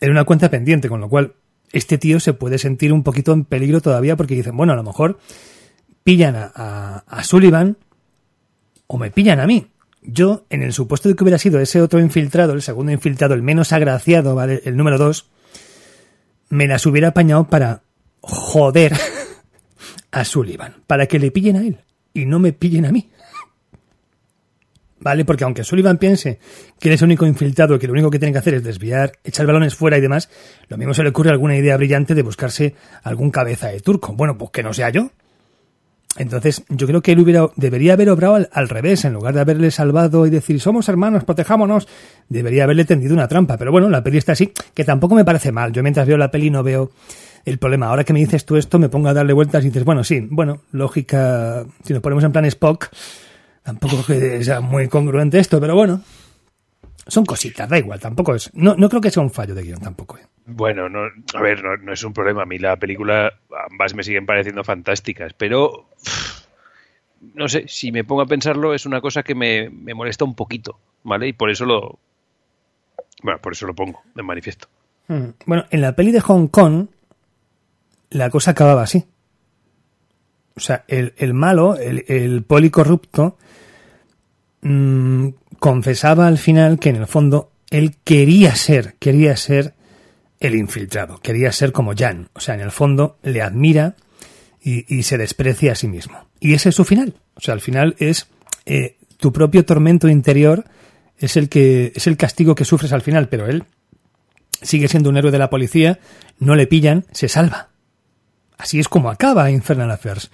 era una cuenta pendiente, con lo cual este tío se puede sentir un poquito en peligro todavía porque dicen, bueno, a lo mejor pillan a, a, Sullivan o me pillan a mí. Yo, en el supuesto de que hubiera sido ese otro infiltrado, el segundo infiltrado, el menos agraciado, ¿vale? El número dos, me las hubiera apañado para joder a Sullivan, para que le pillen a él y no me pillen a mí. ¿Vale? Porque aunque Sullivan piense que eres el único infiltrado, que lo único que tiene que hacer es desviar, echar balones fuera y demás, lo mismo se le ocurre alguna idea brillante de buscarse algún cabeza de turco. Bueno, pues que no sea yo. Entonces, yo creo que él hubiera, debería haber obrado al, revés, en lugar de haberle salvado y decir, somos hermanos, protejámonos, debería haberle tendido una trampa. Pero bueno, la peli está así, que tampoco me parece mal. Yo mientras veo la peli no veo el problema. Ahora que me dices tú esto, me pongo a darle vueltas y dices, bueno, sí, bueno, lógica, si nos ponemos en plan Spock, Tampoco que sea muy congruente esto, pero bueno. Son cositas, da igual, tampoco es. No, no creo que sea un fallo de guion tampoco. ¿eh? Bueno, no, a ver, no, es un problema. A mí la película, ambas me siguen pareciendo fantásticas, pero. No sé, si me pongo a pensarlo, es una cosa que me, me molesta un poquito, ¿vale? Y por eso lo. Bueno, por eso lo pongo de manifiesto. Hmm. Bueno, en la peli de Hong Kong, la cosa acababa así. O sea, el, el malo, el, el policorrupto, Mm, confesaba al final que en el fondo él quería ser, quería ser el infiltrado, quería ser como Jan. O sea, en el fondo le admira y, se desprecia a sí mismo. Y ese es su final. O sea, al final es eh, tu propio tormento interior es el que es el castigo que sufres al final, pero él sigue siendo un héroe de la policía, no le pillan, se salva. Así es como acaba Infernal Affairs.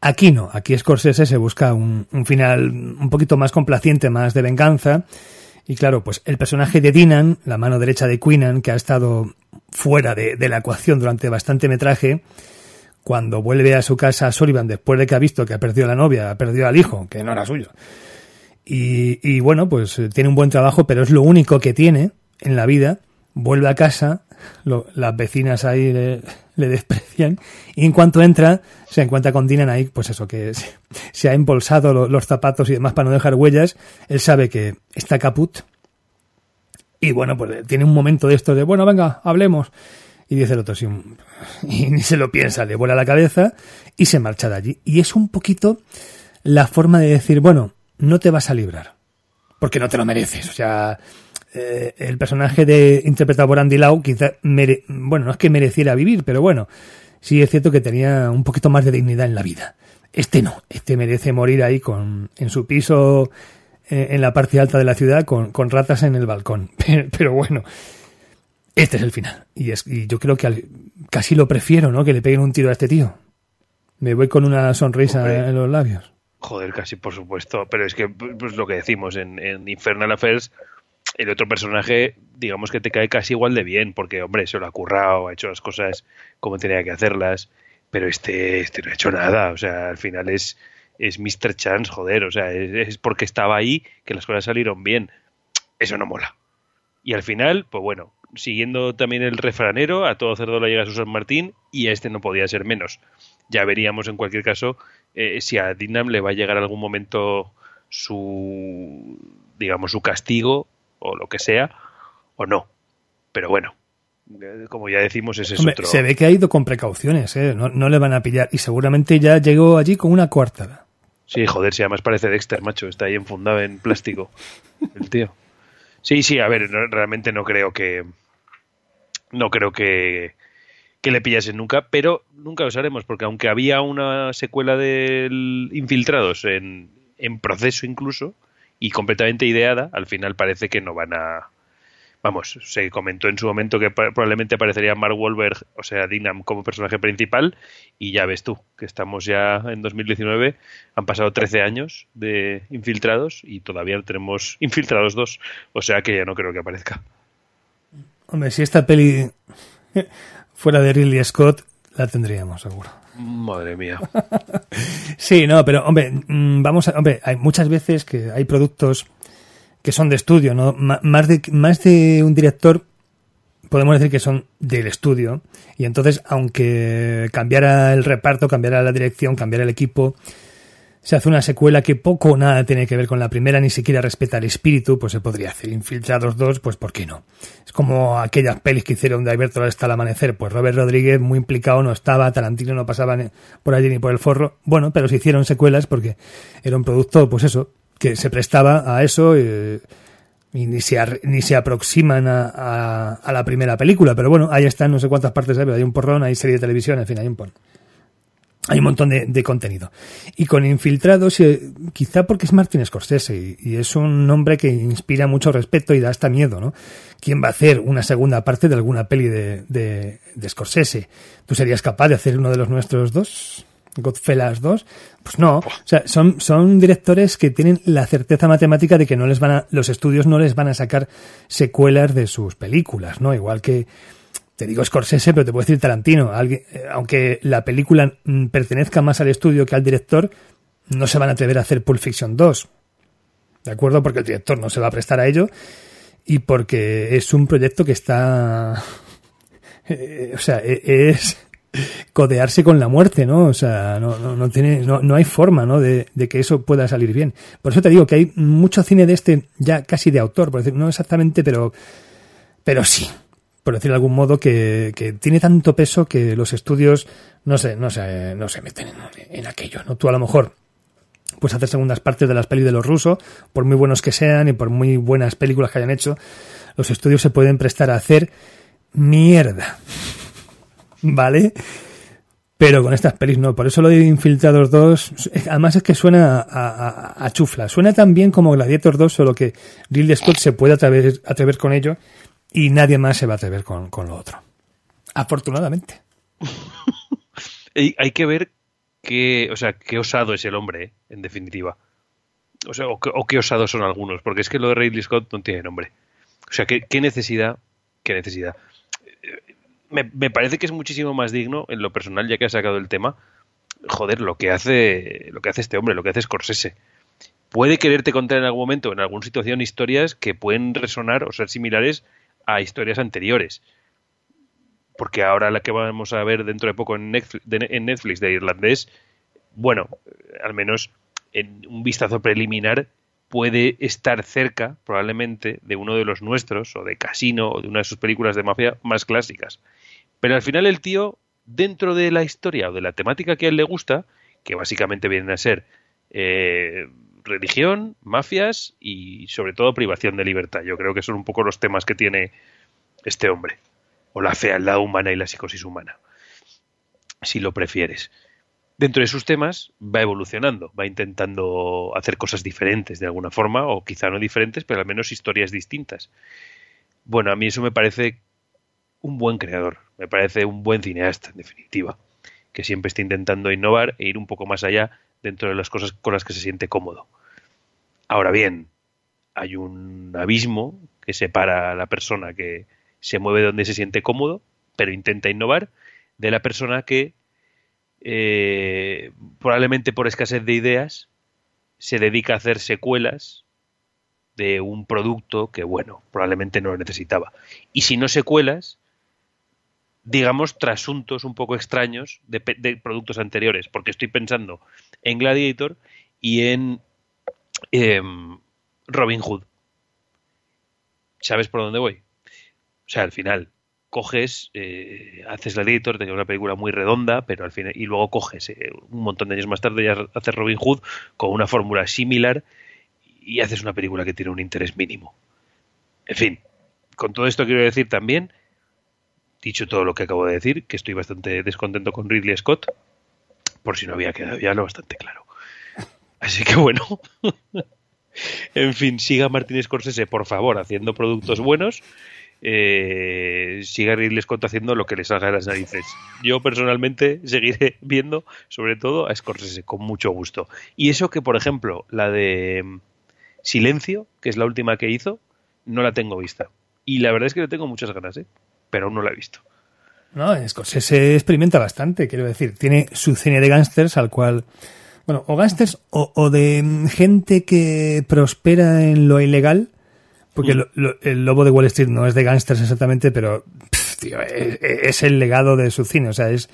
Aquí no, aquí Scorsese se busca un, final un poquito más complaciente, más de venganza. Y claro, pues el personaje de Dinan, la mano derecha de Queenan, que ha estado fuera de, la ecuación durante bastante metraje, cuando vuelve a su casa a Sullivan después de que ha visto que ha perdido a la novia, ha perdido al hijo, que no era suyo. Y, y bueno, pues eh, tiene un buen trabajo, pero es lo único que tiene en la vida. Vuelve a casa, las vecinas ahí le, desprecian. Y en cuanto entra, se encuentra con Dinan ahí, pues eso, que se, ha embolsado los, zapatos y demás para no dejar huellas. Él sabe que está caput. Y bueno, pues tiene un momento de esto de, bueno, venga, hablemos. Y dice el otro, sí, y ni se lo piensa, le vuela la cabeza y se marcha de allí. Y es un poquito la forma de decir, bueno, no te vas a librar, porque no te lo mereces. O sea, eh, el personaje de interpretado por Andy Lau quizá bueno, no es que mereciera vivir, pero bueno, sí es cierto que tenía un poquito más de dignidad en la vida. Este no, este merece morir ahí con en su piso eh, en la parte alta de la ciudad con, ratas en el balcón. Pero, bueno, este es el final. Y, es, y yo creo que casi lo prefiero, ¿no? Que le peguen un tiro a este tío. Me voy con una sonrisa en los labios. Joder, casi por supuesto. Pero es que, pues lo que decimos en, en Infernal Affairs, el otro personaje, digamos que te cae casi igual de bien, porque, hombre, se lo ha currado, ha hecho las cosas como tenía que hacerlas. pero este, este no ha hecho nada, o sea, al final es, es Mr. Chance, joder, o sea, es, porque estaba ahí que las cosas salieron bien. Eso no mola. Y al final, pues bueno, siguiendo también el refranero, a todo cerdo le llega su San Martín y a este no podía ser menos. Ya veríamos en cualquier caso eh, si a Dinam le va a llegar algún momento su, digamos, su castigo o lo que sea, o no. Pero bueno, como ya decimos, ese es otro. Se ve que ha ido con precauciones, ¿eh? no, no, le van a pillar. Y seguramente ya llegó allí con una cuarta. Sí, joder, si además parece Dexter, macho. Está ahí enfundado en plástico. El tío. Sí, sí, a ver, realmente no creo que. No creo que. Que le pillasen nunca, pero nunca lo sabremos, porque aunque había una secuela de Infiltrados en, en proceso incluso, y completamente ideada, al final parece que no van a, vamos, se comentó en su momento que probablemente aparecería Mark Wahlberg, o sea, Dinam como personaje principal, y ya ves tú, que estamos ya en 2019, han pasado 13 años de Infiltrados y todavía tenemos Infiltrados 2, o sea que ya no creo que aparezca. Hombre, si esta peli fuera de Ridley Scott, la tendríamos seguro. Madre mía. sí, no, pero hombre, mm, vamos a, hombre, hay muchas veces que hay productos que son de estudio, ¿no? más de, más de un director, podemos decir que son del estudio. Y entonces, aunque cambiara el reparto, cambiara la dirección, cambiara el equipo, se hace una secuela que poco o nada tiene que ver con la primera, ni siquiera respeta el espíritu, pues se podría hacer. Infiltrados dos, pues ¿por qué no? Es como aquellas pelis que hicieron de Alberto hasta el amanecer, pues Robert Rodríguez muy implicado no estaba, Tarantino no pasaba por allí ni por el forro. Bueno, pero se hicieron secuelas porque era un producto, pues eso, que se prestaba a eso eh, y ni se, ni se aproximan a, a, la primera película. Pero bueno, ahí están, no sé cuántas partes hay, hay un porrón, hay serie de televisión, en fin, hay un porrón. Hay un montón de, de, contenido. Y con Infiltrados, eh, quizá porque es Martin Scorsese y, es un nombre que inspira mucho respeto y da hasta miedo, ¿no? ¿Quién va a hacer una segunda parte de alguna peli de, de, de Scorsese? ¿Tú serías capaz de hacer uno de los nuestros dos? Godfellas 2, pues no. O sea, son, son directores que tienen la certeza matemática de que no les van a, los estudios no les van a sacar secuelas de sus películas, ¿no? Igual que, te digo Scorsese, pero te puedo decir Tarantino. Alguien, eh, aunque la película mm, pertenezca más al estudio que al director, no se van a atrever a hacer Pulp Fiction 2. ¿De acuerdo? Porque el director no se va a prestar a ello y porque es un proyecto que está... Eh, o sea, e, es codearse con la muerte, ¿no? O sea, no, no, tiene, no, no, hay forma, ¿no? De, de, que eso pueda salir bien. Por eso te digo que hay mucho cine de este ya casi de autor, por decir, no exactamente, pero, pero sí, por decir de algún modo, que, tiene tanto peso que los estudios no se, no se, no se meten en, aquello, ¿no? Tú a lo mejor pues hacer segundas partes de las pelis de los rusos, por muy buenos que sean y por muy buenas películas que hayan hecho, los estudios se pueden prestar a hacer mierda. ¿vale? Pero con estas pelis no, por eso lo de Infiltrados 2, además es que suena a, chufla, suena tan bien como Gladiator 2, solo que Ridley Scott se puede atrever con ello y nadie más se va a atrever con, lo otro. Afortunadamente. Hay que ver qué, o sea, qué osado es el hombre, ¿eh? en definitiva. O sea, o, qué osados son algunos, porque es que lo de Ridley Scott no tiene nombre. O sea, qué, qué necesidad, qué necesidad me, parece que es muchísimo más digno en lo personal, ya que ha sacado el tema. Joder, lo que hace, lo que hace este hombre, lo que hace Scorsese. Puede quererte contar en algún momento, en alguna situación, historias que pueden resonar o ser similares a historias anteriores. Porque ahora la que vamos a ver dentro de poco en Netflix de, en Netflix de irlandés, bueno, al menos en un vistazo preliminar puede estar cerca, probablemente, de uno de los nuestros, o de Casino, o de una de sus películas de mafia más clásicas. Pero al final el tío, dentro de la historia o de la temática que a él le gusta, que básicamente vienen a ser eh, religión, mafias y sobre todo privación de libertad. Yo creo que son un poco los temas que tiene este hombre. O la fealdad humana y la psicosis humana. Si lo prefieres dentro de sus temas va evolucionando, va intentando hacer cosas diferentes de alguna forma, o quizá no diferentes, pero al menos historias distintas. Bueno, a mí eso me parece un buen creador, me parece un buen cineasta, en definitiva, que siempre está intentando innovar e ir un poco más allá dentro de las cosas con las que se siente cómodo. Ahora bien, hay un abismo que separa a la persona que se mueve donde se siente cómodo, pero intenta innovar, de la persona que eh, probablemente por escasez de ideas, se dedica a hacer secuelas de un producto que, bueno, probablemente no lo necesitaba. Y si no secuelas, digamos, trasuntos un poco extraños de, productos anteriores, porque estoy pensando en Gladiator y en em, Robin Hood. ¿Sabes por dónde voy? O sea, al final, coges, eh, haces Gladiator, de una película muy redonda, pero al final, y luego coges eh, un montón de años más tarde ya haces Robin Hood con una fórmula similar y haces una película que tiene un interés mínimo. En fin, con todo esto quiero decir también, dicho todo lo que acabo de decir, que estoy bastante descontento con Ridley Scott, por si no había quedado ya lo bastante claro. Así que bueno. en fin, siga Martínez Scorsese, por favor, haciendo productos buenos eh, siga Ridley Scott haciendo lo que les haga de las narices. Yo personalmente seguiré viendo, sobre todo, a Scorsese con mucho gusto. Y eso que, por ejemplo, la de mm, Silencio, que es la última que hizo, no la tengo vista. Y la verdad es que le tengo muchas ganas, ¿eh? pero aún no la he visto. No, Scorsese experimenta bastante, quiero decir. Tiene su cine de gángsters al cual bueno, o gángsters o, o, de mm, gente que prospera en lo ilegal porque mm. el lobo de Wall Street no es de gángsters exactamente, pero es, el legado de su cine. O sea, es.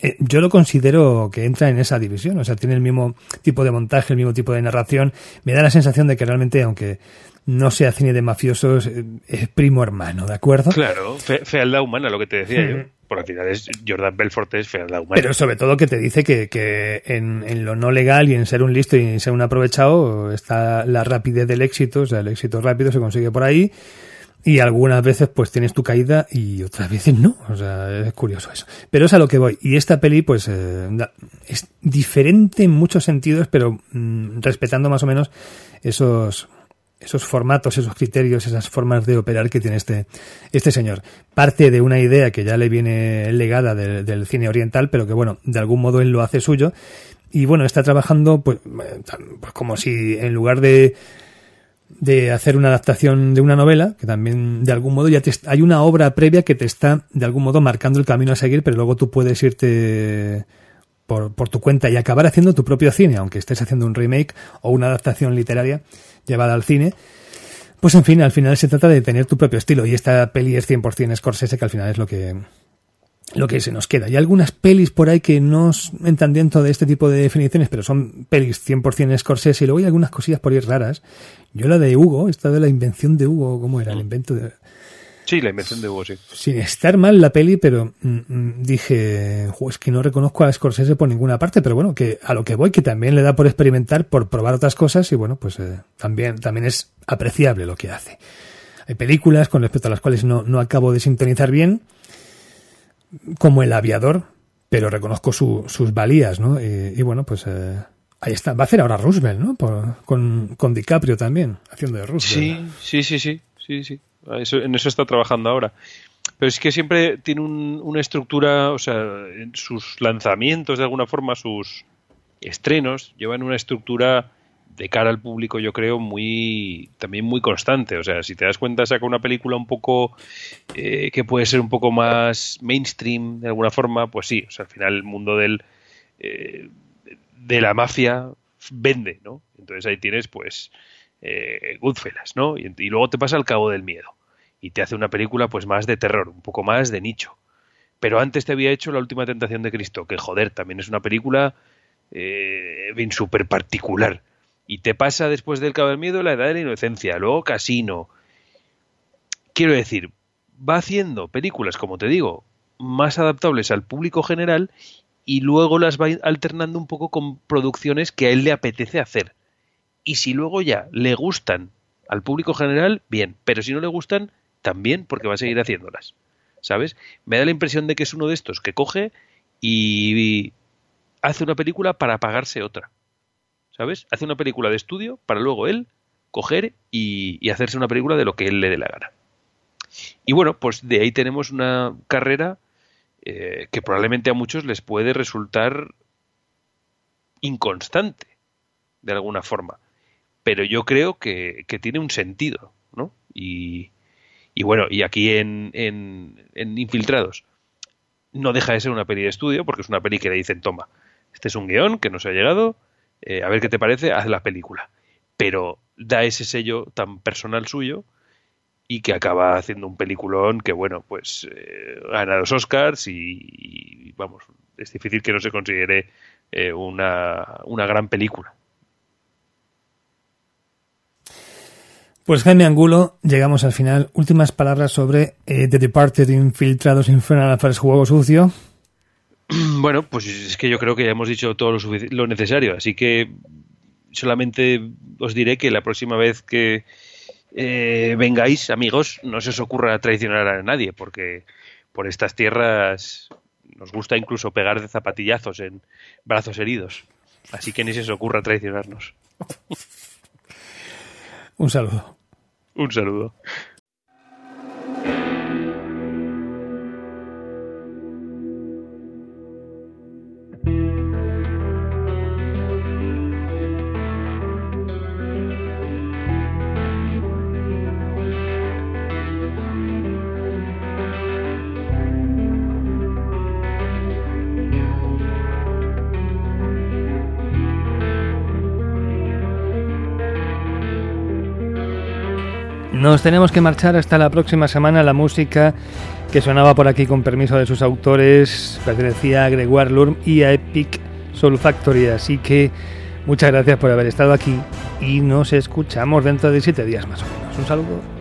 Eh, yo lo considero que entra en esa división. O sea, tiene el mismo tipo de montaje, el mismo tipo de narración. Me da la sensación de que realmente, aunque no sea cine de mafiosos, eh, es primo hermano, ¿de acuerdo? Claro, fealdad humana, lo que te decía yo por al final es Jordan Belfort es fealdad humana. Pero sobre todo que te dice que, que en, en, lo no legal y en ser un listo y en ser un aprovechado está la rapidez del éxito, o sea, el éxito rápido se consigue por ahí y algunas veces pues tienes tu caída y otras veces no, o sea, es curioso eso. Pero es a lo que voy. Y esta peli pues eh, es diferente en muchos sentidos, pero mm, respetando más o menos esos esos formatos, esos criterios, esas formas de operar que tiene este, este señor. Parte de una idea que ya le viene legada del, cine oriental, pero que bueno, de algún modo él lo hace suyo. Y bueno, está trabajando pues, pues como si en lugar de, de hacer una adaptación de una novela, que también de algún modo ya te, hay una obra previa que te está de algún modo marcando el camino a seguir, pero luego tú puedes irte por, por tu cuenta y acabar haciendo tu propio cine, aunque estés haciendo un remake o una adaptación literaria llevada al cine. Pues en fin, al final se trata de tener tu propio estilo y esta peli es 100% Scorsese que al final es lo que lo que se nos queda. Y algunas pelis por ahí que no entran dentro de este tipo de definiciones, pero son pelis 100% Scorsese y luego hay algunas cosillas por ahí raras. Yo la de Hugo, esta de la invención de Hugo, ¿cómo era? El invento de... Sí, la invención de Hugo, sí. Sin estar mal la peli, pero mm, mm, dije, es que no reconozco a Scorsese por ninguna parte, pero bueno, que a lo que voy, que también le da por experimentar, por probar otras cosas y bueno, pues eh, también, también es apreciable lo que hace. Hay películas con respecto a las cuales no, no acabo de sintonizar bien, como El Aviador, pero reconozco sus valías, ¿no? Y, bueno, pues eh, ahí está. Va a hacer ahora Roosevelt, ¿no? con, con DiCaprio también, haciendo de Roosevelt. Sí, sí, sí, sí, sí, sí en eso está trabajando ahora. Pero es que siempre tiene una estructura, o sea, en sus lanzamientos de alguna forma, sus estrenos, llevan una estructura de cara al público, yo creo, muy también muy constante. O sea, si te das cuenta, saca una película un poco eh, que puede ser un poco más mainstream de alguna forma, pues sí. O sea, al final el mundo del eh, de la mafia vende, ¿no? Entonces ahí tienes, pues, eh, Goodfellas, ¿no? Y, luego te pasa al cabo del miedo y te hace una película pues más de terror, un poco más de nicho. Pero antes te había hecho La última tentación de Cristo, que joder, también es una película eh, bien súper particular. Y te pasa después del Cabo del Miedo la edad de la inocencia, luego Casino. Quiero decir, va haciendo películas, como te digo, más adaptables al público general y luego las va alternando un poco con producciones que a él le apetece hacer y si luego ya le gustan al público general, bien, pero si no le gustan, también porque va a seguir haciéndolas. ¿Sabes? Me da la impresión de que es uno de estos que coge y hace una película para pagarse otra. ¿Sabes? Hace una película de estudio para luego él coger y, hacerse una película de lo que él le dé la gana. Y bueno, pues de ahí tenemos una carrera eh, que probablemente a muchos les puede resultar inconstante, de alguna forma pero yo creo que, tiene un sentido, ¿no? Y, bueno, y aquí en, en, Infiltrados, no deja de ser una peli de estudio, porque es una peli que le dicen, toma, este es un guion que nos ha llegado, eh, a ver qué te parece, haz la película. Pero da ese sello tan personal suyo y que acaba haciendo un peliculón que, bueno, pues eh, gana los Oscars y, vamos, es difícil que no se considere eh, una gran película. Pues Jaime Angulo, llegamos al final. Últimas palabras sobre eh, The Departed Infiltrados Infernal Affairs Juego Sucio. Bueno, pues es que yo creo que ya hemos dicho todo lo, necesario, así que solamente os diré que la próxima vez que eh, vengáis, amigos, no se os ocurra traicionar a nadie, porque por estas tierras nos gusta incluso pegar de zapatillazos en brazos heridos. Así que ni se os ocurra traicionarnos. Un saludo. Un saludo. Nos tenemos que marchar hasta la próxima semana. La música que sonaba por aquí con permiso de sus autores pertenecía a Gregoire Lurm y a Epic Soul Factory. Así que muchas gracias por haber estado aquí y nos escuchamos dentro de siete días más o menos. Un saludo.